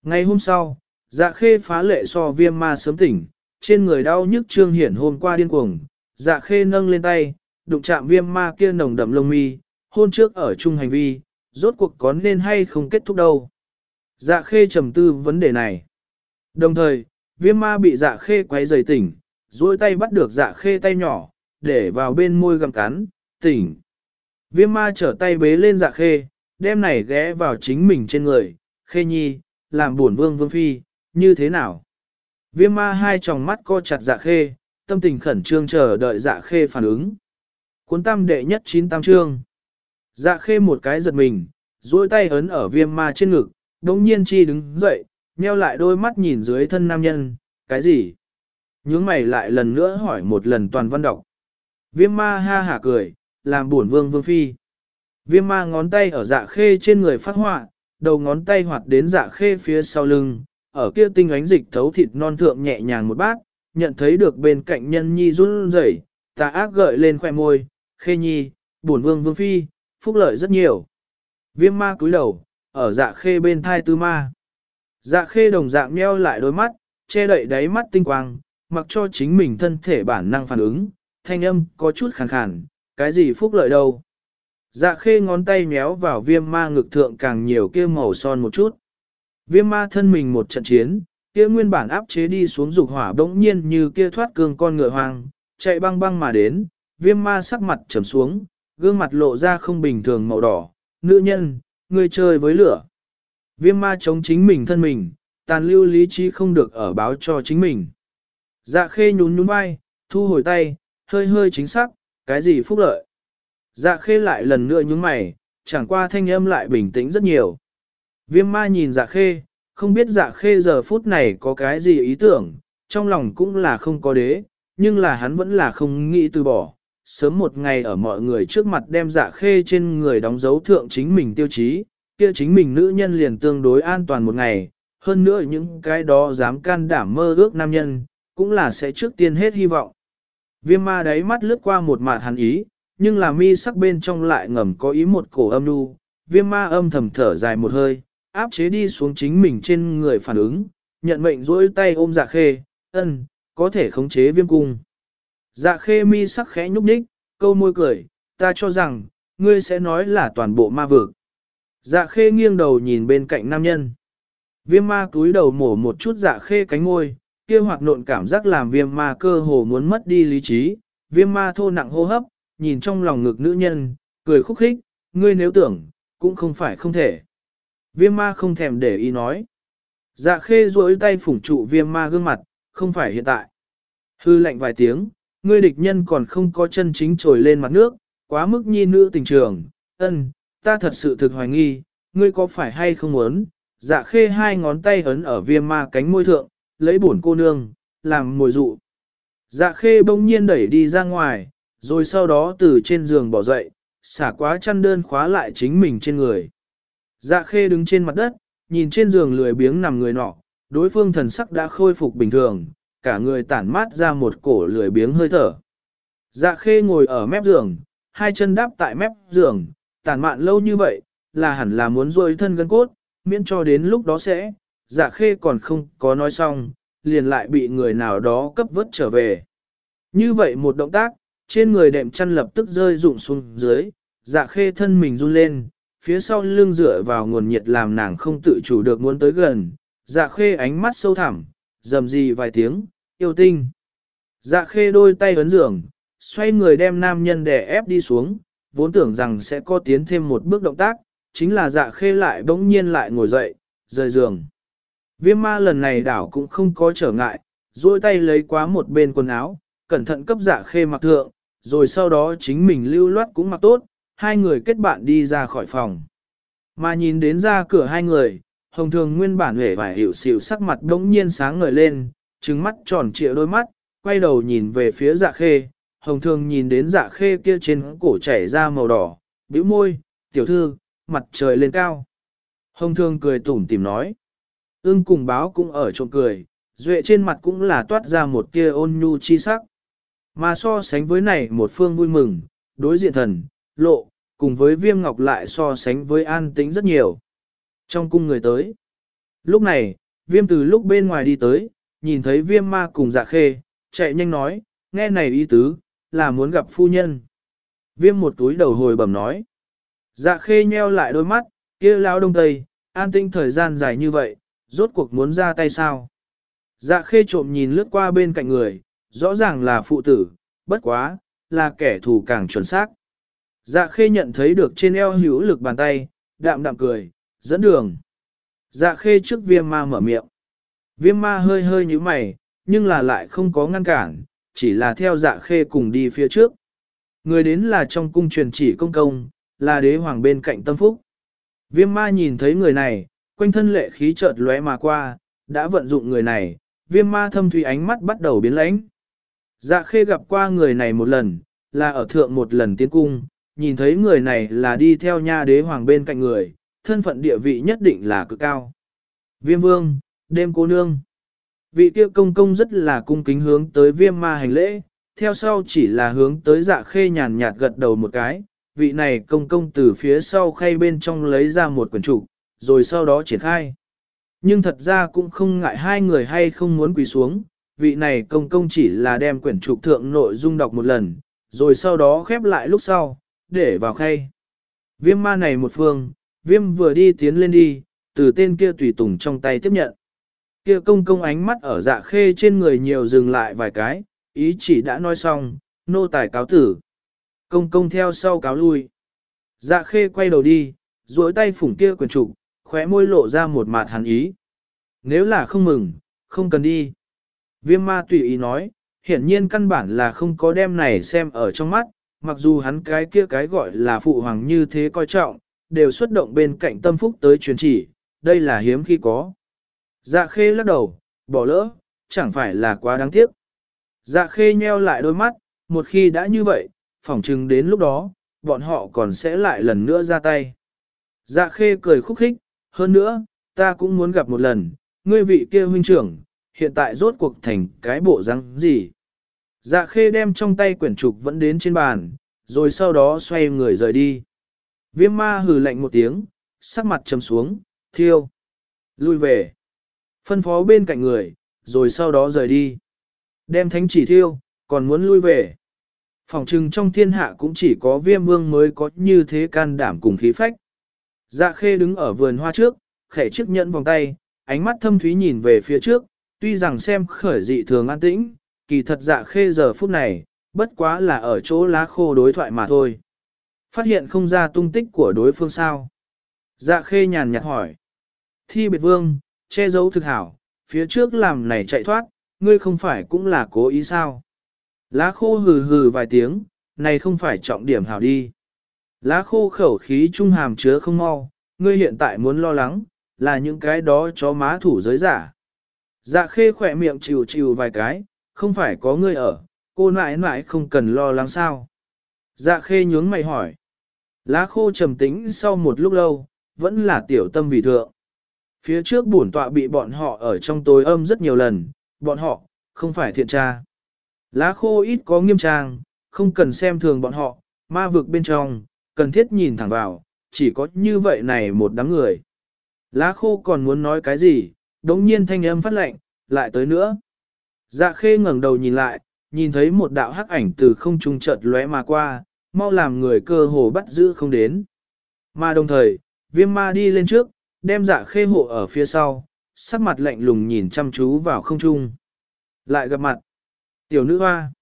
Ngày hôm sau, dạ khê phá lệ so viêm ma sớm tỉnh, trên người đau nhức trương hiển hôm qua điên cuồng, dạ khê nâng lên tay, đụng chạm viêm ma kia nồng đậm lông mi, hôn trước ở chung hành vi, rốt cuộc có nên hay không kết thúc đâu. Dạ khê trầm tư vấn đề này. Đồng thời, viêm ma bị dạ khê quấy rời tỉnh, duỗi tay bắt được dạ khê tay nhỏ, để vào bên môi gặm cắn, tỉnh. Viêm ma trở tay bế lên dạ khê, đem này ghé vào chính mình trên người, khê nhi, làm buồn vương vương phi, như thế nào? Viêm ma hai tròng mắt co chặt dạ khê, tâm tình khẩn trương chờ đợi dạ khê phản ứng. Cuốn tam đệ nhất chín tam trương. Dạ khê một cái giật mình, duỗi tay ấn ở viêm ma trên ngực, đống nhiên chi đứng dậy, nheo lại đôi mắt nhìn dưới thân nam nhân, cái gì? Nhướng mày lại lần nữa hỏi một lần toàn văn đọc. Viêm ma ha hả cười, làm buồn vương vương phi. Viêm ma ngón tay ở dạ khê trên người phát họa, đầu ngón tay hoạt đến dạ khê phía sau lưng, ở kia tinh ánh dịch thấu thịt non thượng nhẹ nhàng một bát, nhận thấy được bên cạnh nhân nhi run rẩy, ta ác gợi lên khoẻ môi, khê nhi, buồn vương vương phi, phúc lợi rất nhiều. Viêm ma cúi đầu, ở dạ khê bên thai tư ma. Dạ khê đồng dạng meo lại đôi mắt, che đậy đáy mắt tinh quang, mặc cho chính mình thân thể bản năng phản ứng, thanh âm có chút khàn khàn, cái gì phúc lợi đâu. Dạ khê ngón tay méo vào viêm ma ngực thượng càng nhiều kia màu son một chút. Viêm ma thân mình một trận chiến, kia nguyên bản áp chế đi xuống dục hỏa bỗng nhiên như kia thoát cương con ngựa hoang, chạy băng băng mà đến, viêm ma sắc mặt trầm xuống, gương mặt lộ ra không bình thường màu đỏ, nữ nhân, người chơi với lửa. Viêm ma chống chính mình thân mình, tàn lưu lý trí không được ở báo cho chính mình. Dạ khê nhún nhún vai, thu hồi tay, hơi hơi chính xác, cái gì phúc lợi. Dạ khê lại lần nữa nhúng mày, chẳng qua thanh âm lại bình tĩnh rất nhiều. Viêm ma nhìn dạ khê, không biết dạ khê giờ phút này có cái gì ý tưởng, trong lòng cũng là không có đế, nhưng là hắn vẫn là không nghĩ từ bỏ. Sớm một ngày ở mọi người trước mặt đem dạ khê trên người đóng dấu thượng chính mình tiêu chí, kia chính mình nữ nhân liền tương đối an toàn một ngày, hơn nữa những cái đó dám can đảm mơ ước nam nhân, cũng là sẽ trước tiên hết hy vọng. Viêm ma đáy mắt lướt qua một mạt hắn ý, nhưng là mi sắc bên trong lại ngầm có ý một cổ âm nu, viêm ma âm thầm thở dài một hơi, áp chế đi xuống chính mình trên người phản ứng, nhận mệnh dỗi tay ôm dạ khê, ân, có thể khống chế viêm cung. Dạ khê mi sắc khẽ nhúc nhích, câu môi cười, ta cho rằng, ngươi sẽ nói là toàn bộ ma vực. Dạ khê nghiêng đầu nhìn bên cạnh nam nhân. Viêm ma túi đầu mổ một chút dạ khê cánh môi, kia hoạt nộn cảm giác làm viêm ma cơ hồ muốn mất đi lý trí. Viêm ma thô nặng hô hấp, nhìn trong lòng ngực nữ nhân, cười khúc khích, ngươi nếu tưởng, cũng không phải không thể. Viêm ma không thèm để ý nói. Dạ khê duỗi tay phủng trụ viêm ma gương mặt, không phải hiện tại. Hư lạnh vài tiếng, ngươi địch nhân còn không có chân chính trồi lên mặt nước, quá mức nhi nữ tình trường, ân, ta thật sự thực hoài nghi, ngươi có phải hay không muốn, dạ khê hai ngón tay ấn ở viêm ma cánh môi thượng, lấy bổn cô nương, làm mồi dụ. Dạ khê bỗng nhiên đẩy đi ra ngoài, rồi sau đó từ trên giường bỏ dậy, xả quá chăn đơn khóa lại chính mình trên người. Dạ khê đứng trên mặt đất, nhìn trên giường lười biếng nằm người nọ, đối phương thần sắc đã khôi phục bình thường, cả người tản mát ra một cổ lười biếng hơi thở. Dạ khê ngồi ở mép giường, hai chân đáp tại mép giường, tản mạn lâu như vậy, là hẳn là muốn rôi thân gân cốt, miễn cho đến lúc đó sẽ, dạ khê còn không có nói xong, liền lại bị người nào đó cấp vớt trở về. Như vậy một động tác, trên người đệm chăn lập tức rơi rụng xuống dưới, dạ khê thân mình run lên, phía sau lưng dựa vào nguồn nhiệt làm nàng không tự chủ được muốn tới gần, dạ khê ánh mắt sâu thẳm, dầm gì vài tiếng, yêu tinh. Dạ khê đôi tay ấn giường, xoay người đem nam nhân đè ép đi xuống, vốn tưởng rằng sẽ có tiến thêm một bước động tác, chính là dạ khê lại bỗng nhiên lại ngồi dậy, rời giường. Viêm ma lần này đảo cũng không có trở ngại, duỗi tay lấy quá một bên quần áo, cẩn thận cấp dạ khê mặc thượng, rồi sau đó chính mình lưu loát cũng mặc tốt, hai người kết bạn đi ra khỏi phòng. Mà nhìn đến ra cửa hai người, hồng thường nguyên bản hề vài hiểu xỉu sắc mặt đống nhiên sáng ngời lên, trứng mắt tròn trịa đôi mắt, quay đầu nhìn về phía dạ khê, hồng thường nhìn đến dạ khê kia trên cổ chảy ra màu đỏ, bĩu môi, tiểu thư, mặt trời lên cao. Hồng thường cười tủm tìm nói, ưng cùng báo cũng ở trộm cười, duệ trên mặt cũng là toát ra một tia ôn nhu chi sắc. Mà so sánh với này một phương vui mừng, đối diện thần, lộ, cùng với viêm ngọc lại so sánh với an tĩnh rất nhiều. Trong cung người tới. Lúc này, viêm từ lúc bên ngoài đi tới, nhìn thấy viêm ma cùng dạ khê, chạy nhanh nói, nghe này ý tứ, là muốn gặp phu nhân. Viêm một túi đầu hồi bẩm nói. Dạ khê nheo lại đôi mắt, kia lao đông tây, an tĩnh thời gian dài như vậy, rốt cuộc muốn ra tay sao. Dạ khê trộm nhìn lướt qua bên cạnh người, rõ ràng là phụ tử, bất quá, là kẻ thù càng chuẩn xác. Dạ khê nhận thấy được trên eo hữu lực bàn tay, đạm đạm cười, dẫn đường. Dạ khê trước viêm ma mở miệng. Viêm ma hơi hơi như mày, nhưng là lại không có ngăn cản, chỉ là theo dạ khê cùng đi phía trước. Người đến là trong cung truyền chỉ công công, là đế hoàng bên cạnh tâm phúc. Viêm ma nhìn thấy người này, quanh thân lệ khí chợt lóe mà qua, đã vận dụng người này, viêm ma thâm thủy ánh mắt bắt đầu biến lãnh. Dạ khê gặp qua người này một lần, là ở thượng một lần tiến cung, nhìn thấy người này là đi theo nha đế hoàng bên cạnh người, thân phận địa vị nhất định là cực cao. Viêm vương, đêm cô nương. Vị tiêu công công rất là cung kính hướng tới viêm ma hành lễ, theo sau chỉ là hướng tới dạ khê nhàn nhạt gật đầu một cái, vị này công công từ phía sau khay bên trong lấy ra một quyển trục, rồi sau đó triển khai. Nhưng thật ra cũng không ngại hai người hay không muốn quỳ xuống, vị này công công chỉ là đem quyển trục thượng nội dung đọc một lần, rồi sau đó khép lại lúc sau, để vào khay. Viêm ma này một phương, viêm vừa đi tiến lên đi, từ tên kia tùy tùng trong tay tiếp nhận. Kia công công ánh mắt ở dạ khê trên người nhiều dừng lại vài cái, ý chỉ đã nói xong, nô tài cáo tử. Công công theo sau cáo lui. Dạ khê quay đầu đi, duỗi tay phủng kia quyển trục, khóe môi lộ ra một mặt hàn ý. Nếu là không mừng, không cần đi. Viêm ma tùy ý nói, hiển nhiên căn bản là không có đem này xem ở trong mắt, mặc dù hắn cái kia cái gọi là phụ hoàng như thế coi trọng, đều xuất động bên cạnh tâm phúc tới truyền chỉ, đây là hiếm khi có. Dạ khê lắc đầu, bỏ lỡ, chẳng phải là quá đáng tiếc. Dạ khê nheo lại đôi mắt, một khi đã như vậy, phỏng chừng đến lúc đó, bọn họ còn sẽ lại lần nữa ra tay. Dạ khê cười khúc khích, hơn nữa, ta cũng muốn gặp một lần, ngươi vị kia huynh trưởng, hiện tại rốt cuộc thành cái bộ răng gì. Dạ khê đem trong tay quyển trục vẫn đến trên bàn, rồi sau đó xoay người rời đi. Viêm ma hừ lạnh một tiếng, sắc mặt trầm xuống, thiêu. Lui về. Phân phó bên cạnh người, rồi sau đó rời đi. Đem thánh chỉ thiêu, còn muốn lui về. Phòng trừng trong thiên hạ cũng chỉ có viêm vương mới có như thế can đảm cùng khí phách. Dạ khê đứng ở vườn hoa trước, khẽ chiếc nhẫn vòng tay, ánh mắt thâm thúy nhìn về phía trước, tuy rằng xem khởi dị thường an tĩnh, kỳ thật dạ khê giờ phút này, bất quá là ở chỗ lá khô đối thoại mà thôi. Phát hiện không ra tung tích của đối phương sao. Dạ khê nhàn nhạt hỏi. Thi biệt vương, che giấu thực hảo, phía trước làm này chạy thoát, ngươi không phải cũng là cố ý sao. Lá khô hừ hừ vài tiếng, này không phải trọng điểm hảo đi. Lá khô khẩu khí trung hàm chứa không mau, ngươi hiện tại muốn lo lắng, là những cái đó chó má thủ giới giả. Dạ khê khỏe miệng chịu chịu vài cái, không phải có ngươi ở, cô nãi nãi không cần lo lắng sao. Dạ khê nhướng mày hỏi. Lá khô trầm tĩnh sau một lúc lâu, vẫn là tiểu tâm vì thượng. Phía trước bổn tọa bị bọn họ ở trong tối âm rất nhiều lần, bọn họ, không phải thiện tra. Lá khô ít có nghiêm trang, không cần xem thường bọn họ, ma vực bên trong, cần thiết nhìn thẳng vào, chỉ có như vậy này một đám người. Lá khô còn muốn nói cái gì, đống nhiên thanh âm phát lệnh, lại tới nữa. Dạ khê ngẩng đầu nhìn lại, nhìn thấy một đạo hắc ảnh từ không trung chợt lóe mà qua, mau làm người cơ hồ bắt giữ không đến. Mà đồng thời, viêm ma đi lên trước, đem dạ khê hộ ở phía sau, sắc mặt lạnh lùng nhìn chăm chú vào không trung. Lại gặp mặt. Tiểu nữ hoa.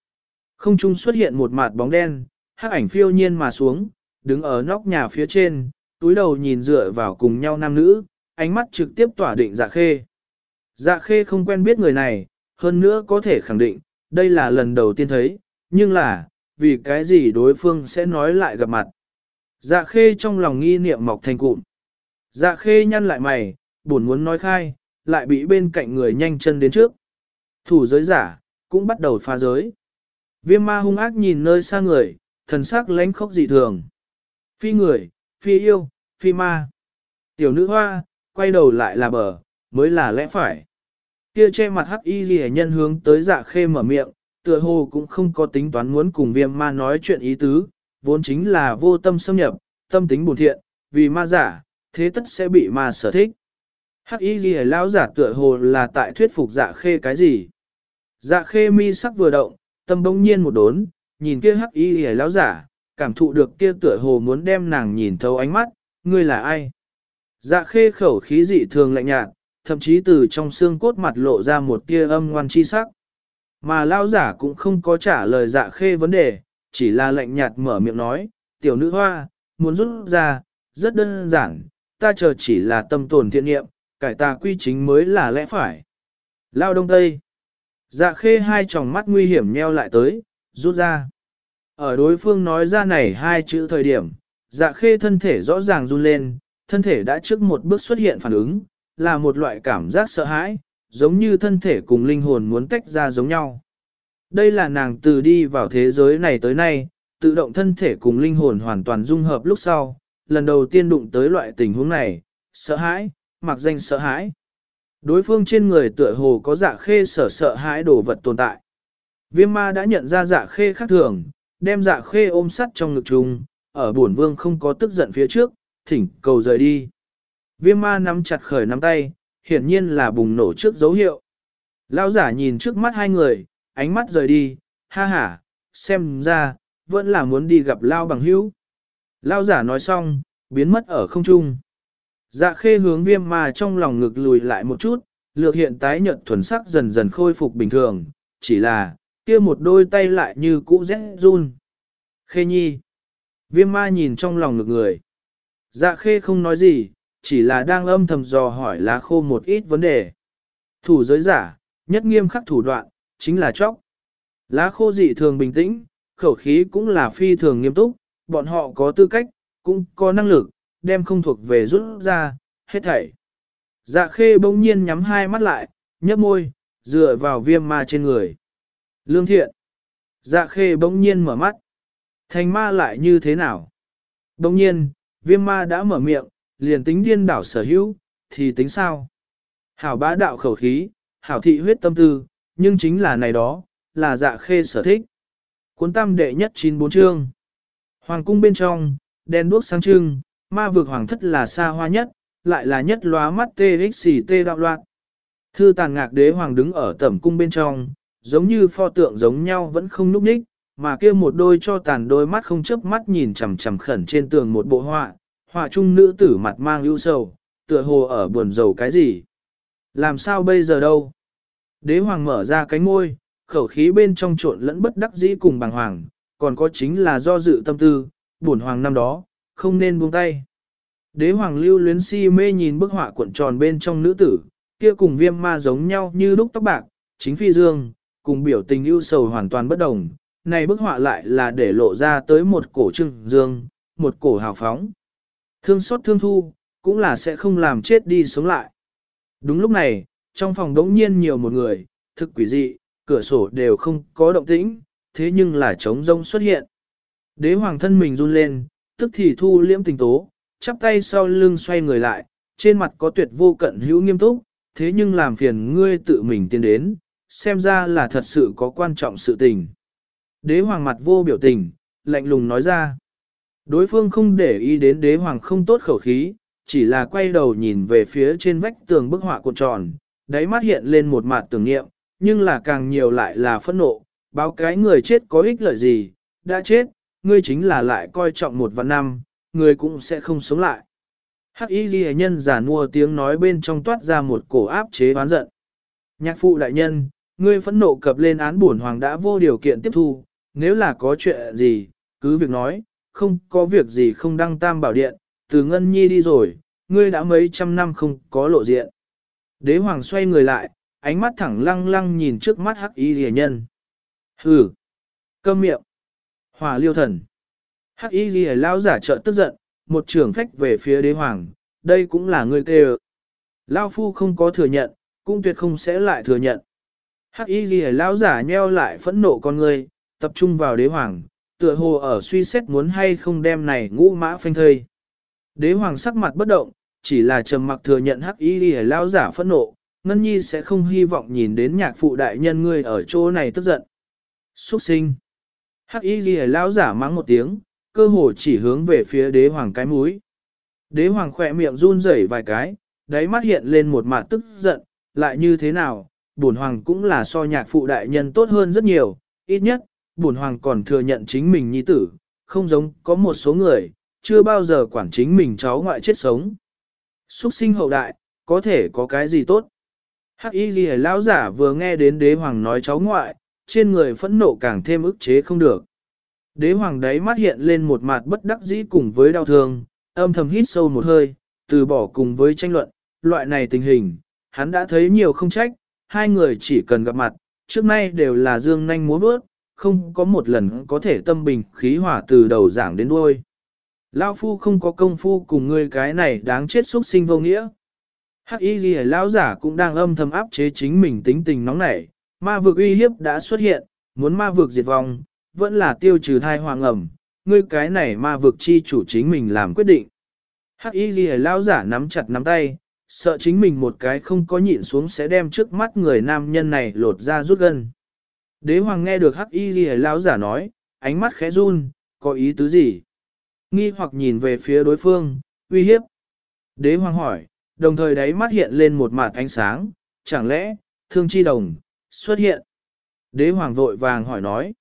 Không trung xuất hiện một mặt bóng đen, hắc ảnh phiêu nhiên mà xuống, đứng ở nóc nhà phía trên, túi đầu nhìn dựa vào cùng nhau nam nữ, ánh mắt trực tiếp tỏa định dạ khê. Dạ khê không quen biết người này, hơn nữa có thể khẳng định, đây là lần đầu tiên thấy, nhưng là, vì cái gì đối phương sẽ nói lại gặp mặt. Dạ khê trong lòng nghi niệm mọc thành cụm. Dạ khê nhăn lại mày, buồn muốn nói khai, lại bị bên cạnh người nhanh chân đến trước. Thủ giới giả, cũng bắt đầu phá giới. Viêm ma hung ác nhìn nơi xa người, thần sắc lánh khốc dị thường. Phi người, phi yêu, phi ma. Tiểu nữ hoa, quay đầu lại là bờ, mới là lẽ phải. Kia che mặt hắc y ghi nhân hướng tới dạ khê mở miệng, tựa hồ cũng không có tính toán muốn cùng viêm ma nói chuyện ý tứ, vốn chính là vô tâm xâm nhập, tâm tính buồn thiện, vì ma giả, thế tất sẽ bị ma sở thích. Hắc y ghi lão giả tựa hồ là tại thuyết phục dạ khê cái gì. Dạ khê mi sắc vừa động, tâm bỗng nhiên một đốn, nhìn kia hắc y ghi lão giả, cảm thụ được kia tựa hồ muốn đem nàng nhìn thấu ánh mắt, ngươi là ai? Dạ khê khẩu khí dị thường lạnh nhạt, thậm chí từ trong xương cốt mặt lộ ra một tia âm ngoan chi sắc. Mà lao giả cũng không có trả lời dạ khê vấn đề, chỉ là lạnh nhạt mở miệng nói, tiểu nữ hoa, muốn rút ra, rất đơn giản, ta chờ chỉ là tâm tồn thiện nghiệm, cải tà quy chính mới là lẽ phải. Lao đông tây, dạ khê hai tròng mắt nguy hiểm nheo lại tới, rút ra. Ở đối phương nói ra này hai chữ thời điểm, dạ khê thân thể rõ ràng run lên, thân thể đã trước một bước xuất hiện phản ứng, là một loại cảm giác sợ hãi, giống như thân thể cùng linh hồn muốn tách ra giống nhau. Đây là nàng từ đi vào thế giới này tới nay, tự động thân thể cùng linh hồn hoàn toàn dung hợp lúc sau, lần đầu tiên đụng tới loại tình huống này, sợ hãi, mặc danh sợ hãi. Đối phương trên người tựa hồ có dạ khê sở sợ hãi đồ vật tồn tại. Viêm ma đã nhận ra dạ khê khác thường, đem dạ khê ôm sắt trong ngực trùng, ở buồn vương không có tức giận phía trước, thỉnh cầu rời đi. Viêm ma nắm chặt khởi nắm tay, hiển nhiên là bùng nổ trước dấu hiệu. Lao giả nhìn trước mắt hai người, ánh mắt rời đi, ha ha, xem ra, vẫn là muốn đi gặp Lao bằng hữu. Lao giả nói xong, biến mất ở không trung. Dạ khê hướng viêm ma trong lòng ngực lùi lại một chút, lược hiện tái nhợt thuần sắc dần dần khôi phục bình thường, chỉ là, kia một đôi tay lại như cũ rẽ run. Khê nhi. Viêm ma nhìn trong lòng ngực người. Dạ khê không nói gì, chỉ là đang âm thầm dò hỏi lá khô một ít vấn đề. Thủ giới giả, nhất nghiêm khắc thủ đoạn, chính là chóc. Lá khô dị thường bình tĩnh, khẩu khí cũng là phi thường nghiêm túc, bọn họ có tư cách, cũng có năng lực, đem không thuộc về rút ra, hết thảy. Dạ khê bỗng nhiên nhắm hai mắt lại, nhấp môi, dựa vào viêm ma trên người. Lương thiện. Dạ khê bỗng nhiên mở mắt. Thành ma lại như thế nào? Bỗng nhiên, viêm ma đã mở miệng, liền tính điên đảo sở hữu, thì tính sao? Hảo bá đạo khẩu khí, hảo thị huyết tâm tư, nhưng chính là này đó, là dạ khê sở thích. Cuốn tam đệ nhất chín bốn chương. Hoàng cung bên trong, đèn đuốc sáng trưng, ma vực hoàng thất là xa hoa nhất, lại là nhất lóa mắt TXT đạo loạn. Thư tàn ngạc đế hoàng đứng ở tẩm cung bên trong, giống như pho tượng giống nhau vẫn không núp ních, mà kia một đôi cho tàn đôi mắt không chớp mắt nhìn chằm chằm khẩn trên tường một bộ họa, họa trung nữ tử mặt mang ưu sầu, tựa hồ ở buồn rầu cái gì. Làm sao bây giờ đâu? Đế hoàng mở ra cánh môi, khẩu khí bên trong trộn lẫn bất đắc dĩ cùng bàng hoàng, còn có chính là do dự tâm tư, buồn hoàng năm đó, không nên buông tay. Đế hoàng lưu luyến si mê nhìn bức họa cuộn tròn bên trong nữ tử, kia cùng viêm ma giống nhau như lúc tóc bạc, chính phi dương, cùng biểu tình ưu sầu hoàn toàn bất đồng. Này bức họa lại là để lộ ra tới một cổ trưng dương, một cổ hào phóng. Thương xót thương thu, cũng là sẽ không làm chết đi sống lại. Đúng lúc này, trong phòng đống nhiên nhiều một người, thực quỷ dị, cửa sổ đều không có động tĩnh, thế nhưng là trống rông xuất hiện. Đế hoàng thân mình run lên, tức thì thu liễm tình tố, chắp tay sau lưng xoay người lại, trên mặt có tuyệt vô cận hữu nghiêm túc, thế nhưng làm phiền ngươi tự mình tiến đến, xem ra là thật sự có quan trọng sự tình. Đế hoàng mặt vô biểu tình, lạnh lùng nói ra. Đối phương không để ý đến đế hoàng không tốt khẩu khí, chỉ là quay đầu nhìn về phía trên vách tường bức họa cuộn tròn, đáy mắt hiện lên một mặt tưởng niệm, nhưng là càng nhiều lại là phẫn nộ, báo cái người chết có ích lợi gì, đã chết, ngươi chính là lại coi trọng một vạn năm, người cũng sẽ không sống lại. Hắc y ghi nhân giả mua tiếng nói bên trong toát ra một cổ áp chế oán giận. Nhạc phụ đại nhân, ngươi phẫn nộ cập lên án bổn hoàng đã vô điều kiện tiếp thu, nếu là có chuyện gì, cứ việc nói, không có việc gì không đăng tam bảo điện, từ ngân nhi đi rồi, ngươi đã mấy trăm năm không có lộ diện. Đế hoàng xoay người lại, ánh mắt thẳng lăng lăng nhìn trước mắt hắc y rìa nhân. Hừ! Cơm miệng! Hỏa liêu thần! Hắc y rìa lao giả trợ tức giận, một trường phách về phía đế hoàng, đây cũng là ngươi kêu. Lao phu không có thừa nhận, cũng tuyệt không sẽ lại thừa nhận. Hắc y ghi lão giả nheo lại phẫn nộ con người, tập trung vào đế hoàng, tựa hồ ở suy xét muốn hay không đem này ngũ mã phanh thây. Đế hoàng sắc mặt bất động, chỉ là trầm mặc thừa nhận hắc y ghi lão giả phẫn nộ, ngân nhi sẽ không hy vọng nhìn đến nhạc phụ đại nhân ngươi ở chỗ này tức giận. Xuất sinh. Hắc y ghi lão giả mắng một tiếng, cơ hồ chỉ hướng về phía đế hoàng cái mũi. Đế hoàng khỏe miệng run rẩy vài cái, đáy mắt hiện lên một mặt tức giận, lại như thế nào, bổn hoàng cũng là so nhạc phụ đại nhân tốt hơn rất nhiều, ít nhất, bổn hoàng còn thừa nhận chính mình nhi tử, không giống có một số người, chưa bao giờ quản chính mình cháu ngoại chết sống. Xuất sinh hậu đại, có thể có cái gì tốt? Hắc y ghi lão giả vừa nghe đến đế hoàng nói cháu ngoại, trên người phẫn nộ càng thêm ức chế không được. Đế hoàng đấy mắt hiện lên một mặt bất đắc dĩ cùng với đau thương, âm thầm hít sâu một hơi, từ bỏ cùng với tranh luận, loại này tình hình, hắn đã thấy nhiều không trách, hai người chỉ cần gặp mặt, trước nay đều là dương nhanh múa bước, không có một lần có thể tâm bình khí hỏa từ đầu giảng đến đuôi. Lao phu không có công phu cùng ngươi cái này đáng chết xuất sinh vô nghĩa. Hắc y ghi lão giả cũng đang âm thầm áp chế chính mình tính tình nóng nảy, ma vực uy hiếp đã xuất hiện, muốn ma vực diệt vong, vẫn là tiêu trừ thai hoàng ẩm, ngươi cái này ma vực chi chủ chính mình làm quyết định. Hắc y ghi lão giả nắm chặt nắm tay, sợ chính mình một cái không có nhịn xuống sẽ đem trước mắt người nam nhân này lột ra rút gân. Đế hoàng nghe được hắc y ghi lão giả nói, ánh mắt khẽ run, có ý tứ gì? Nghi hoặc nhìn về phía đối phương, uy hiếp. Đế hoàng hỏi, đồng thời đáy mắt hiện lên một mặt ánh sáng, chẳng lẽ, thương chi đồng, xuất hiện. Đế hoàng vội vàng hỏi nói.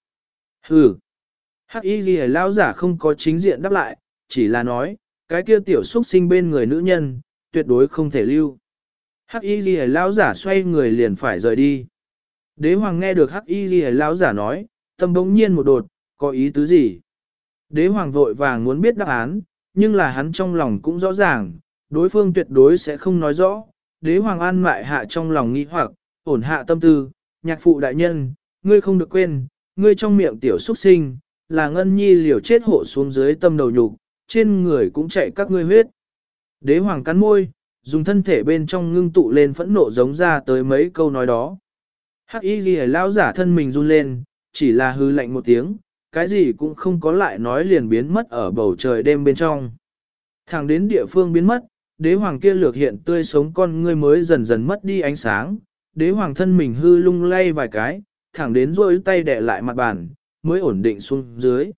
Hừ. Hắc y ghi lão giả không có chính diện đáp lại, chỉ là nói, cái kia tiểu xuất sinh bên người nữ nhân, tuyệt đối không thể lưu. Hắc y ghi lão giả xoay người liền phải rời đi. Đế hoàng nghe được hắc y ghi lão giả nói, tâm bỗng nhiên một đột, có ý tứ gì? Đế hoàng vội vàng muốn biết đáp án, nhưng là hắn trong lòng cũng rõ ràng, đối phương tuyệt đối sẽ không nói rõ. Đế hoàng an mại hạ trong lòng nghi hoặc, ổn hạ tâm tư, nhạc phụ đại nhân, ngươi không được quên, ngươi trong miệng tiểu xuất sinh, là ngân nhi liều chết hộ xuống dưới tâm đầu nhục, trên người cũng chạy các ngươi huyết. Đế hoàng cắn môi, dùng thân thể bên trong ngưng tụ lên phẫn nộ giống ra tới mấy câu nói đó. Hắc y ghi lão giả thân mình run lên, chỉ là hư lạnh một tiếng, cái gì cũng không có lại nói liền biến mất ở bầu trời đêm bên trong. Thẳng đến địa phương biến mất, đế hoàng kia lược hiện tươi sống con ngươi mới dần dần mất đi ánh sáng, đế hoàng thân mình hư lung lay vài cái, thẳng đến rôi tay đè lại mặt bàn, mới ổn định xuống dưới.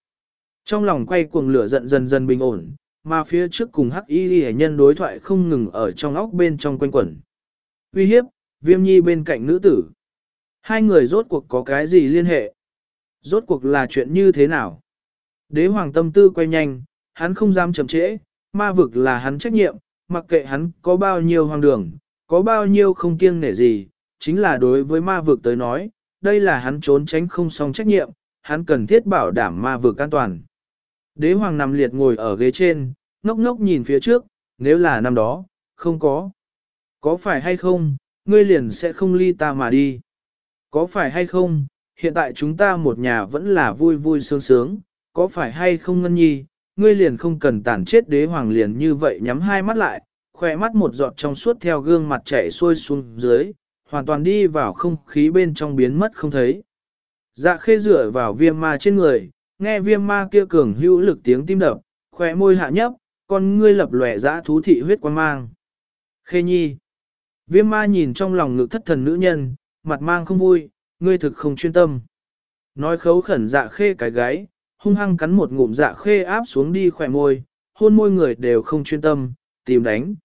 Trong lòng quay cuồng lửa giận dần dần bình ổn, mà phía trước cùng hắc y hệ nhân đối thoại không ngừng ở trong óc bên trong quanh quẩn. Uy hiếp, viêm nhi bên cạnh nữ tử. Hai người rốt cuộc có cái gì liên hệ? Rốt cuộc là chuyện như thế nào? Đế hoàng tâm tư quay nhanh, hắn không dám chậm trễ, ma vực là hắn trách nhiệm, mặc kệ hắn có bao nhiêu hoàng đường, có bao nhiêu không kiêng nể gì, chính là đối với ma vực tới nói, đây là hắn trốn tránh không xong trách nhiệm, hắn cần thiết bảo đảm ma vực an toàn. Đế hoàng nằm liệt ngồi ở ghế trên, ngốc ngốc nhìn phía trước, nếu là năm đó, không có. Có phải hay không, ngươi liền sẽ không ly ta mà đi. Có phải hay không, hiện tại chúng ta một nhà vẫn là vui vui sướng sướng, có phải hay không ngân nhi, ngươi liền không cần tàn chết đế hoàng liền như vậy nhắm hai mắt lại, khỏe mắt một giọt trong suốt theo gương mặt chảy xuôi xuống dưới, hoàn toàn đi vào không khí bên trong biến mất không thấy. Dạ khê rửa vào viêm ma trên người, nghe viêm ma kia cường hữu lực tiếng tim đập, khỏe môi hạ nhấp, con ngươi lập lòe dã thú thị huyết quan mang. Khê nhi. Viêm ma nhìn trong lòng ngực thất thần nữ nhân, mặt mang không vui, ngươi thực không chuyên tâm. Nói khấu khẩn dạ khê cái gáy, hung hăng cắn một ngụm dạ khê áp xuống đi khỏe môi, hôn môi người đều không chuyên tâm, tìm đánh.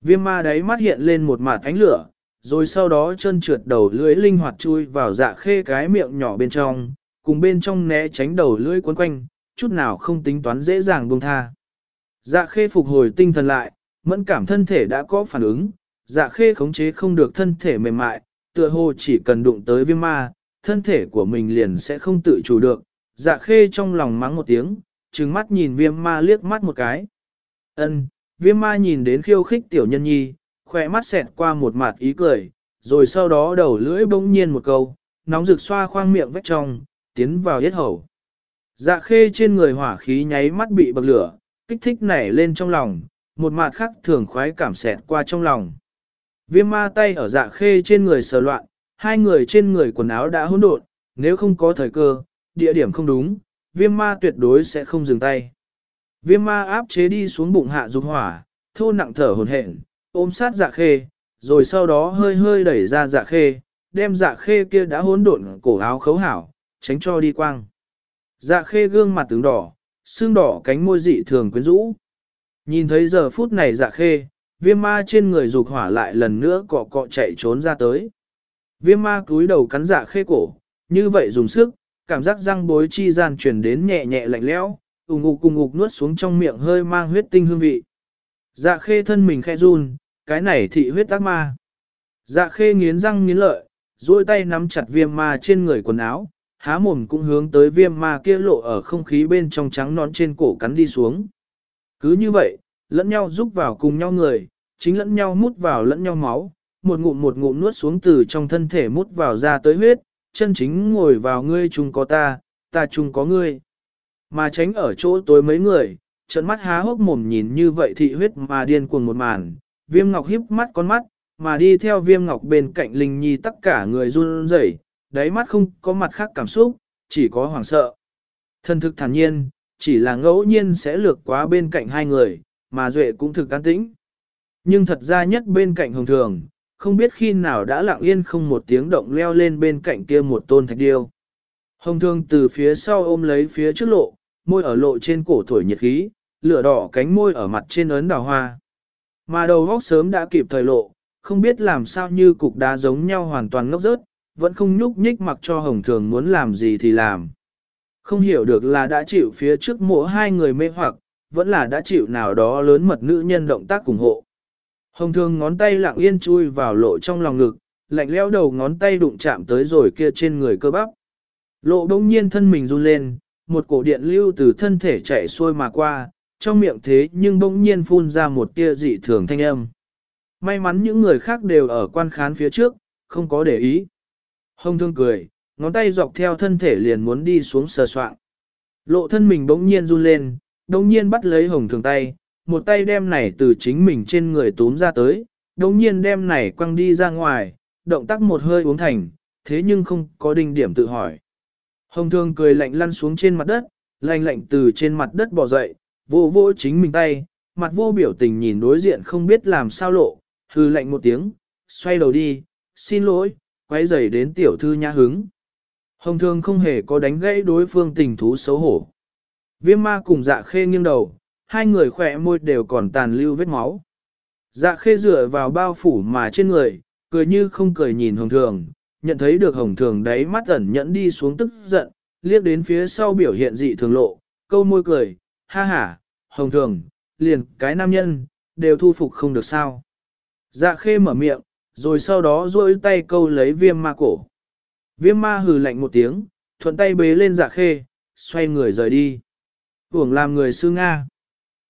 Viêm ma đáy mắt hiện lên một mạt ánh lửa, rồi sau đó chân trượt đầu lưỡi linh hoạt chui vào dạ khê cái miệng nhỏ bên trong, cùng bên trong né tránh đầu lưỡi quấn quanh, chút nào không tính toán dễ dàng buông tha. Dạ khê phục hồi tinh thần lại, mẫn cảm thân thể đã có phản ứng, dạ khê khống chế không được thân thể mềm mại, tựa hồ chỉ cần đụng tới viêm ma, thân thể của mình liền sẽ không tự chủ được. Dạ khê trong lòng mắng một tiếng, trừng mắt nhìn viêm ma liếc mắt một cái. ân viêm ma nhìn đến khiêu khích tiểu nhân nhi, khỏe mắt xẹt qua một mặt ý cười, rồi sau đó đầu lưỡi bỗng nhiên một câu, nóng rực xoa khoang miệng vách trong, tiến vào yết hầu. Dạ khê trên người hỏa khí nháy mắt bị bậc lửa, kích thích nảy lên trong lòng, một mặt khác thường khoái cảm xẹt qua trong lòng. Viêm ma tay ở dạ khê trên người sờ loạn, hai người trên người quần áo đã hỗn độn, nếu không có thời cơ, địa điểm không đúng, viêm ma tuyệt đối sẽ không dừng tay. Viêm ma áp chế đi xuống bụng hạ dục hỏa, thô nặng thở hồn hển, ôm sát dạ khê, rồi sau đó hơi hơi đẩy ra dạ khê, đem dạ khê kia đã hỗn độn cổ áo khấu hảo, tránh cho đi quang. Dạ khê gương mặt tướng đỏ, xương đỏ cánh môi dị thường quyến rũ. Nhìn thấy giờ phút này dạ khê, viêm ma trên người dục hỏa lại lần nữa cọ cọ chạy trốn ra tới. Viêm ma cúi đầu cắn dạ khê cổ, như vậy dùng sức, cảm giác răng bối chi gian truyền đến nhẹ nhẹ lạnh lẽo, ủng ngục cùng ngục nuốt xuống trong miệng hơi mang huyết tinh hương vị. Dạ khê thân mình khẽ run, cái này thị huyết ác ma. Dạ khê nghiến răng nghiến lợi, duỗi tay nắm chặt viêm ma trên người quần áo, há mồm cũng hướng tới viêm ma kia lộ ở không khí bên trong trắng nón trên cổ cắn đi xuống. Cứ như vậy, lẫn nhau giúp vào cùng nhau người, chính lẫn nhau mút vào lẫn nhau máu, một ngụm một ngụm nuốt xuống từ trong thân thể mút vào ra tới huyết, chân chính ngồi vào ngươi chung có ta, ta chung có ngươi. Mà tránh ở chỗ tối mấy người, trận mắt há hốc mồm nhìn như vậy thị huyết mà điên cuồng một màn, viêm ngọc híp mắt con mắt, mà đi theo viêm ngọc bên cạnh linh nhi tất cả người run rẩy, đáy mắt không có mặt khác cảm xúc, chỉ có hoảng sợ. Thân thực thản nhiên, chỉ là ngẫu nhiên sẽ lược quá bên cạnh hai người, mà Duệ cũng thực an tĩnh. Nhưng thật ra nhất bên cạnh hồng thường, không biết khi nào đã lặng yên không một tiếng động leo lên bên cạnh kia một tôn thạch điêu. Hồng thường từ phía sau ôm lấy phía trước lộ, môi ở lộ trên cổ thổi nhiệt khí, lửa đỏ cánh môi ở mặt trên ấn đào hoa. Mà đầu góc sớm đã kịp thời lộ, không biết làm sao như cục đá giống nhau hoàn toàn ngốc rớt, vẫn không nhúc nhích mặc cho hồng thường muốn làm gì thì làm. Không hiểu được là đã chịu phía trước mỗi hai người mê hoặc, vẫn là đã chịu nào đó lớn mật nữ nhân động tác ủng hộ. Hồng thường ngón tay lặng yên chui vào lộ trong lòng ngực, lạnh leo đầu ngón tay đụng chạm tới rồi kia trên người cơ bắp. Lộ đông nhiên thân mình run lên, một cổ điện lưu từ thân thể chạy xuôi mà qua, trong miệng thế nhưng bỗng nhiên phun ra một tia dị thường thanh âm. May mắn những người khác đều ở quan khán phía trước, không có để ý. Hồng thương cười, ngón tay dọc theo thân thể liền muốn đi xuống sờ soạn. Lộ thân mình bỗng nhiên run lên, bỗng nhiên bắt lấy hồng thường tay, một tay đem này từ chính mình trên người túm ra tới, bỗng nhiên đem này quăng đi ra ngoài, động tác một hơi uống thành, thế nhưng không có đinh điểm tự hỏi. Hồng thương cười lạnh lăn xuống trên mặt đất, lạnh lạnh từ trên mặt đất bò dậy, vô vô chính mình tay, mặt vô biểu tình nhìn đối diện không biết làm sao lộ, hư lạnh một tiếng, xoay đầu đi, xin lỗi, quay rầy đến tiểu thư nhã hứng. Hồng thường không hề có đánh gãy đối phương tình thú xấu hổ. Viêm ma cùng dạ khê nghiêng đầu, hai người khỏe môi đều còn tàn lưu vết máu. Dạ khê dựa vào bao phủ mà trên người, cười như không cười nhìn hồng thường, nhận thấy được hồng thường đáy mắt ẩn nhẫn đi xuống tức giận, liếc đến phía sau biểu hiện dị thường lộ, câu môi cười, ha ha, hồng thường, liền cái nam nhân, đều thu phục không được sao. Dạ khê mở miệng, rồi sau đó duỗi tay câu lấy viêm ma cổ. Viêm ma hừ lạnh một tiếng, thuận tay bế lên dạ khê, xoay người rời đi. Hưởng làm người sư Nga.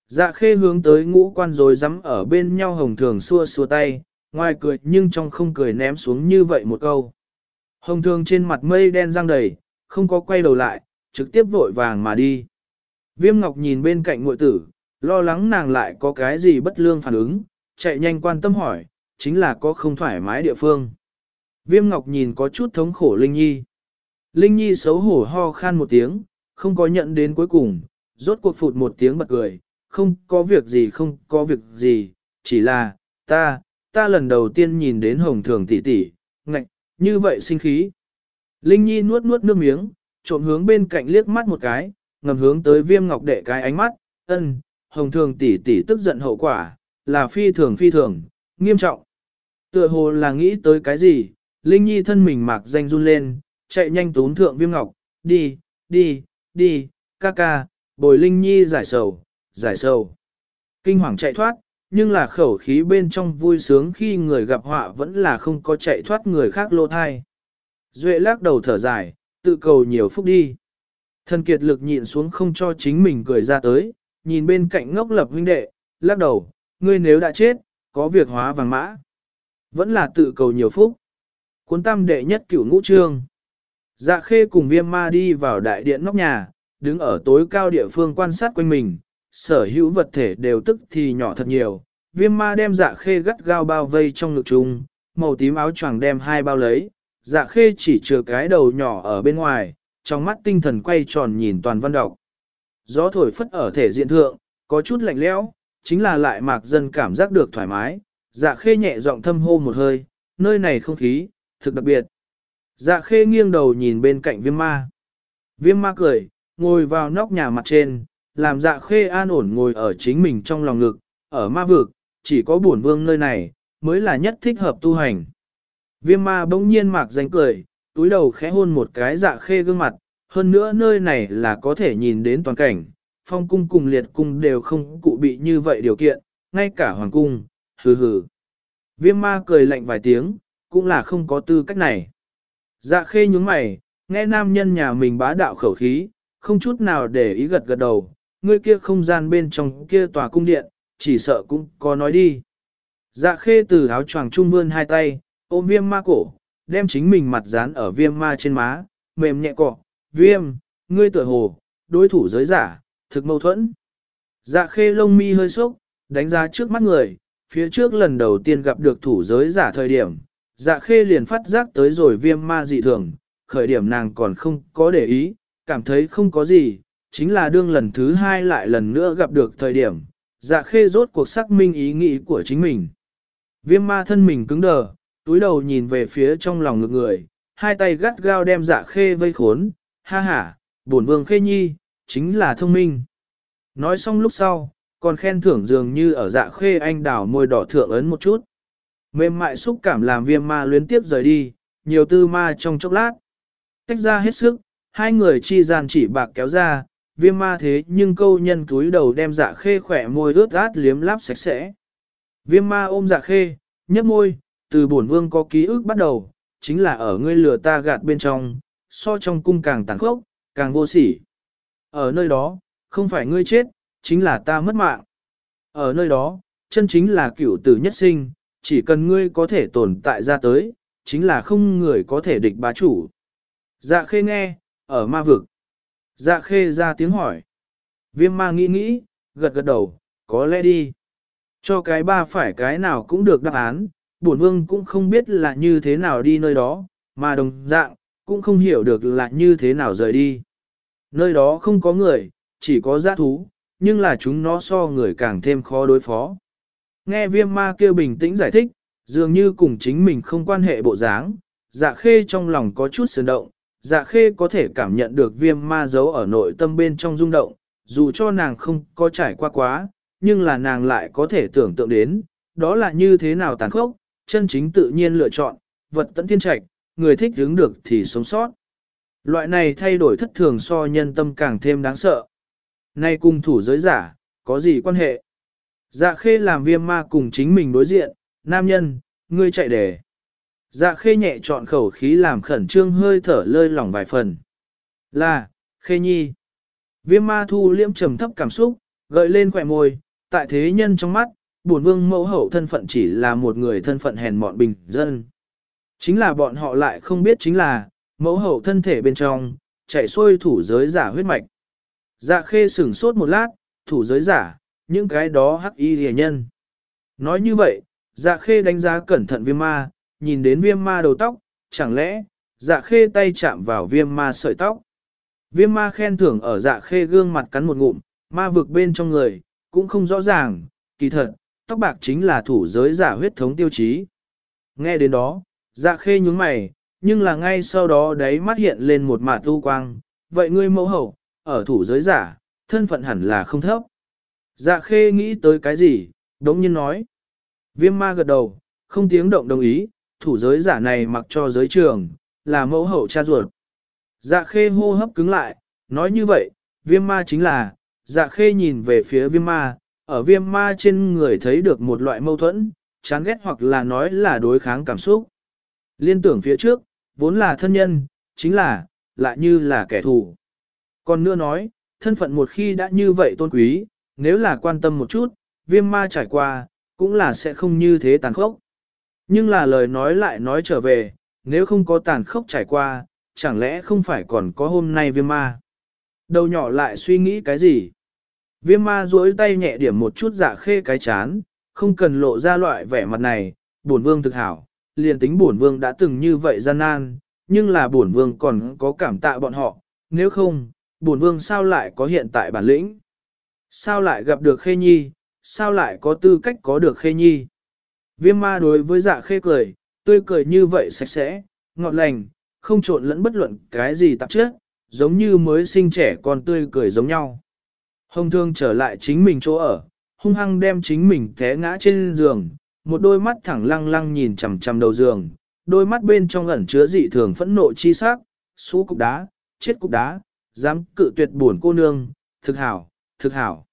Dạ khê hướng tới ngũ quan rồi dám ở bên nhau hồng thường xua xua tay, ngoài cười nhưng trong không cười ném xuống như vậy một câu. Hồng thường trên mặt mây đen răng đầy, không có quay đầu lại, trực tiếp vội vàng mà đi. Viêm ngọc nhìn bên cạnh muội tử, lo lắng nàng lại có cái gì bất lương phản ứng, chạy nhanh quan tâm hỏi, chính là có không thoải mái địa phương. Viêm Ngọc nhìn có chút thống khổ Linh Nhi. Linh Nhi xấu hổ ho khan một tiếng, không có nhận đến cuối cùng, rốt cuộc phụt một tiếng bật cười, không có việc gì không có việc gì, chỉ là, ta, ta lần đầu tiên nhìn đến hồng thường tỷ tỷ, ngạch, như vậy sinh khí. Linh Nhi nuốt nuốt nước miếng, trộm hướng bên cạnh liếc mắt một cái, ngầm hướng tới viêm ngọc đệ cái ánh mắt, ân, hồng thường tỷ tỷ tức giận hậu quả, là phi thường phi thường, nghiêm trọng. Tựa hồ là nghĩ tới cái gì, Linh Nhi thân mình mạc danh run lên, chạy nhanh tốn thượng viêm ngọc, đi, đi, đi, ca ca, bồi Linh Nhi giải sầu, giải sầu. Kinh hoàng chạy thoát, nhưng là khẩu khí bên trong vui sướng khi người gặp họa vẫn là không có chạy thoát người khác lô thai. Duệ lắc đầu thở dài, tự cầu nhiều phúc đi. Thần kiệt lực nhịn xuống không cho chính mình cười ra tới, nhìn bên cạnh ngốc lập huynh đệ, lắc đầu, ngươi nếu đã chết, có việc hóa vàng mã. Vẫn là tự cầu nhiều phúc. Cuốn tam đệ nhất cửu ngũ trương. Dạ khê cùng viêm ma đi vào đại điện nóc nhà, đứng ở tối cao địa phương quan sát quanh mình, sở hữu vật thể đều tức thì nhỏ thật nhiều. Viêm ma đem dạ khê gắt gao bao vây trong ngực chung, màu tím áo choàng đem hai bao lấy, dạ khê chỉ chừa cái đầu nhỏ ở bên ngoài, trong mắt tinh thần quay tròn nhìn toàn văn đọc. Gió thổi phất ở thể diện thượng, có chút lạnh lẽo, chính là lại mạc dân cảm giác được thoải mái, dạ khê nhẹ giọng thâm hô một hơi, nơi này không khí, thực đặc biệt. Dạ khê nghiêng đầu nhìn bên cạnh viêm ma. Viêm ma cười, ngồi vào nóc nhà mặt trên, làm dạ khê an ổn ngồi ở chính mình trong lòng ngực, ở ma vực, chỉ có bổn vương nơi này, mới là nhất thích hợp tu hành. Viêm ma bỗng nhiên mạc danh cười, túi đầu khẽ hôn một cái dạ khê gương mặt, hơn nữa nơi này là có thể nhìn đến toàn cảnh, phong cung cùng liệt cung đều không cụ bị như vậy điều kiện, ngay cả hoàng cung, hừ hừ. Viêm ma cười lạnh vài tiếng, cũng là không có tư cách này. Dạ khê nhúng mày, nghe nam nhân nhà mình bá đạo khẩu khí, không chút nào để ý gật gật đầu, người kia không gian bên trong kia tòa cung điện, chỉ sợ cũng có nói đi. Dạ khê từ áo choàng trung vươn hai tay, ôm viêm ma cổ, đem chính mình mặt dán ở viêm ma trên má, mềm nhẹ cọ, viêm, ngươi tuổi hồ, đối thủ giới giả, thực mâu thuẫn. Dạ khê lông mi hơi sốc, đánh giá trước mắt người, phía trước lần đầu tiên gặp được thủ giới giả thời điểm, dạ khê liền phát giác tới rồi viêm ma dị thường, khởi điểm nàng còn không có để ý, cảm thấy không có gì, chính là đương lần thứ hai lại lần nữa gặp được thời điểm, dạ khê rốt cuộc xác minh ý nghĩ của chính mình. Viêm ma thân mình cứng đờ, túi đầu nhìn về phía trong lòng ngực người, hai tay gắt gao đem dạ khê vây khốn, ha ha, bổn vương khê nhi, chính là thông minh. Nói xong lúc sau, còn khen thưởng dường như ở dạ khê anh đảo môi đỏ thượng ấn một chút. Mềm mại xúc cảm làm viêm ma luyến tiếp rời đi, nhiều tư ma trong chốc lát. Tách ra hết sức, hai người chi gian chỉ bạc kéo ra, viêm ma thế nhưng câu nhân túi đầu đem dạ khê khỏe môi ướt át liếm láp sạch sẽ. Viêm ma ôm dạ khê, nhấp môi, từ bổn vương có ký ức bắt đầu, chính là ở ngươi lừa ta gạt bên trong, so trong cung càng tàn khốc, càng vô sỉ. Ở nơi đó, không phải ngươi chết, chính là ta mất mạng. Ở nơi đó, chân chính là cửu tử nhất sinh, chỉ cần ngươi có thể tồn tại ra tới, chính là không người có thể địch bá chủ. Dạ khê nghe, ở ma vực. Dạ khê ra tiếng hỏi. Viêm ma nghĩ nghĩ, gật gật đầu, có lẽ đi. Cho cái ba phải cái nào cũng được đáp án, bổn vương cũng không biết là như thế nào đi nơi đó, mà đồng dạng, cũng không hiểu được là như thế nào rời đi. Nơi đó không có người, chỉ có giã thú, nhưng là chúng nó so người càng thêm khó đối phó. Nghe viêm ma kêu bình tĩnh giải thích, dường như cùng chính mình không quan hệ bộ dáng, dạ khê trong lòng có chút sườn động, dạ khê có thể cảm nhận được viêm ma giấu ở nội tâm bên trong rung động, dù cho nàng không có trải qua quá, nhưng là nàng lại có thể tưởng tượng đến, đó là như thế nào tàn khốc, chân chính tự nhiên lựa chọn, vật tận thiên trạch, người thích hướng được thì sống sót. Loại này thay đổi thất thường so nhân tâm càng thêm đáng sợ. Nay cùng thủ giới giả, có gì quan hệ? Dạ khê làm viêm ma cùng chính mình đối diện, nam nhân, ngươi chạy để. Dạ khê nhẹ chọn khẩu khí làm khẩn trương hơi thở lơi lỏng vài phần. Là, khê nhi. Viêm ma thu liễm trầm thấp cảm xúc, gợi lên khỏe môi, tại thế nhân trong mắt, bổn vương mẫu hậu thân phận chỉ là một người thân phận hèn mọn bình dân. Chính là bọn họ lại không biết chính là, mẫu hậu thân thể bên trong, chạy xuôi thủ giới giả huyết mạch. Dạ khê sửng sốt một lát, thủ giới giả, những cái đó hắc y hề nhân. Nói như vậy, dạ khê đánh giá cẩn thận viêm ma, nhìn đến viêm ma đầu tóc, chẳng lẽ, dạ khê tay chạm vào viêm ma sợi tóc. Viêm ma khen thưởng ở dạ khê gương mặt cắn một ngụm, ma vực bên trong người, cũng không rõ ràng, kỳ thật, tóc bạc chính là thủ giới giả huyết thống tiêu chí. Nghe đến đó, dạ khê nhúng mày, nhưng là ngay sau đó đấy mắt hiện lên một mạt tu quang, vậy ngươi mẫu hậu, ở thủ giới giả, thân phận hẳn là không thấp. Dạ khê nghĩ tới cái gì, đống nhiên nói. Viêm ma gật đầu, không tiếng động đồng ý, thủ giới giả này mặc cho giới trường, là mẫu hậu cha ruột. Dạ khê hô hấp cứng lại, nói như vậy, viêm ma chính là, dạ khê nhìn về phía viêm ma, ở viêm ma trên người thấy được một loại mâu thuẫn, chán ghét hoặc là nói là đối kháng cảm xúc. Liên tưởng phía trước, vốn là thân nhân, chính là, lại như là kẻ thù. Còn nữa nói, thân phận một khi đã như vậy tôn quý, nếu là quan tâm một chút, viêm ma trải qua, cũng là sẽ không như thế tàn khốc. Nhưng là lời nói lại nói trở về, nếu không có tàn khốc trải qua, chẳng lẽ không phải còn có hôm nay viêm ma. Đầu nhỏ lại suy nghĩ cái gì? Viêm ma duỗi tay nhẹ điểm một chút dạ khê cái chán, không cần lộ ra loại vẻ mặt này, bổn vương thực hảo, liền tính bổn vương đã từng như vậy gian nan, nhưng là bổn vương còn có cảm tạ bọn họ, nếu không, bổn vương sao lại có hiện tại bản lĩnh? Sao lại gặp được khê nhi, sao lại có tư cách có được khê nhi? Viêm ma đối với dạ khê cười, tươi cười như vậy sạch sẽ, ngọt lành, không trộn lẫn bất luận cái gì tạp chất, giống như mới sinh trẻ con tươi cười giống nhau. Hồng thương trở lại chính mình chỗ ở, hung hăng đem chính mình té ngã trên giường, một đôi mắt thẳng lăng lăng nhìn chằm chằm đầu giường, đôi mắt bên trong ẩn chứa dị thường phẫn nộ chi sắc, xú cục đá, chết cục đá, dám cự tuyệt buồn cô nương, thực hảo, thực hảo.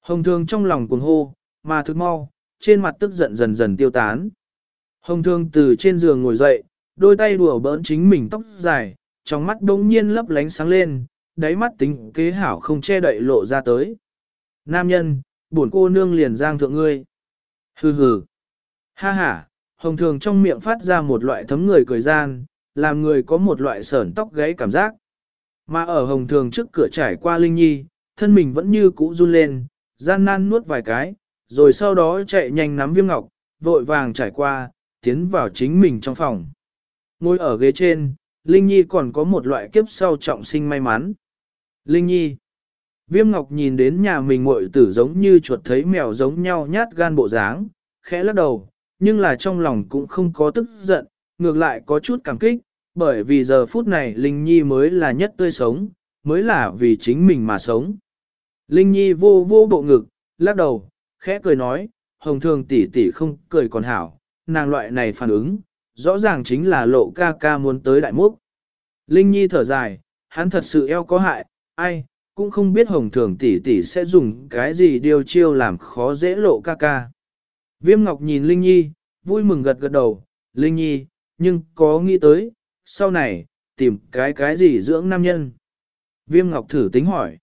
Hồng thương trong lòng cuồng hô, mà thực mau, trên mặt tức giận dần dần tiêu tán. Hồng thương từ trên giường ngồi dậy, đôi tay đùa bỡn chính mình tóc dài, trong mắt đông nhiên lấp lánh sáng lên, đáy mắt tính kế hảo không che đậy lộ ra tới. Nam nhân, buồn cô nương liền giang thượng ngươi. Hừ hừ. Ha ha, hồng thường trong miệng phát ra một loại thấm người cười gian, làm người có một loại sởn tóc gáy cảm giác. Mà ở hồng thường trước cửa trải qua Linh Nhi, thân mình vẫn như cũ run lên, gian nan nuốt vài cái, rồi sau đó chạy nhanh nắm viêm ngọc, vội vàng trải qua, tiến vào chính mình trong phòng. Ngồi ở ghế trên, Linh Nhi còn có một loại kiếp sau trọng sinh may mắn. Linh Nhi Viêm Ngọc nhìn đến nhà mình muội tử giống như chuột thấy mèo giống nhau nhát gan bộ dáng, khẽ lắc đầu, nhưng là trong lòng cũng không có tức giận, ngược lại có chút cảm kích, bởi vì giờ phút này Linh Nhi mới là nhất tươi sống, mới là vì chính mình mà sống. Linh Nhi vô vô bộ ngực, lắc đầu, khẽ cười nói, hồng thường tỷ tỷ không cười còn hảo, nàng loại này phản ứng, rõ ràng chính là lộ ca ca muốn tới đại múc. Linh Nhi thở dài, hắn thật sự eo có hại, ai, cũng không biết hồng thường tỷ tỷ sẽ dùng cái gì điều chiêu làm khó dễ lộ ca ca. Viêm Ngọc nhìn Linh Nhi, vui mừng gật gật đầu, Linh Nhi, nhưng có nghĩ tới, sau này, tìm cái cái gì dưỡng nam nhân. Viêm Ngọc thử tính hỏi.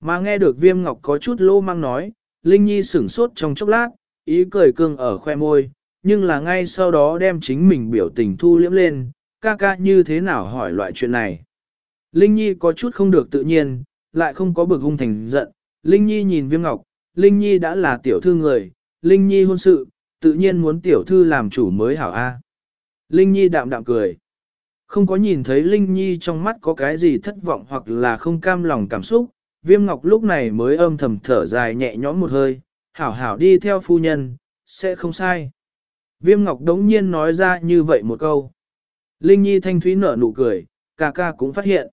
Mà nghe được Viêm Ngọc có chút lô mang nói, Linh Nhi sửng sốt trong chốc lát, ý cười cương ở khoe môi, nhưng là ngay sau đó đem chính mình biểu tình thu liễm lên, ca ca như thế nào hỏi loại chuyện này. Linh Nhi có chút không được tự nhiên, lại không có bực hung thành giận. Linh Nhi nhìn Viêm Ngọc, Linh Nhi đã là tiểu thư người, Linh Nhi hôn sự, tự nhiên muốn tiểu thư làm chủ mới hảo A. Linh Nhi đạm đạm cười. Không có nhìn thấy Linh Nhi trong mắt có cái gì thất vọng hoặc là không cam lòng cảm xúc, Viêm Ngọc lúc này mới âm thầm thở dài nhẹ nhõm một hơi, hảo hảo đi theo phu nhân, sẽ không sai. Viêm Ngọc đống nhiên nói ra như vậy một câu. Linh Nhi thanh thúy nở nụ cười, ca ca cũng phát hiện.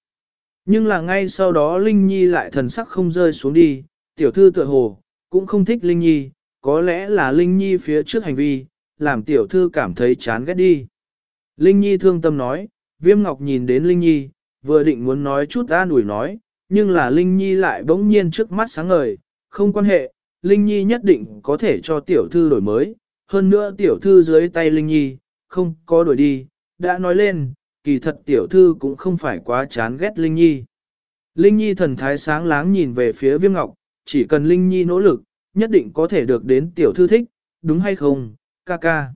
Nhưng là ngay sau đó Linh Nhi lại thần sắc không rơi xuống đi, tiểu thư tựa hồ, cũng không thích Linh Nhi, có lẽ là Linh Nhi phía trước hành vi, làm tiểu thư cảm thấy chán ghét đi. Linh Nhi thương tâm nói, Viêm Ngọc nhìn đến Linh Nhi, vừa định muốn nói chút an ủi nói, nhưng là Linh Nhi lại bỗng nhiên trước mắt sáng ngời, không quan hệ, Linh Nhi nhất định có thể cho tiểu thư đổi mới, hơn nữa tiểu thư dưới tay Linh Nhi, không có đổi đi, đã nói lên, kỳ thật tiểu thư cũng không phải quá chán ghét Linh Nhi. Linh Nhi thần thái sáng láng nhìn về phía viêm ngọc, chỉ cần Linh Nhi nỗ lực, nhất định có thể được đến tiểu thư thích, đúng hay không, ca ca.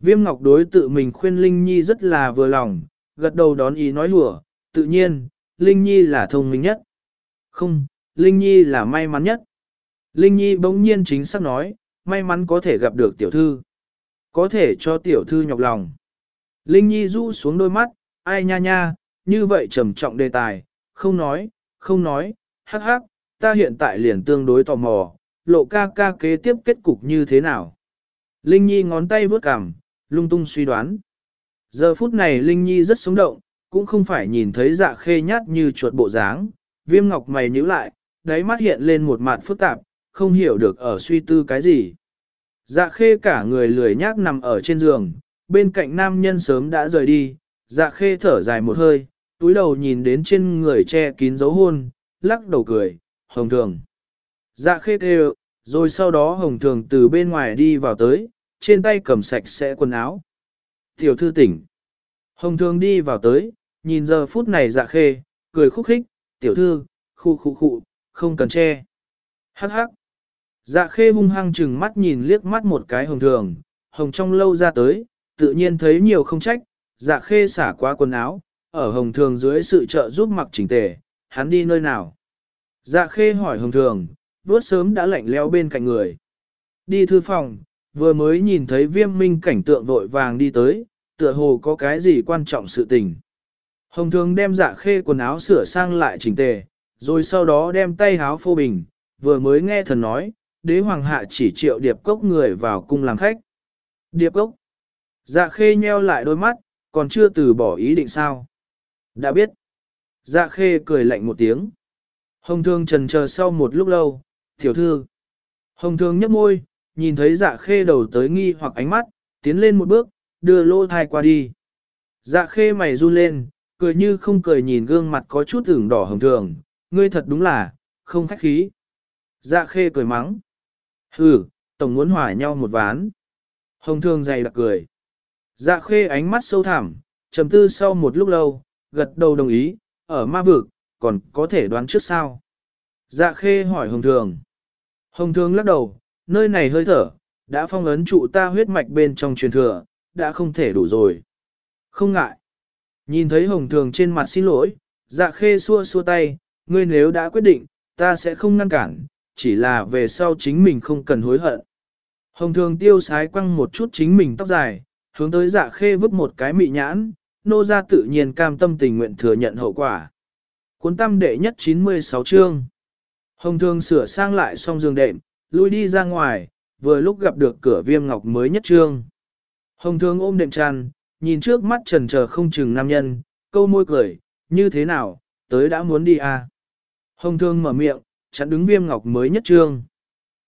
Viêm ngọc đối tự mình khuyên Linh Nhi rất là vừa lòng, gật đầu đón ý nói lùa, tự nhiên, Linh Nhi là thông minh nhất. Không, Linh Nhi là may mắn nhất. Linh Nhi bỗng nhiên chính xác nói, may mắn có thể gặp được tiểu thư. Có thể cho tiểu thư nhọc lòng. Linh Nhi rũ xuống đôi mắt, ai nha nha, như vậy trầm trọng đề tài, không nói, không nói, hắc hắc, ta hiện tại liền tương đối tò mò, lộ ca ca kế tiếp kết cục như thế nào. Linh Nhi ngón tay vướt cằm, lung tung suy đoán. Giờ phút này Linh Nhi rất sống động, cũng không phải nhìn thấy dạ khê nhát như chuột bộ dáng, viêm ngọc mày nhíu lại, đáy mắt hiện lên một mặt phức tạp, không hiểu được ở suy tư cái gì. Dạ khê cả người lười nhác nằm ở trên giường, bên cạnh nam nhân sớm đã rời đi, dạ khê thở dài một hơi, túi đầu nhìn đến trên người che kín dấu hôn, lắc đầu cười, hồng thường. Dạ khê kêu, Rồi sau đó hồng thường từ bên ngoài đi vào tới, trên tay cầm sạch sẽ quần áo. Tiểu thư tỉnh. Hồng thường đi vào tới, nhìn giờ phút này dạ khê, cười khúc khích, tiểu thư, khu khu khu, không cần che. Hắc hắc. Dạ khê hung hăng chừng mắt nhìn liếc mắt một cái hồng thường, hồng trong lâu ra tới, tự nhiên thấy nhiều không trách, dạ khê xả qua quần áo, ở hồng thường dưới sự trợ giúp mặc chỉnh tề, hắn đi nơi nào. Dạ khê hỏi hồng thường, vốt sớm đã lạnh leo bên cạnh người. Đi thư phòng, vừa mới nhìn thấy viêm minh cảnh tượng vội vàng đi tới, tựa hồ có cái gì quan trọng sự tình. Hồng thường đem dạ khê quần áo sửa sang lại chỉnh tề, rồi sau đó đem tay háo phô bình, vừa mới nghe thần nói, đế hoàng hạ chỉ triệu điệp cốc người vào cung làm khách. Điệp cốc. Dạ khê nheo lại đôi mắt, còn chưa từ bỏ ý định sao. Đã biết. Dạ khê cười lạnh một tiếng. Hồng thương trần chờ sau một lúc lâu, tiểu thư. Hồng thương nhấp môi, nhìn thấy dạ khê đầu tới nghi hoặc ánh mắt, tiến lên một bước, đưa lô thai qua đi. Dạ khê mày run lên, cười như không cười nhìn gương mặt có chút ửng đỏ hồng thường, ngươi thật đúng là, không khách khí. Dạ khê cười mắng. Hừ, tổng muốn hỏa nhau một ván. Hồng thường dày đặc cười. Dạ khê ánh mắt sâu thẳm, trầm tư sau một lúc lâu, gật đầu đồng ý, ở ma vực, còn có thể đoán trước sao. Dạ khê hỏi hồng thường. Hồng thường lắc đầu, nơi này hơi thở, đã phong ấn trụ ta huyết mạch bên trong truyền thừa, đã không thể đủ rồi. Không ngại. Nhìn thấy hồng thường trên mặt xin lỗi, dạ khê xua xua tay, ngươi nếu đã quyết định, ta sẽ không ngăn cản, chỉ là về sau chính mình không cần hối hận. Hồng thường tiêu sái quăng một chút chính mình tóc dài, hướng tới dạ khê vứt một cái mị nhãn, nô ra tự nhiên cam tâm tình nguyện thừa nhận hậu quả. Cuốn tâm đệ nhất 96 chương. Hồng thường sửa sang lại xong giường đệm, lui đi ra ngoài, vừa lúc gặp được cửa viêm ngọc mới nhất trương. Hồng Thương ôm đệm tràn, nhìn trước mắt trần chờ không chừng nam nhân, câu môi cười, như thế nào, tới đã muốn đi à. Hồng Thương mở miệng, chặn đứng viêm ngọc mới nhất trương.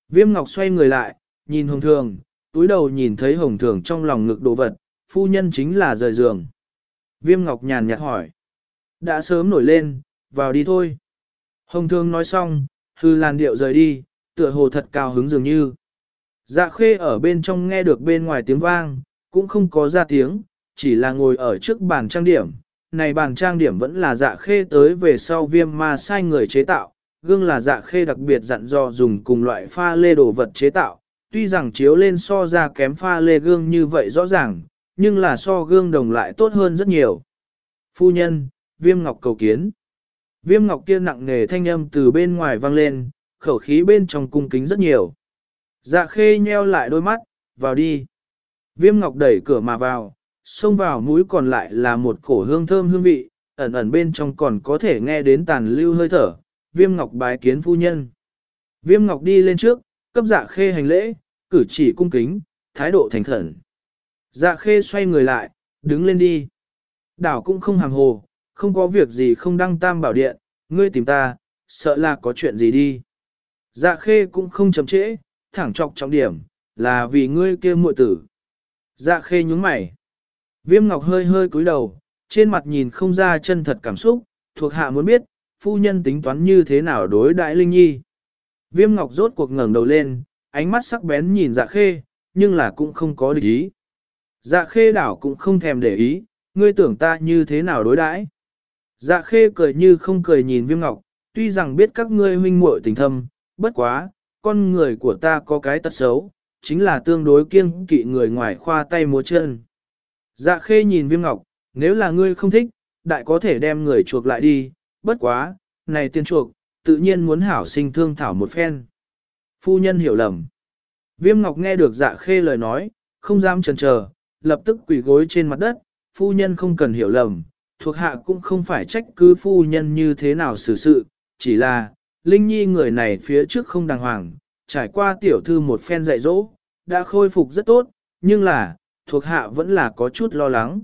Viêm ngọc xoay người lại, nhìn hồng thường, túi đầu nhìn thấy hồng thường trong lòng ngực đồ vật, phu nhân chính là rời giường. Viêm ngọc nhàn nhạt hỏi. Đã sớm nổi lên, vào đi thôi. Hồng thường nói xong, hư làn điệu rời đi, tựa hồ thật cao hứng dường như. Dạ khê ở bên trong nghe được bên ngoài tiếng vang, cũng không có ra tiếng, chỉ là ngồi ở trước bàn trang điểm. Này bàn trang điểm vẫn là dạ khê tới về sau viêm ma sai người chế tạo, gương là dạ khê đặc biệt dặn dò dùng cùng loại pha lê đồ vật chế tạo, tuy rằng chiếu lên so ra kém pha lê gương như vậy rõ ràng, nhưng là so gương đồng lại tốt hơn rất nhiều. Phu nhân, viêm ngọc cầu kiến. Viêm ngọc kia nặng nề thanh âm từ bên ngoài vang lên, khẩu khí bên trong cung kính rất nhiều. Dạ khê nheo lại đôi mắt, vào đi. Viêm ngọc đẩy cửa mà vào, xông vào mũi còn lại là một cổ hương thơm hương vị, ẩn ẩn bên trong còn có thể nghe đến tàn lưu hơi thở, viêm ngọc bái kiến phu nhân. Viêm ngọc đi lên trước, cấp dạ khê hành lễ, cử chỉ cung kính, thái độ thành khẩn. Dạ khê xoay người lại, đứng lên đi. Đảo cũng không hàm hồ, không có việc gì không đăng tam bảo điện, ngươi tìm ta, sợ là có chuyện gì đi. Dạ khê cũng không chậm trễ, thẳng trọc trọng điểm, là vì ngươi kia muội tử. Dạ khê nhúng mày. Viêm ngọc hơi hơi cúi đầu, trên mặt nhìn không ra chân thật cảm xúc, thuộc hạ muốn biết, phu nhân tính toán như thế nào đối đại Linh Nhi. Viêm ngọc rốt cuộc ngẩng đầu lên, ánh mắt sắc bén nhìn dạ khê, nhưng là cũng không có địch ý. Dạ khê đảo cũng không thèm để ý, ngươi tưởng ta như thế nào đối đãi. Dạ khê cười như không cười nhìn viêm ngọc, tuy rằng biết các ngươi huynh muội tình thâm, bất quá, con người của ta có cái tật xấu, chính là tương đối kiêng kỵ người ngoài khoa tay múa chân. Dạ khê nhìn viêm ngọc, nếu là ngươi không thích, đại có thể đem người chuộc lại đi, bất quá, này tiên chuộc, tự nhiên muốn hảo sinh thương thảo một phen. Phu nhân hiểu lầm. Viêm ngọc nghe được dạ khê lời nói, không dám chần chờ, lập tức quỳ gối trên mặt đất, phu nhân không cần hiểu lầm, thuộc hạ cũng không phải trách cứ phu nhân như thế nào xử sự, chỉ là, Linh Nhi người này phía trước không đàng hoàng, trải qua tiểu thư một phen dạy dỗ, đã khôi phục rất tốt, nhưng là, thuộc hạ vẫn là có chút lo lắng.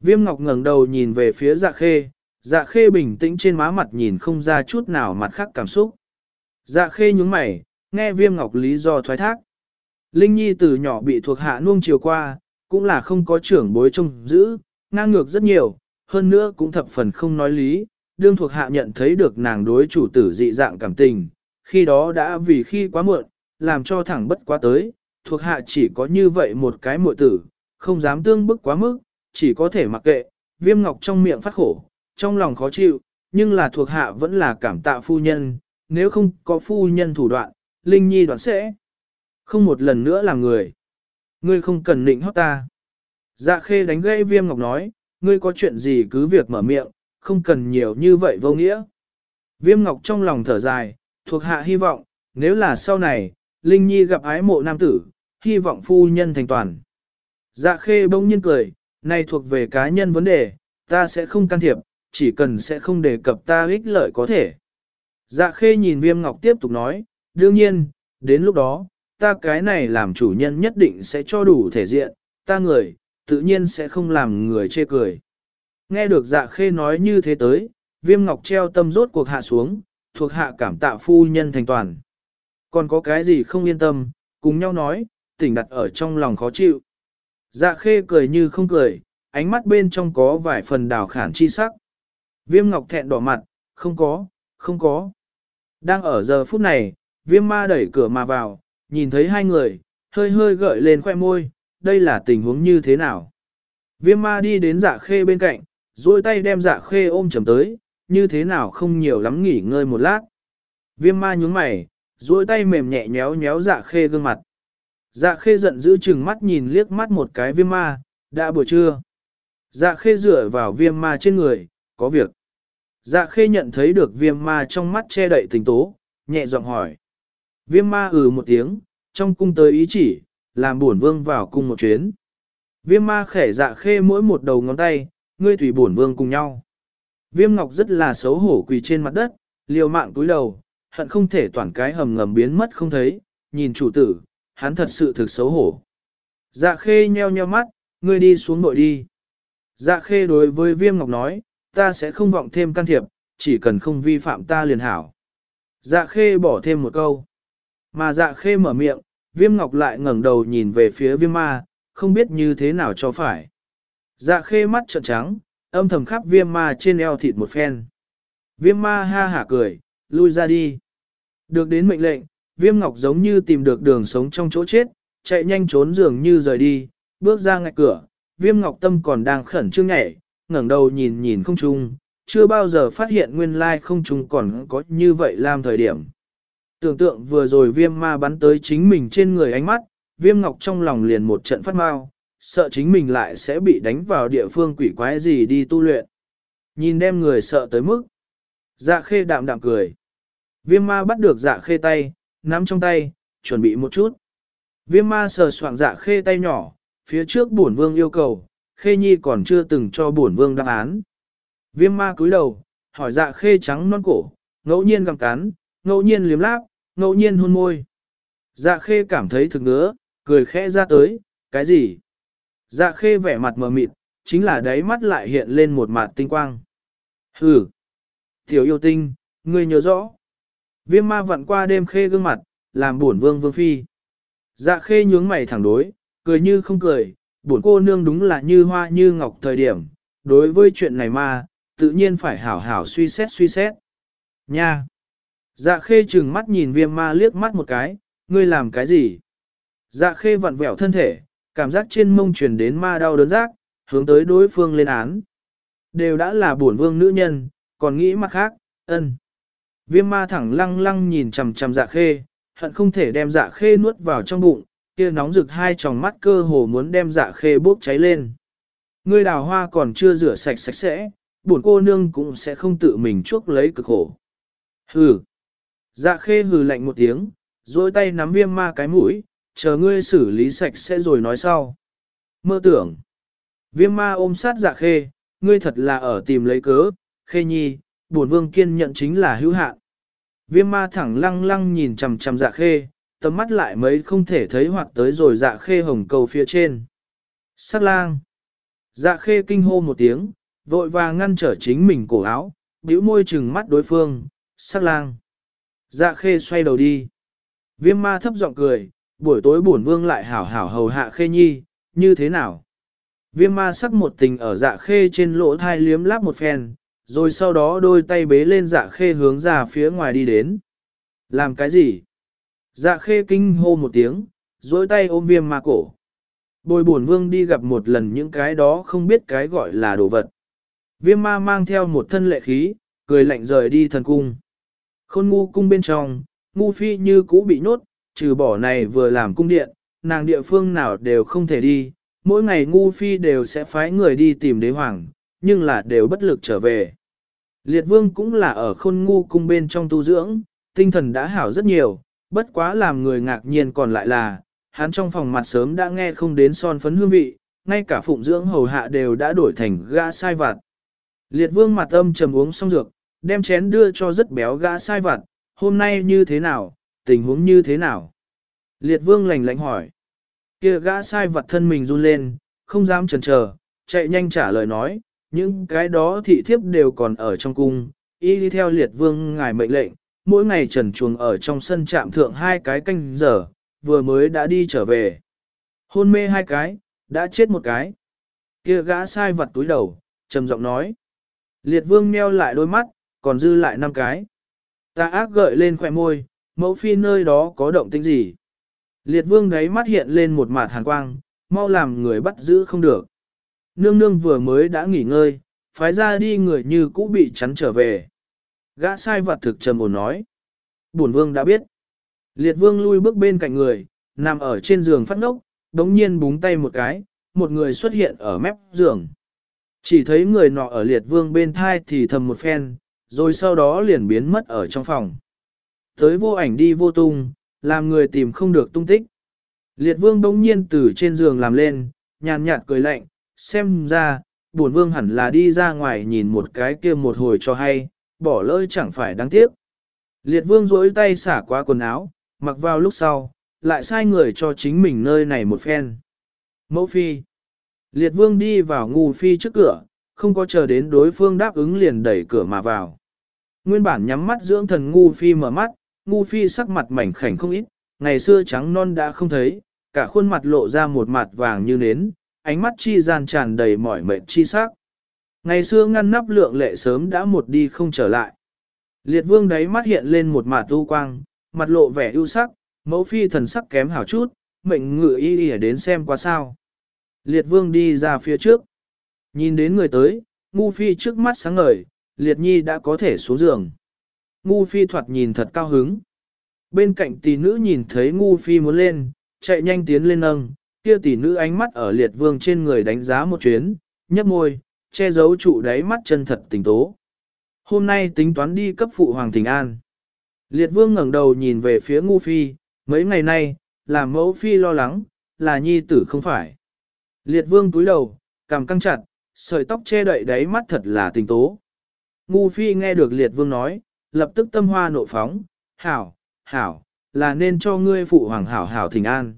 Viêm Ngọc ngẩng đầu nhìn về phía dạ khê, dạ khê bình tĩnh trên má mặt nhìn không ra chút nào mặt khác cảm xúc. Dạ khê nhúng mày, nghe Viêm Ngọc lý do thoái thác. Linh Nhi từ nhỏ bị thuộc hạ nuông chiều qua, cũng là không có trưởng bối trông giữ, ngang ngược rất nhiều, hơn nữa cũng thập phần không nói lý, đương thuộc hạ nhận thấy được nàng đối chủ tử dị dạng cảm tình, khi đó đã vì khi quá muộn, làm cho thẳng bất quá tới, thuộc hạ chỉ có như vậy một cái muội tử, không dám tương bức quá mức, chỉ có thể mặc kệ, viêm ngọc trong miệng phát khổ, trong lòng khó chịu, nhưng là thuộc hạ vẫn là cảm tạ phu nhân, nếu không có phu nhân thủ đoạn, Linh Nhi đoạn sẽ không một lần nữa làm người. Ngươi không cần nịnh hót ta. Dạ khê đánh gây viêm ngọc nói, ngươi có chuyện gì cứ việc mở miệng, không cần nhiều như vậy vô nghĩa. Viêm ngọc trong lòng thở dài, thuộc hạ hy vọng, nếu là sau này, Linh Nhi gặp ái mộ nam tử, hy vọng phu nhân thành toàn. Dạ khê bỗng nhiên cười, này thuộc về cá nhân vấn đề, ta sẽ không can thiệp, chỉ cần sẽ không đề cập ta ích lợi có thể. Dạ khê nhìn viêm ngọc tiếp tục nói, đương nhiên, đến lúc đó, ta cái này làm chủ nhân nhất định sẽ cho đủ thể diện, ta người, tự nhiên sẽ không làm người chê cười. Nghe được dạ khê nói như thế tới, viêm ngọc treo tâm rốt cuộc hạ xuống, thuộc hạ cảm tạ phu nhân thành toàn. Còn có cái gì không yên tâm, cùng nhau nói, tỉnh đặt ở trong lòng khó chịu. Dạ khê cười như không cười, ánh mắt bên trong có vài phần đào khản chi sắc. Viêm ngọc thẹn đỏ mặt, không có, không có. Đang ở giờ phút này, viêm ma đẩy cửa mà vào, nhìn thấy hai người, hơi hơi gợi lên khoe môi, đây là tình huống như thế nào. Viêm ma đi đến dạ khê bên cạnh, duỗi tay đem dạ khê ôm chầm tới, như thế nào không nhiều lắm nghỉ ngơi một lát. Viêm ma nhướng mày, duỗi tay mềm nhẹ nhéo nhéo dạ khê gương mặt. Dạ khê giận giữ chừng mắt nhìn liếc mắt một cái viêm ma, đã buổi trưa. Dạ khê dựa vào viêm ma trên người, có việc. Dạ khê nhận thấy được viêm ma trong mắt che đậy tình tố, nhẹ giọng hỏi. Viêm ma ừ một tiếng, trong cung tới ý chỉ, làm buồn vương vào cung một chuyến. Viêm ma khẻ dạ khê mỗi một đầu ngón tay, ngươi tùy bổn vương cùng nhau. Viêm ngọc rất là xấu hổ quỳ trên mặt đất, liều mạng túi đầu, hận không thể toàn cái hầm ngầm biến mất không thấy, nhìn chủ tử, hắn thật sự thực xấu hổ. Dạ khê nheo nheo mắt, ngươi đi xuống nội đi. Dạ khê đối với viêm ngọc nói, ta sẽ không vọng thêm can thiệp, chỉ cần không vi phạm ta liền hảo. Dạ khê bỏ thêm một câu. Mà dạ khê mở miệng, viêm ngọc lại ngẩng đầu nhìn về phía viêm ma, không biết như thế nào cho phải. Dạ khê mắt trợn trắng, âm thầm khắp viêm ma trên eo thịt một phen. Viêm ma ha hả cười, lui ra đi. Được đến mệnh lệnh, viêm ngọc giống như tìm được đường sống trong chỗ chết, chạy nhanh trốn dường như rời đi, bước ra ngạch cửa, viêm ngọc tâm còn đang khẩn trương nhảy, ngẩng đầu nhìn nhìn không trung, chưa bao giờ phát hiện nguyên lai không trung còn có như vậy làm thời điểm. Tưởng tượng vừa rồi viêm ma bắn tới chính mình trên người ánh mắt, viêm ngọc trong lòng liền một trận phát mau, sợ chính mình lại sẽ bị đánh vào địa phương quỷ quái gì đi tu luyện. Nhìn đem người sợ tới mức. Dạ khê đạm đạm cười. Viêm ma bắt được dạ khê tay, nắm trong tay, chuẩn bị một chút. Viêm ma sờ soạn dạ khê tay nhỏ, phía trước bổn vương yêu cầu, khê nhi còn chưa từng cho bổn vương đáp án. Viêm ma cúi đầu, hỏi dạ khê trắng non cổ, ngẫu nhiên gặm cắn, ngẫu nhiên liếm láp, ngẫu nhiên hôn môi. Dạ khê cảm thấy thực ngứa, cười khẽ ra tới, cái gì? Dạ khê vẻ mặt mờ mịt, chính là đáy mắt lại hiện lên một mặt tinh quang. Hừ! Tiểu yêu tinh, ngươi nhớ rõ. Viêm ma vặn qua đêm khê gương mặt, làm buồn vương vương phi. Dạ khê nhướng mày thẳng đối, cười như không cười, buồn cô nương đúng là như hoa như ngọc thời điểm. Đối với chuyện này ma, tự nhiên phải hảo hảo suy xét suy xét. Nha! Dạ khê chừng mắt nhìn viêm ma liếc mắt một cái, ngươi làm cái gì? Dạ khê vặn vẹo thân thể, cảm giác trên mông truyền đến ma đau đớn giác, hướng tới đối phương lên án. Đều đã là bổn vương nữ nhân, còn nghĩ mặt khác, ân. Viêm ma thẳng lăng lăng nhìn chằm chằm dạ khê, hận không thể đem dạ khê nuốt vào trong bụng, kia nóng rực hai tròng mắt cơ hồ muốn đem dạ khê bốc cháy lên. Ngươi đào hoa còn chưa rửa sạch sạch sẽ, bổn cô nương cũng sẽ không tự mình chuốc lấy cực khổ. Hừ. Dạ khê hừ lạnh một tiếng, rồi tay nắm viêm ma cái mũi, chờ ngươi xử lý sạch sẽ rồi nói sau. Mơ tưởng. Viêm ma ôm sát dạ khê, ngươi thật là ở tìm lấy cớ, khê nhi, bổn vương kiên nhận chính là hữu hạn. Viêm ma thẳng lăng lăng nhìn chằm chằm dạ khê, tầm mắt lại mấy không thể thấy hoặc tới rồi dạ khê hồng cầu phía trên. Sát lang. Dạ khê kinh hô một tiếng, vội vàng ngăn trở chính mình cổ áo, bĩu môi trừng mắt đối phương, sát lang. Dạ khê xoay đầu đi. Viêm ma thấp giọng cười, buổi tối bổn vương lại hảo hảo hầu hạ khê nhi, như thế nào? Viêm ma sắc một tình ở dạ khê trên lỗ thai liếm láp một phen, rồi sau đó đôi tay bế lên dạ khê hướng ra phía ngoài đi đến. Làm cái gì? Dạ khê kinh hô một tiếng, dối tay ôm viêm ma cổ. Bồi bổn vương đi gặp một lần những cái đó không biết cái gọi là đồ vật. Viêm ma mang theo một thân lệ khí, cười lạnh rời đi thần cung. Khôn ngu cung bên trong, ngu phi như cũ bị nhốt, trừ bỏ này vừa làm cung điện, nàng địa phương nào đều không thể đi, mỗi ngày ngu phi đều sẽ phái người đi tìm đế hoàng, nhưng là đều bất lực trở về. Liệt vương cũng là ở khôn ngu cung bên trong tu dưỡng, tinh thần đã hảo rất nhiều, bất quá làm người ngạc nhiên còn lại là, hắn trong phòng mặt sớm đã nghe không đến son phấn hương vị, ngay cả phụng dưỡng hầu hạ đều đã đổi thành gã sai vặt. Liệt vương mặt âm trầm uống xong dược, đem chén đưa cho rất béo gã sai vặt, hôm nay như thế nào, tình huống như thế nào. Liệt vương lành lạnh hỏi. kia gã sai vật thân mình run lên, không dám chần chờ, chạy nhanh trả lời nói, những cái đó thị thiếp đều còn ở trong cung, y đi theo liệt vương ngài mệnh lệnh, mỗi ngày trần chuồng ở trong sân trạm thượng hai cái canh giờ, vừa mới đã đi trở về. Hôn mê hai cái, đã chết một cái. kia gã sai vật túi đầu, trầm giọng nói. Liệt vương meo lại đôi mắt, còn dư lại năm cái. Ta ác gợi lên khỏe môi, mẫu phi nơi đó có động tĩnh gì. Liệt vương đáy mắt hiện lên một mặt hàn quang, mau làm người bắt giữ không được. Nương nương vừa mới đã nghỉ ngơi, phái ra đi người như cũ bị chắn trở về. Gã sai vật thực trầm ổn nói. Bổn vương đã biết. Liệt vương lui bước bên cạnh người, nằm ở trên giường phát ngốc, đống nhiên búng tay một cái, một người xuất hiện ở mép giường. Chỉ thấy người nọ ở liệt vương bên thai thì thầm một phen, rồi sau đó liền biến mất ở trong phòng. Tới vô ảnh đi vô tung, làm người tìm không được tung tích. Liệt vương bỗng nhiên từ trên giường làm lên, nhàn nhạt cười lạnh, xem ra, buồn vương hẳn là đi ra ngoài nhìn một cái kia một hồi cho hay, bỏ lỡ chẳng phải đáng tiếc. Liệt vương rỗi tay xả qua quần áo, mặc vào lúc sau, lại sai người cho chính mình nơi này một phen. Mẫu phi. Liệt vương đi vào ngu phi trước cửa, không có chờ đến đối phương đáp ứng liền đẩy cửa mà vào. Nguyên bản nhắm mắt dưỡng thần ngu phi mở mắt, ngu phi sắc mặt mảnh khảnh không ít, ngày xưa trắng non đã không thấy, cả khuôn mặt lộ ra một mặt vàng như nến, ánh mắt chi gian tràn đầy mỏi mệt chi sắc. Ngày xưa ngăn nắp lượng lệ sớm đã một đi không trở lại. Liệt vương đáy mắt hiện lên một mặt tu quang, mặt lộ vẻ ưu sắc, mẫu phi thần sắc kém hảo chút, mệnh ngự y y đến xem qua sao. Liệt vương đi ra phía trước. Nhìn đến người tới, ngu phi trước mắt sáng ngời, liệt nhi đã có thể xuống giường. Ngu phi thoạt nhìn thật cao hứng. Bên cạnh tỷ nữ nhìn thấy ngu phi muốn lên, chạy nhanh tiến lên nâng, kia tỷ nữ ánh mắt ở liệt vương trên người đánh giá một chuyến, nhấp môi, che giấu trụ đáy mắt chân thật tình tố. Hôm nay tính toán đi cấp phụ hoàng thỉnh an. Liệt vương ngẩng đầu nhìn về phía ngu phi, mấy ngày nay, làm mẫu phi lo lắng, là nhi tử không phải. Liệt vương túi đầu, cằm căng chặt, sợi tóc che đậy đáy mắt thật là tình tố. Ngu phi nghe được liệt vương nói, lập tức tâm hoa nộ phóng, hảo, hảo, là nên cho ngươi phụ hoàng hảo hảo thỉnh an.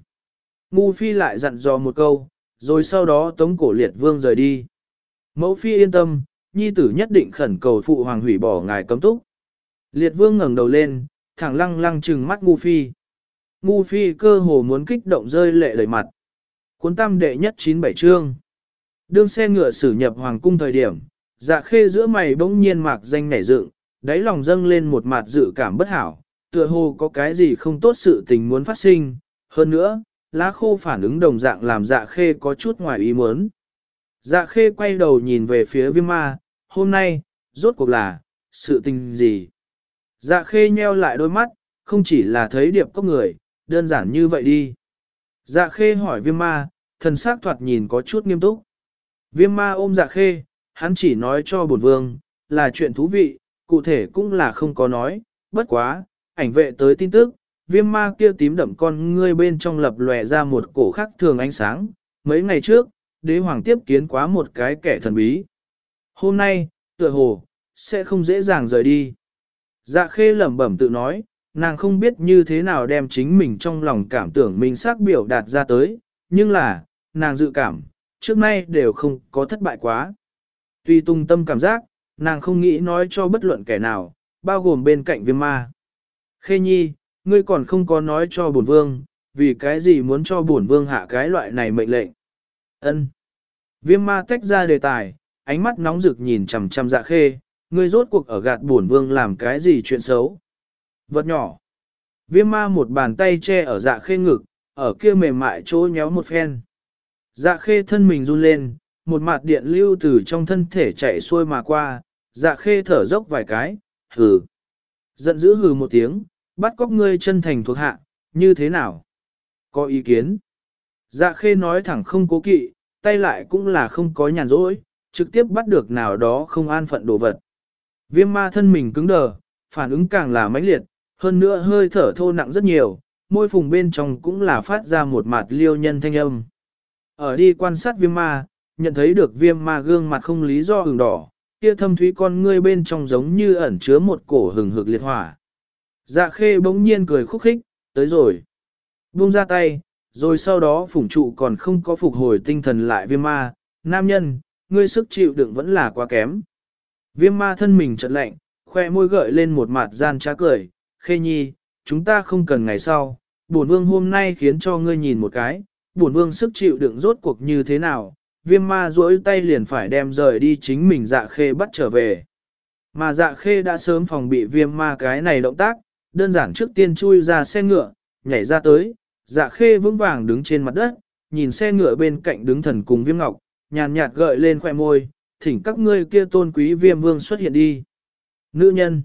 Ngu phi lại dặn dò một câu, rồi sau đó tống cổ liệt vương rời đi. Mẫu phi yên tâm, nhi tử nhất định khẩn cầu phụ hoàng hủy bỏ ngài cấm túc. Liệt vương ngẩng đầu lên, thẳng lăng lăng trừng mắt ngu phi. Ngu phi cơ hồ muốn kích động rơi lệ đầy mặt. Cuốn tam đệ nhất chín bảy chương. Đương xe ngựa xử nhập hoàng cung thời điểm, dạ khê giữa mày bỗng nhiên mạc danh nảy dựng, đáy lòng dâng lên một mặt dự cảm bất hảo, tựa hồ có cái gì không tốt sự tình muốn phát sinh. Hơn nữa, lá khô phản ứng đồng dạng làm dạ khê có chút ngoài ý muốn. Dạ khê quay đầu nhìn về phía viêm ma, hôm nay, rốt cuộc là, sự tình gì? Dạ khê nheo lại đôi mắt, không chỉ là thấy điệp có người, đơn giản như vậy đi. Dạ khê hỏi viêm ma, thần sắc thoạt nhìn có chút nghiêm túc. Viêm ma ôm dạ khê, hắn chỉ nói cho bổn vương, là chuyện thú vị, cụ thể cũng là không có nói, bất quá, ảnh vệ tới tin tức, viêm ma kia tím đậm con ngươi bên trong lập lòe ra một cổ khắc thường ánh sáng. Mấy ngày trước, đế hoàng tiếp kiến quá một cái kẻ thần bí. Hôm nay, tựa hồ, sẽ không dễ dàng rời đi. Dạ khê lẩm bẩm tự nói, nàng không biết như thế nào đem chính mình trong lòng cảm tưởng mình xác biểu đạt ra tới, nhưng là, nàng dự cảm, trước nay đều không có thất bại quá. Tuy tung tâm cảm giác, nàng không nghĩ nói cho bất luận kẻ nào, bao gồm bên cạnh viêm ma. Khê nhi, ngươi còn không có nói cho bổn vương, vì cái gì muốn cho bổn vương hạ cái loại này mệnh lệnh. Ân. Viêm ma tách ra đề tài, ánh mắt nóng rực nhìn chằm chằm dạ khê, ngươi rốt cuộc ở gạt bổn vương làm cái gì chuyện xấu. Vật nhỏ. Viêm ma một bàn tay che ở dạ khê ngực, ở kia mềm mại chỗ nhéo một phen. Dạ khê thân mình run lên, một mạt điện lưu từ trong thân thể chạy xuôi mà qua, dạ khê thở dốc vài cái, hừ. Giận dữ hừ một tiếng, bắt cóc ngươi chân thành thuộc hạ, như thế nào? Có ý kiến? Dạ khê nói thẳng không cố kỵ, tay lại cũng là không có nhàn rỗi, trực tiếp bắt được nào đó không an phận đồ vật. Viêm ma thân mình cứng đờ, phản ứng càng là mãnh liệt, hơn nữa hơi thở thô nặng rất nhiều, môi phùng bên trong cũng là phát ra một mạt liêu nhân thanh âm. Ở đi quan sát viêm ma, nhận thấy được viêm ma gương mặt không lý do hừng đỏ, kia thâm thúy con ngươi bên trong giống như ẩn chứa một cổ hừng hực liệt hỏa. Dạ khê bỗng nhiên cười khúc khích, tới rồi. Buông ra tay, rồi sau đó phủng trụ còn không có phục hồi tinh thần lại viêm ma, nam nhân, ngươi sức chịu đựng vẫn là quá kém. Viêm ma thân mình chợt lạnh, khoe môi gợi lên một mặt gian trá cười, khê nhi, chúng ta không cần ngày sau, bổn vương hôm nay khiến cho ngươi nhìn một cái, bổn vương sức chịu đựng rốt cuộc như thế nào, viêm ma duỗi tay liền phải đem rời đi chính mình dạ khê bắt trở về. Mà dạ khê đã sớm phòng bị viêm ma cái này động tác, đơn giản trước tiên chui ra xe ngựa, nhảy ra tới, dạ khê vững vàng đứng trên mặt đất, nhìn xe ngựa bên cạnh đứng thần cùng viêm ngọc, nhàn nhạt gợi lên khoẻ môi, thỉnh các ngươi kia tôn quý viêm vương xuất hiện đi. Nữ nhân.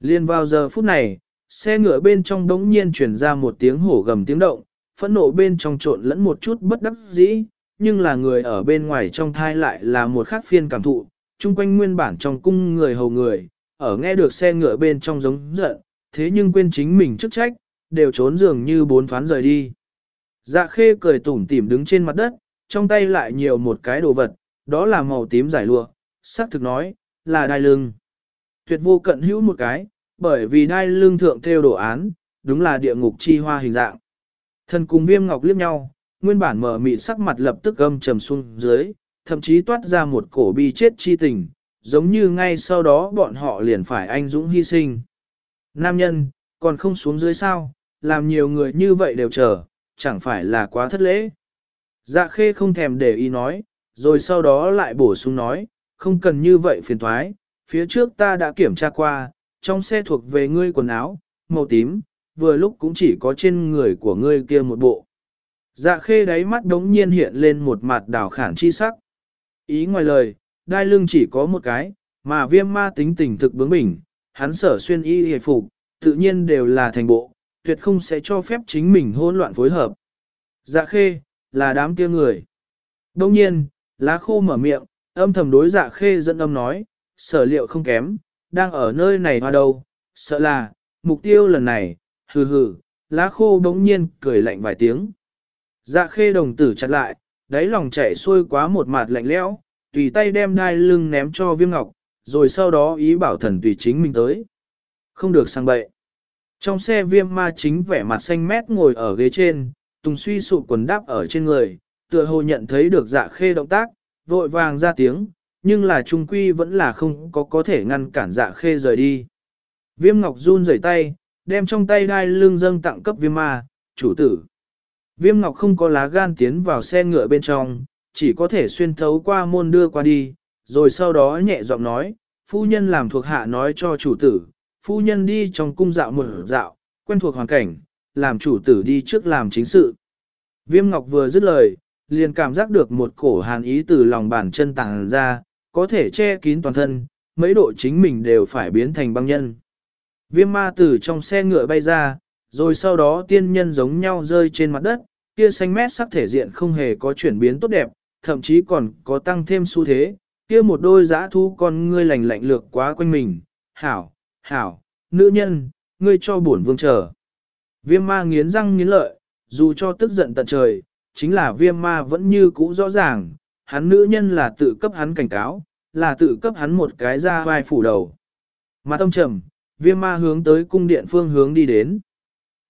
Liên vào giờ phút này, xe ngựa bên trong đống nhiên chuyển ra một tiếng hổ gầm tiếng động, phẫn nộ bên trong trộn lẫn một chút bất đắc dĩ, nhưng là người ở bên ngoài trong thai lại là một khác phiên cảm thụ, chung quanh nguyên bản trong cung người hầu người, ở nghe được xe ngựa bên trong giống giận, thế nhưng quên chính mình chức trách, đều trốn dường như bốn thoán rời đi. Dạ khê cười tủm tỉm đứng trên mặt đất, trong tay lại nhiều một cái đồ vật, đó là màu tím giải lụa, sắc thực nói, là đai lưng. Tuyệt vô cận hữu một cái, bởi vì đai lưng thượng theo đồ án, đúng là địa ngục chi hoa hình dạng. Thần cùng viêm ngọc liếc nhau, nguyên bản mở mịt sắc mặt lập tức âm trầm xuống dưới, thậm chí toát ra một cổ bi chết chi tình, giống như ngay sau đó bọn họ liền phải anh dũng hy sinh. Nam nhân, còn không xuống dưới sao, làm nhiều người như vậy đều chờ, chẳng phải là quá thất lễ. Dạ khê không thèm để ý nói, rồi sau đó lại bổ sung nói, không cần như vậy phiền thoái, phía trước ta đã kiểm tra qua, trong xe thuộc về ngươi quần áo, màu tím, vừa lúc cũng chỉ có trên người của ngươi kia một bộ. Dạ khê đáy mắt đống nhiên hiện lên một mặt đảo khản chi sắc. Ý ngoài lời, đai lưng chỉ có một cái, mà viêm ma tính tình thực bướng bỉnh, hắn sở xuyên y hề phục, tự nhiên đều là thành bộ, tuyệt không sẽ cho phép chính mình hỗn loạn phối hợp. Dạ khê, là đám kia người. Đông nhiên, lá khô mở miệng, âm thầm đối dạ khê dẫn âm nói, sở liệu không kém, đang ở nơi này hoa đâu, sợ là, mục tiêu lần này, hừ hừ, lá khô đống nhiên cười lạnh vài tiếng. Dạ khê đồng tử chặt lại, đáy lòng chảy xuôi quá một mặt lạnh lẽo, tùy tay đem đai lưng ném cho viêm ngọc, rồi sau đó ý bảo thần tùy chính mình tới. Không được sang bậy. Trong xe viêm ma chính vẻ mặt xanh mét ngồi ở ghế trên, tùng suy sụp quần đáp ở trên người, tựa hồ nhận thấy được dạ khê động tác, vội vàng ra tiếng, nhưng là trung quy vẫn là không có có thể ngăn cản dạ khê rời đi. Viêm ngọc run rẩy tay, đem trong tay đai lưng dâng tặng cấp viêm ma, chủ tử. Viêm ngọc không có lá gan tiến vào xe ngựa bên trong, chỉ có thể xuyên thấu qua môn đưa qua đi, rồi sau đó nhẹ giọng nói, phu nhân làm thuộc hạ nói cho chủ tử, phu nhân đi trong cung dạo một dạo, quen thuộc hoàn cảnh, làm chủ tử đi trước làm chính sự. Viêm ngọc vừa dứt lời, liền cảm giác được một cổ hàn ý từ lòng bàn chân tàng ra, có thể che kín toàn thân, mấy độ chính mình đều phải biến thành băng nhân. Viêm ma từ trong xe ngựa bay ra, rồi sau đó tiên nhân giống nhau rơi trên mặt đất, kia xanh mét sắc thể diện không hề có chuyển biến tốt đẹp, thậm chí còn có tăng thêm xu thế, kia một đôi giã thu con ngươi lành lạnh lược quá quanh mình, hảo, hảo, nữ nhân, ngươi cho bổn vương chờ. Viêm ma nghiến răng nghiến lợi, dù cho tức giận tận trời, chính là viêm ma vẫn như cũ rõ ràng, hắn nữ nhân là tự cấp hắn cảnh cáo, là tự cấp hắn một cái ra vai phủ đầu. Mà tâm trầm, viêm ma hướng tới cung điện phương hướng đi đến.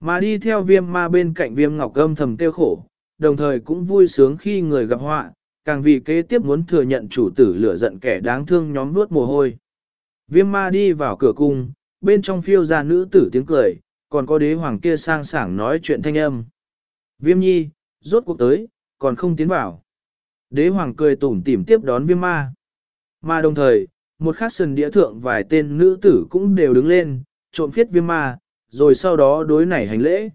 Mà đi theo viêm ma bên cạnh viêm ngọc âm thầm tiêu khổ, đồng thời cũng vui sướng khi người gặp họa, càng vì kế tiếp muốn thừa nhận chủ tử lửa giận kẻ đáng thương nhóm nuốt mồ hôi. Viêm ma đi vào cửa cung, bên trong phiêu ra nữ tử tiếng cười, còn có đế hoàng kia sang sảng nói chuyện thanh âm. Viêm nhi, rốt cuộc tới, còn không tiến vào. Đế hoàng cười tủm tỉm tiếp đón viêm ma. Mà đồng thời, một khắc sần đĩa thượng vài tên nữ tử cũng đều đứng lên, trộm phiết viêm ma, rồi sau đó đối nảy hành lễ.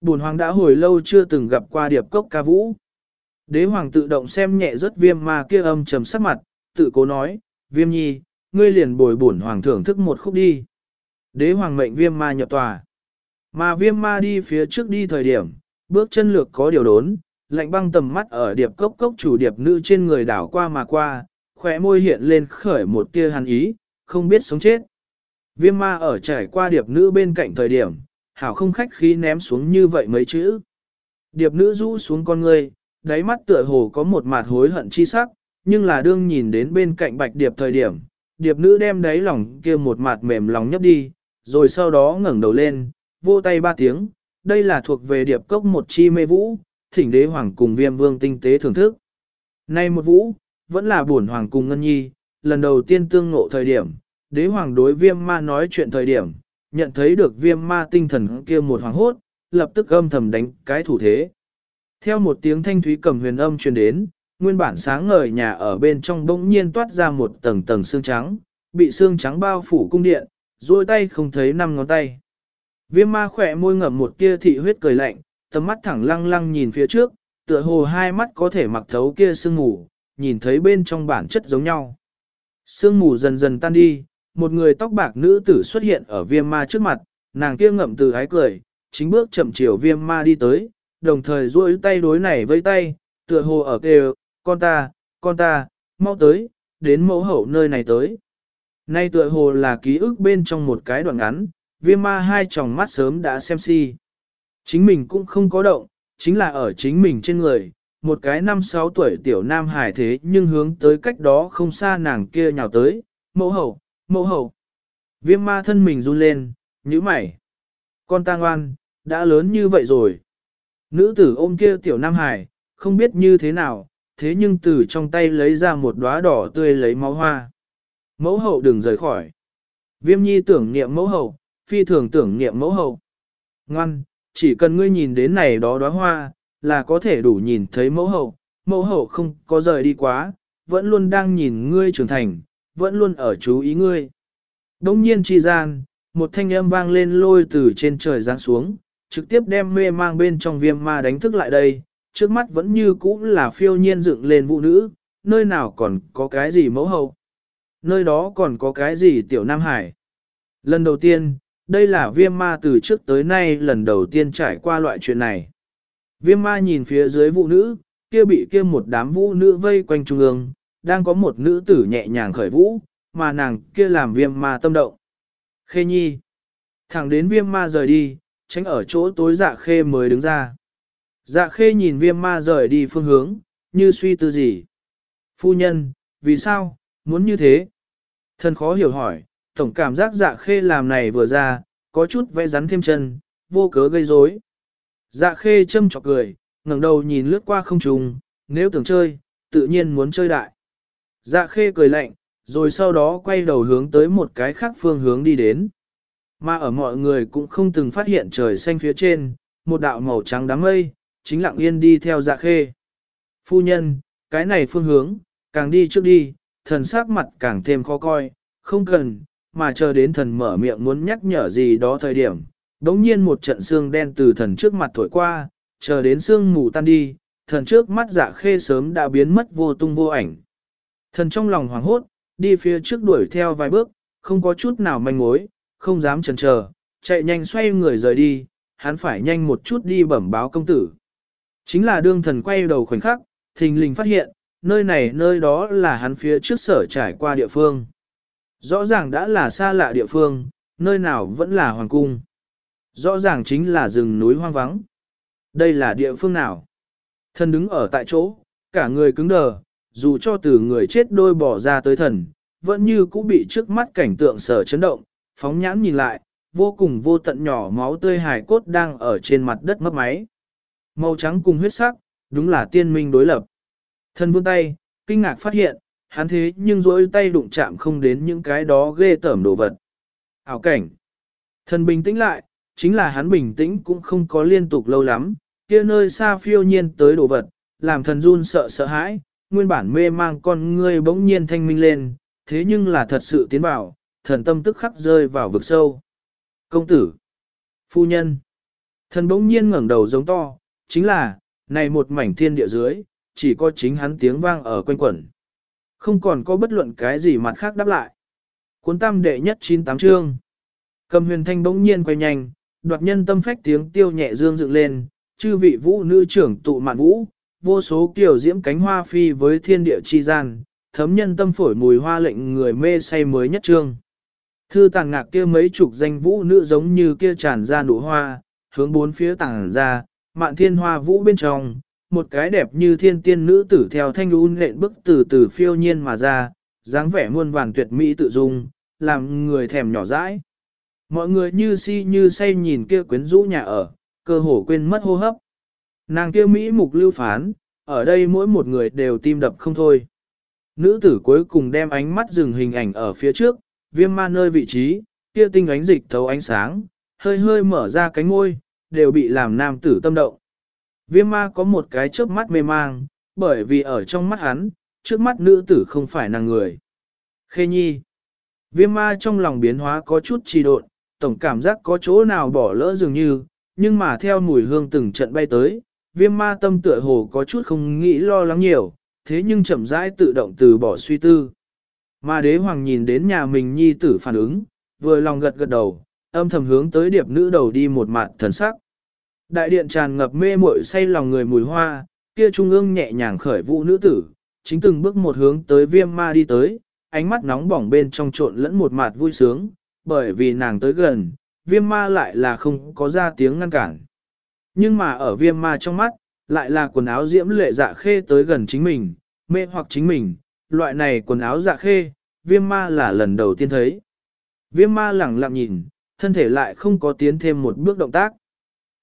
Bùn hoàng đã hồi lâu chưa từng gặp qua điệp cốc ca vũ. Đế hoàng tự động xem nhẹ rất viêm ma kia âm trầm sắc mặt, tự cố nói, viêm nhi, ngươi liền bồi bổn hoàng thưởng thức một khúc đi. Đế hoàng mệnh viêm ma nhập tòa. Mà viêm ma đi phía trước đi thời điểm, bước chân lược có điều đốn, lạnh băng tầm mắt ở điệp cốc cốc chủ điệp nữ trên người đảo qua mà qua, khỏe môi hiện lên khởi một tia hàn ý, không biết sống chết. Viêm ma ở trải qua điệp nữ bên cạnh thời điểm, hảo không khách khí ném xuống như vậy mấy chữ. Điệp nữ rũ xuống con ngươi, đáy mắt tựa hồ có một mặt hối hận chi sắc, nhưng là đương nhìn đến bên cạnh bạch điệp thời điểm, điệp nữ đem đáy lòng kia một mặt mềm lòng nhấp đi, rồi sau đó ngẩng đầu lên, vô tay ba tiếng, đây là thuộc về điệp cốc một chi mê vũ, thỉnh đế hoàng cùng viêm vương tinh tế thưởng thức. Nay một vũ, vẫn là buồn hoàng cùng ngân nhi, lần đầu tiên tương ngộ thời điểm, đế hoàng đối viêm ma nói chuyện thời điểm, nhận thấy được viêm ma tinh thần kia một hoàng hốt, lập tức âm thầm đánh cái thủ thế. Theo một tiếng thanh thúy cầm huyền âm truyền đến, nguyên bản sáng ngời nhà ở bên trong bỗng nhiên toát ra một tầng tầng xương trắng, bị xương trắng bao phủ cung điện, duỗi tay không thấy năm ngón tay. Viêm ma khỏe môi ngậm một tia thị huyết cười lạnh, tầm mắt thẳng lăng lăng nhìn phía trước, tựa hồ hai mắt có thể mặc thấu kia sương mù, nhìn thấy bên trong bản chất giống nhau. Sương mù dần dần tan đi, một người tóc bạc nữ tử xuất hiện ở viêm ma trước mặt, nàng kia ngậm từ ái cười, chính bước chậm chiều viêm ma đi tới, đồng thời duỗi tay đối này với tay, tựa hồ ở kêu, con ta, con ta, mau tới, đến mẫu hậu nơi này tới. Nay tựa hồ là ký ức bên trong một cái đoạn ngắn, viêm ma hai tròng mắt sớm đã xem si. Chính mình cũng không có động, chính là ở chính mình trên người, một cái năm sáu tuổi tiểu nam hải thế nhưng hướng tới cách đó không xa nàng kia nhào tới, mẫu hậu, mẫu hậu. Viêm ma thân mình run lên, nhíu mày. Con ta ngoan, đã lớn như vậy rồi. Nữ tử ôm kia tiểu nam hải, không biết như thế nào, thế nhưng từ trong tay lấy ra một đóa đỏ tươi lấy máu hoa. Mẫu hậu đừng rời khỏi. Viêm nhi tưởng niệm mẫu hậu, phi thường tưởng niệm mẫu hậu. Ngoan, chỉ cần ngươi nhìn đến này đó đóa hoa, là có thể đủ nhìn thấy mẫu hậu, mẫu hậu không có rời đi quá, vẫn luôn đang nhìn ngươi trưởng thành, vẫn luôn ở chú ý ngươi. Đông nhiên chi gian, một thanh âm vang lên lôi từ trên trời giáng xuống, trực tiếp đem mê mang bên trong viêm ma đánh thức lại đây, trước mắt vẫn như cũ là phiêu nhiên dựng lên vũ nữ, nơi nào còn có cái gì mẫu hậu. Nơi đó còn có cái gì tiểu Nam Hải. Lần đầu tiên, đây là viêm ma từ trước tới nay lần đầu tiên trải qua loại chuyện này. Viêm ma nhìn phía dưới vũ nữ, kia bị kia một đám vũ nữ vây quanh trung ương, đang có một nữ tử nhẹ nhàng khởi vũ, mà nàng kia làm viêm ma tâm động. Khê nhi. Thẳng đến viêm ma rời đi, tránh ở chỗ tối dạ khê mới đứng ra. Dạ khê nhìn viêm ma rời đi phương hướng, như suy tư gì. Phu nhân, vì sao, muốn như thế? Thần khó hiểu hỏi, tổng cảm giác dạ khê làm này vừa ra, có chút vẽ rắn thêm chân, vô cớ gây rối. Dạ khê châm chọc cười, ngẩng đầu nhìn lướt qua không trùng, nếu tưởng chơi, tự nhiên muốn chơi đại. Dạ khê cười lạnh, rồi sau đó quay đầu hướng tới một cái khác phương hướng đi đến. Mà ở mọi người cũng không từng phát hiện trời xanh phía trên, một đạo màu trắng đám mây, chính lặng yên đi theo dạ khê. Phu nhân, cái này phương hướng, càng đi trước đi, thần sắc mặt càng thêm khó coi, không cần, mà chờ đến thần mở miệng muốn nhắc nhở gì đó thời điểm. Đống nhiên một trận xương đen từ thần trước mặt thổi qua, chờ đến xương mù tan đi, thần trước mắt dạ khê sớm đã biến mất vô tung vô ảnh. Thần trong lòng hoảng hốt, đi phía trước đuổi theo vài bước, không có chút nào manh mối, không dám chần chờ, chạy nhanh xoay người rời đi, hắn phải nhanh một chút đi bẩm báo công tử. Chính là đương thần quay đầu khoảnh khắc, thình lình phát hiện, nơi này nơi đó là hắn phía trước sở trải qua địa phương. Rõ ràng đã là xa lạ địa phương, nơi nào vẫn là hoàng cung. Rõ ràng chính là rừng núi hoang vắng. Đây là địa phương nào? Thần đứng ở tại chỗ, cả người cứng đờ, dù cho từ người chết đôi bỏ ra tới thần, vẫn như cũ bị trước mắt cảnh tượng sở chấn động, phóng nhãn nhìn lại, vô cùng vô tận nhỏ máu tươi hài cốt đang ở trên mặt đất mấp máy. Màu trắng cùng huyết sắc, đúng là tiên minh đối lập. Thần vươn tay, kinh ngạc phát hiện, hắn thế nhưng dối tay đụng chạm không đến những cái đó ghê tởm đồ vật. Ảo cảnh. Thần bình tĩnh lại, chính là hắn bình tĩnh cũng không có liên tục lâu lắm, kia nơi xa phiêu nhiên tới đồ vật, làm thần run sợ sợ hãi, nguyên bản mê mang con ngươi bỗng nhiên thanh minh lên, thế nhưng là thật sự tiến vào, thần tâm tức khắc rơi vào vực sâu. Công tử! Phu nhân. Thần bỗng nhiên ngẩng đầu giống to, chính là, này một mảnh thiên địa dưới, chỉ có chính hắn tiếng vang ở quanh quẩn. Không còn có bất luận cái gì mặt khác đáp lại. Cuốn tam đệ nhất chín tám chương. Cầm huyền thanh bỗng nhiên quay nhanh, đoạt nhân tâm phách tiếng tiêu nhẹ dương dựng lên, chư vị vũ nữ trưởng tụ mạn vũ, vô số kiểu diễm cánh hoa phi với thiên địa chi gian, thấm nhân tâm phổi mùi hoa lệnh người mê say mới nhất trương. Thư tàng ngạc kia mấy chục danh vũ nữ giống như kia tràn ra nụ hoa, hướng bốn phía tàng ra, mạn thiên hoa vũ bên trong, một cái đẹp như thiên tiên nữ tử theo thanh un lệnh bức từ từ phiêu nhiên mà ra, dáng vẻ muôn vàng tuyệt mỹ tự dung, làm người thèm nhỏ dãi. Mọi người như si như say nhìn kia quyến rũ nhà ở, cơ hồ quên mất hô hấp. Nàng kia Mỹ mục lưu phán, ở đây mỗi một người đều tim đập không thôi. Nữ tử cuối cùng đem ánh mắt dừng hình ảnh ở phía trước, viêm ma nơi vị trí, kia tinh ánh dịch thấu ánh sáng, hơi hơi mở ra cánh môi, đều bị làm nam tử tâm động. Viêm ma có một cái chớp mắt mê mang, bởi vì ở trong mắt hắn, trước mắt nữ tử không phải nàng người. Khê nhi. Viêm ma trong lòng biến hóa có chút trì độn, tổng cảm giác có chỗ nào bỏ lỡ dường như, nhưng mà theo mùi hương từng trận bay tới, viêm ma tâm tựa hồ có chút không nghĩ lo lắng nhiều, thế nhưng chậm rãi tự động từ bỏ suy tư. Mà đế hoàng nhìn đến nhà mình nhi tử phản ứng, vừa lòng gật gật đầu, âm thầm hướng tới điệp nữ đầu đi một mặt thần sắc. Đại điện tràn ngập mê muội say lòng người mùi hoa, kia trung ương nhẹ nhàng khởi vụ nữ tử, chính từng bước một hướng tới viêm ma đi tới, ánh mắt nóng bỏng bên trong trộn lẫn một mặt vui sướng, bởi vì nàng tới gần, viêm ma lại là không có ra tiếng ngăn cản. Nhưng mà ở viêm ma trong mắt, lại là quần áo diễm lệ dạ khê tới gần chính mình, mê hoặc chính mình, loại này quần áo dạ khê, viêm ma là lần đầu tiên thấy. Viêm ma lẳng lặng nhìn, thân thể lại không có tiến thêm một bước động tác.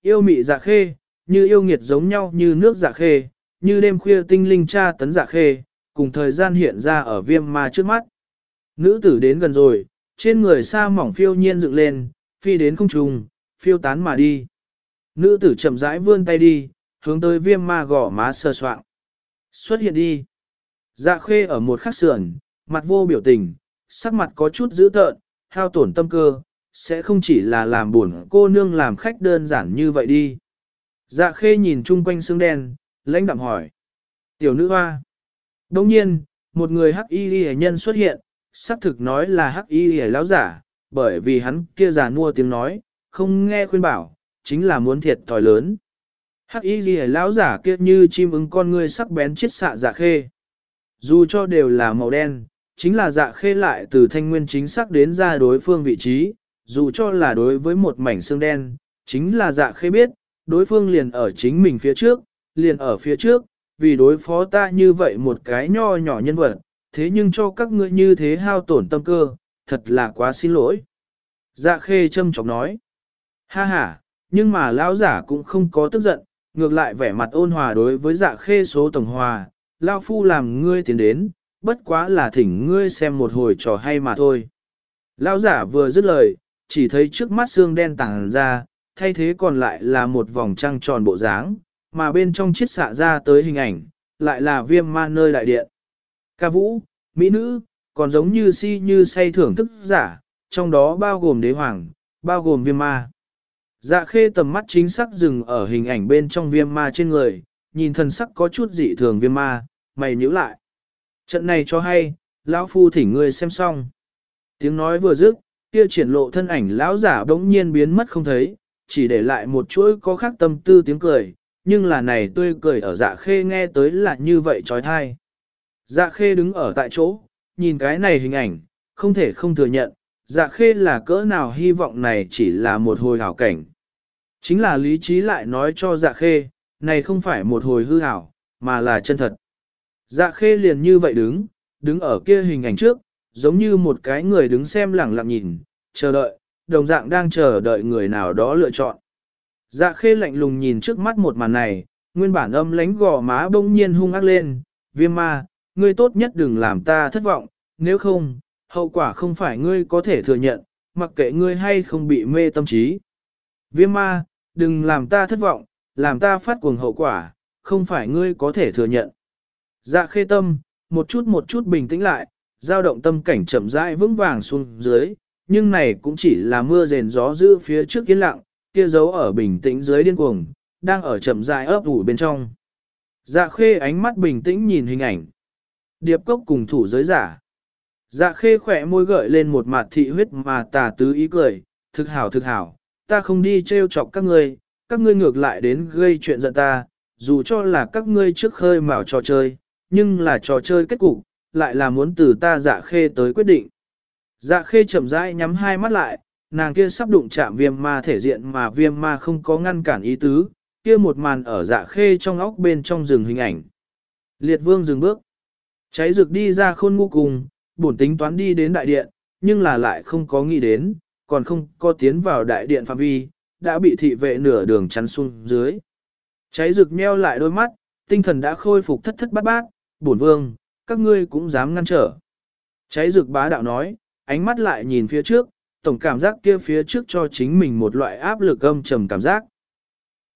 Yêu mị dạ khê, như yêu nghiệt giống nhau như nước dạ khê, như đêm khuya tinh linh tra tấn dạ khê, cùng thời gian hiện ra ở viêm ma trước mắt. Nữ tử đến gần rồi, trên người sa mỏng phiêu nhiên dựng lên, phi đến không trùng, phiêu tán mà đi. Nữ tử chậm rãi vươn tay đi, hướng tới viêm ma gõ má sơ soạn. Xuất hiện đi. Dạ khê ở một khắc sườn, mặt vô biểu tình, sắc mặt có chút dữ tợn, hao tổn tâm cơ, sẽ không chỉ là làm buồn cô nương làm khách đơn giản như vậy đi. Dạ khê nhìn chung quanh xương đen, lãnh đạm hỏi. Tiểu nữ hoa. Đồng nhiên, một người hắc y ghi nhân xuất hiện, xác thực nói là hắc y ghi lão giả, bởi vì hắn kia giả mua tiếng nói, không nghe khuyên bảo, chính là muốn thiệt thòi lớn. Hắc y ghi lão giả kia như chim ứng con ngươi sắc bén chết xạ dạ khê. Dù cho đều là màu đen, chính là dạ khê lại từ thanh nguyên chính xác đến ra đối phương vị trí, dù cho là đối với một mảnh xương đen, chính là dạ khê biết, đối phương liền ở chính mình phía trước, liền ở phía trước, vì đối phó ta như vậy một cái nho nhỏ nhân vật, thế nhưng cho các ngươi như thế hao tổn tâm cơ, thật là quá xin lỗi. Dạ khê châm chọc nói, ha ha, nhưng mà lão giả cũng không có tức giận, ngược lại vẻ mặt ôn hòa đối với dạ khê số tổng hòa, lão phu làm ngươi tiến đến, bất quá là thỉnh ngươi xem một hồi trò hay mà thôi. Lão giả vừa dứt lời, chỉ thấy trước mắt xương đen tàng ra, thay thế còn lại là một vòng trăng tròn bộ dáng, mà bên trong chiếc xạ ra tới hình ảnh, lại là viêm ma nơi đại điện. Ca vũ, mỹ nữ, còn giống như si như say thưởng thức giả, trong đó bao gồm đế hoàng, bao gồm viêm ma. Dạ khê tầm mắt chính xác dừng ở hình ảnh bên trong viêm ma trên người, nhìn thần sắc có chút dị thường viêm ma, mày nhíu lại. Trận này cho hay, lão phu thỉnh ngươi xem xong. Tiếng nói vừa dứt, kia triển lộ thân ảnh lão giả bỗng nhiên biến mất không thấy, chỉ để lại một chuỗi có khác tâm tư tiếng cười, nhưng là này tươi cười ở dạ khê nghe tới là như vậy trói thai. Dạ khê đứng ở tại chỗ, nhìn cái này hình ảnh, không thể không thừa nhận, dạ khê là cỡ nào hy vọng này chỉ là một hồi hảo cảnh. Chính là lý trí lại nói cho dạ khê, này không phải một hồi hư hảo, mà là chân thật. Dạ khê liền như vậy đứng, đứng ở kia hình ảnh trước, giống như một cái người đứng xem lẳng lặng nhìn, chờ đợi, đồng dạng đang chờ đợi người nào đó lựa chọn. Dạ khê lạnh lùng nhìn trước mắt một màn này, nguyên bản âm lánh gò má bỗng nhiên hung ác lên, viêm ma, ngươi tốt nhất đừng làm ta thất vọng, nếu không, hậu quả không phải ngươi có thể thừa nhận, mặc kệ ngươi hay không bị mê tâm trí. Viêm ma, đừng làm ta thất vọng, làm ta phát cuồng hậu quả, không phải ngươi có thể thừa nhận. Dạ khê tâm, một chút một chút bình tĩnh lại, dao động tâm cảnh chậm rãi vững vàng xuống dưới, nhưng này cũng chỉ là mưa rền gió giữ phía trước yên lặng, kia giấu ở bình tĩnh dưới điên cuồng, đang ở chậm rãi ấp ủ bên trong. Dạ khê ánh mắt bình tĩnh nhìn hình ảnh. Điệp cốc cùng thủ giới giả. Dạ khê khỏe môi gợi lên một mặt thị huyết mà tà tứ ý cười, thực hảo thực hảo, ta không đi trêu chọc các ngươi, các ngươi ngược lại đến gây chuyện giận ta, dù cho là các ngươi trước khơi mào trò chơi, nhưng là trò chơi kết cục, lại là muốn từ ta dạ khê tới quyết định. Dạ khê chậm rãi nhắm hai mắt lại, nàng kia sắp đụng chạm viêm ma thể diện mà viêm ma không có ngăn cản ý tứ, kia một màn ở dạ khê trong óc bên trong rừng hình ảnh. Liệt vương dừng bước, cháy rực đi ra khôn ngu cùng, bổn tính toán đi đến đại điện, nhưng là lại không có nghĩ đến, còn không có tiến vào đại điện phạm vi, đã bị thị vệ nửa đường chắn xuống dưới. Cháy rực meo lại đôi mắt, tinh thần đã khôi phục thất thất bát bát, bổn vương, các ngươi cũng dám ngăn trở. Cháy rực bá đạo nói, ánh mắt lại nhìn phía trước, tổng cảm giác kia phía trước cho chính mình một loại áp lực âm trầm cảm giác.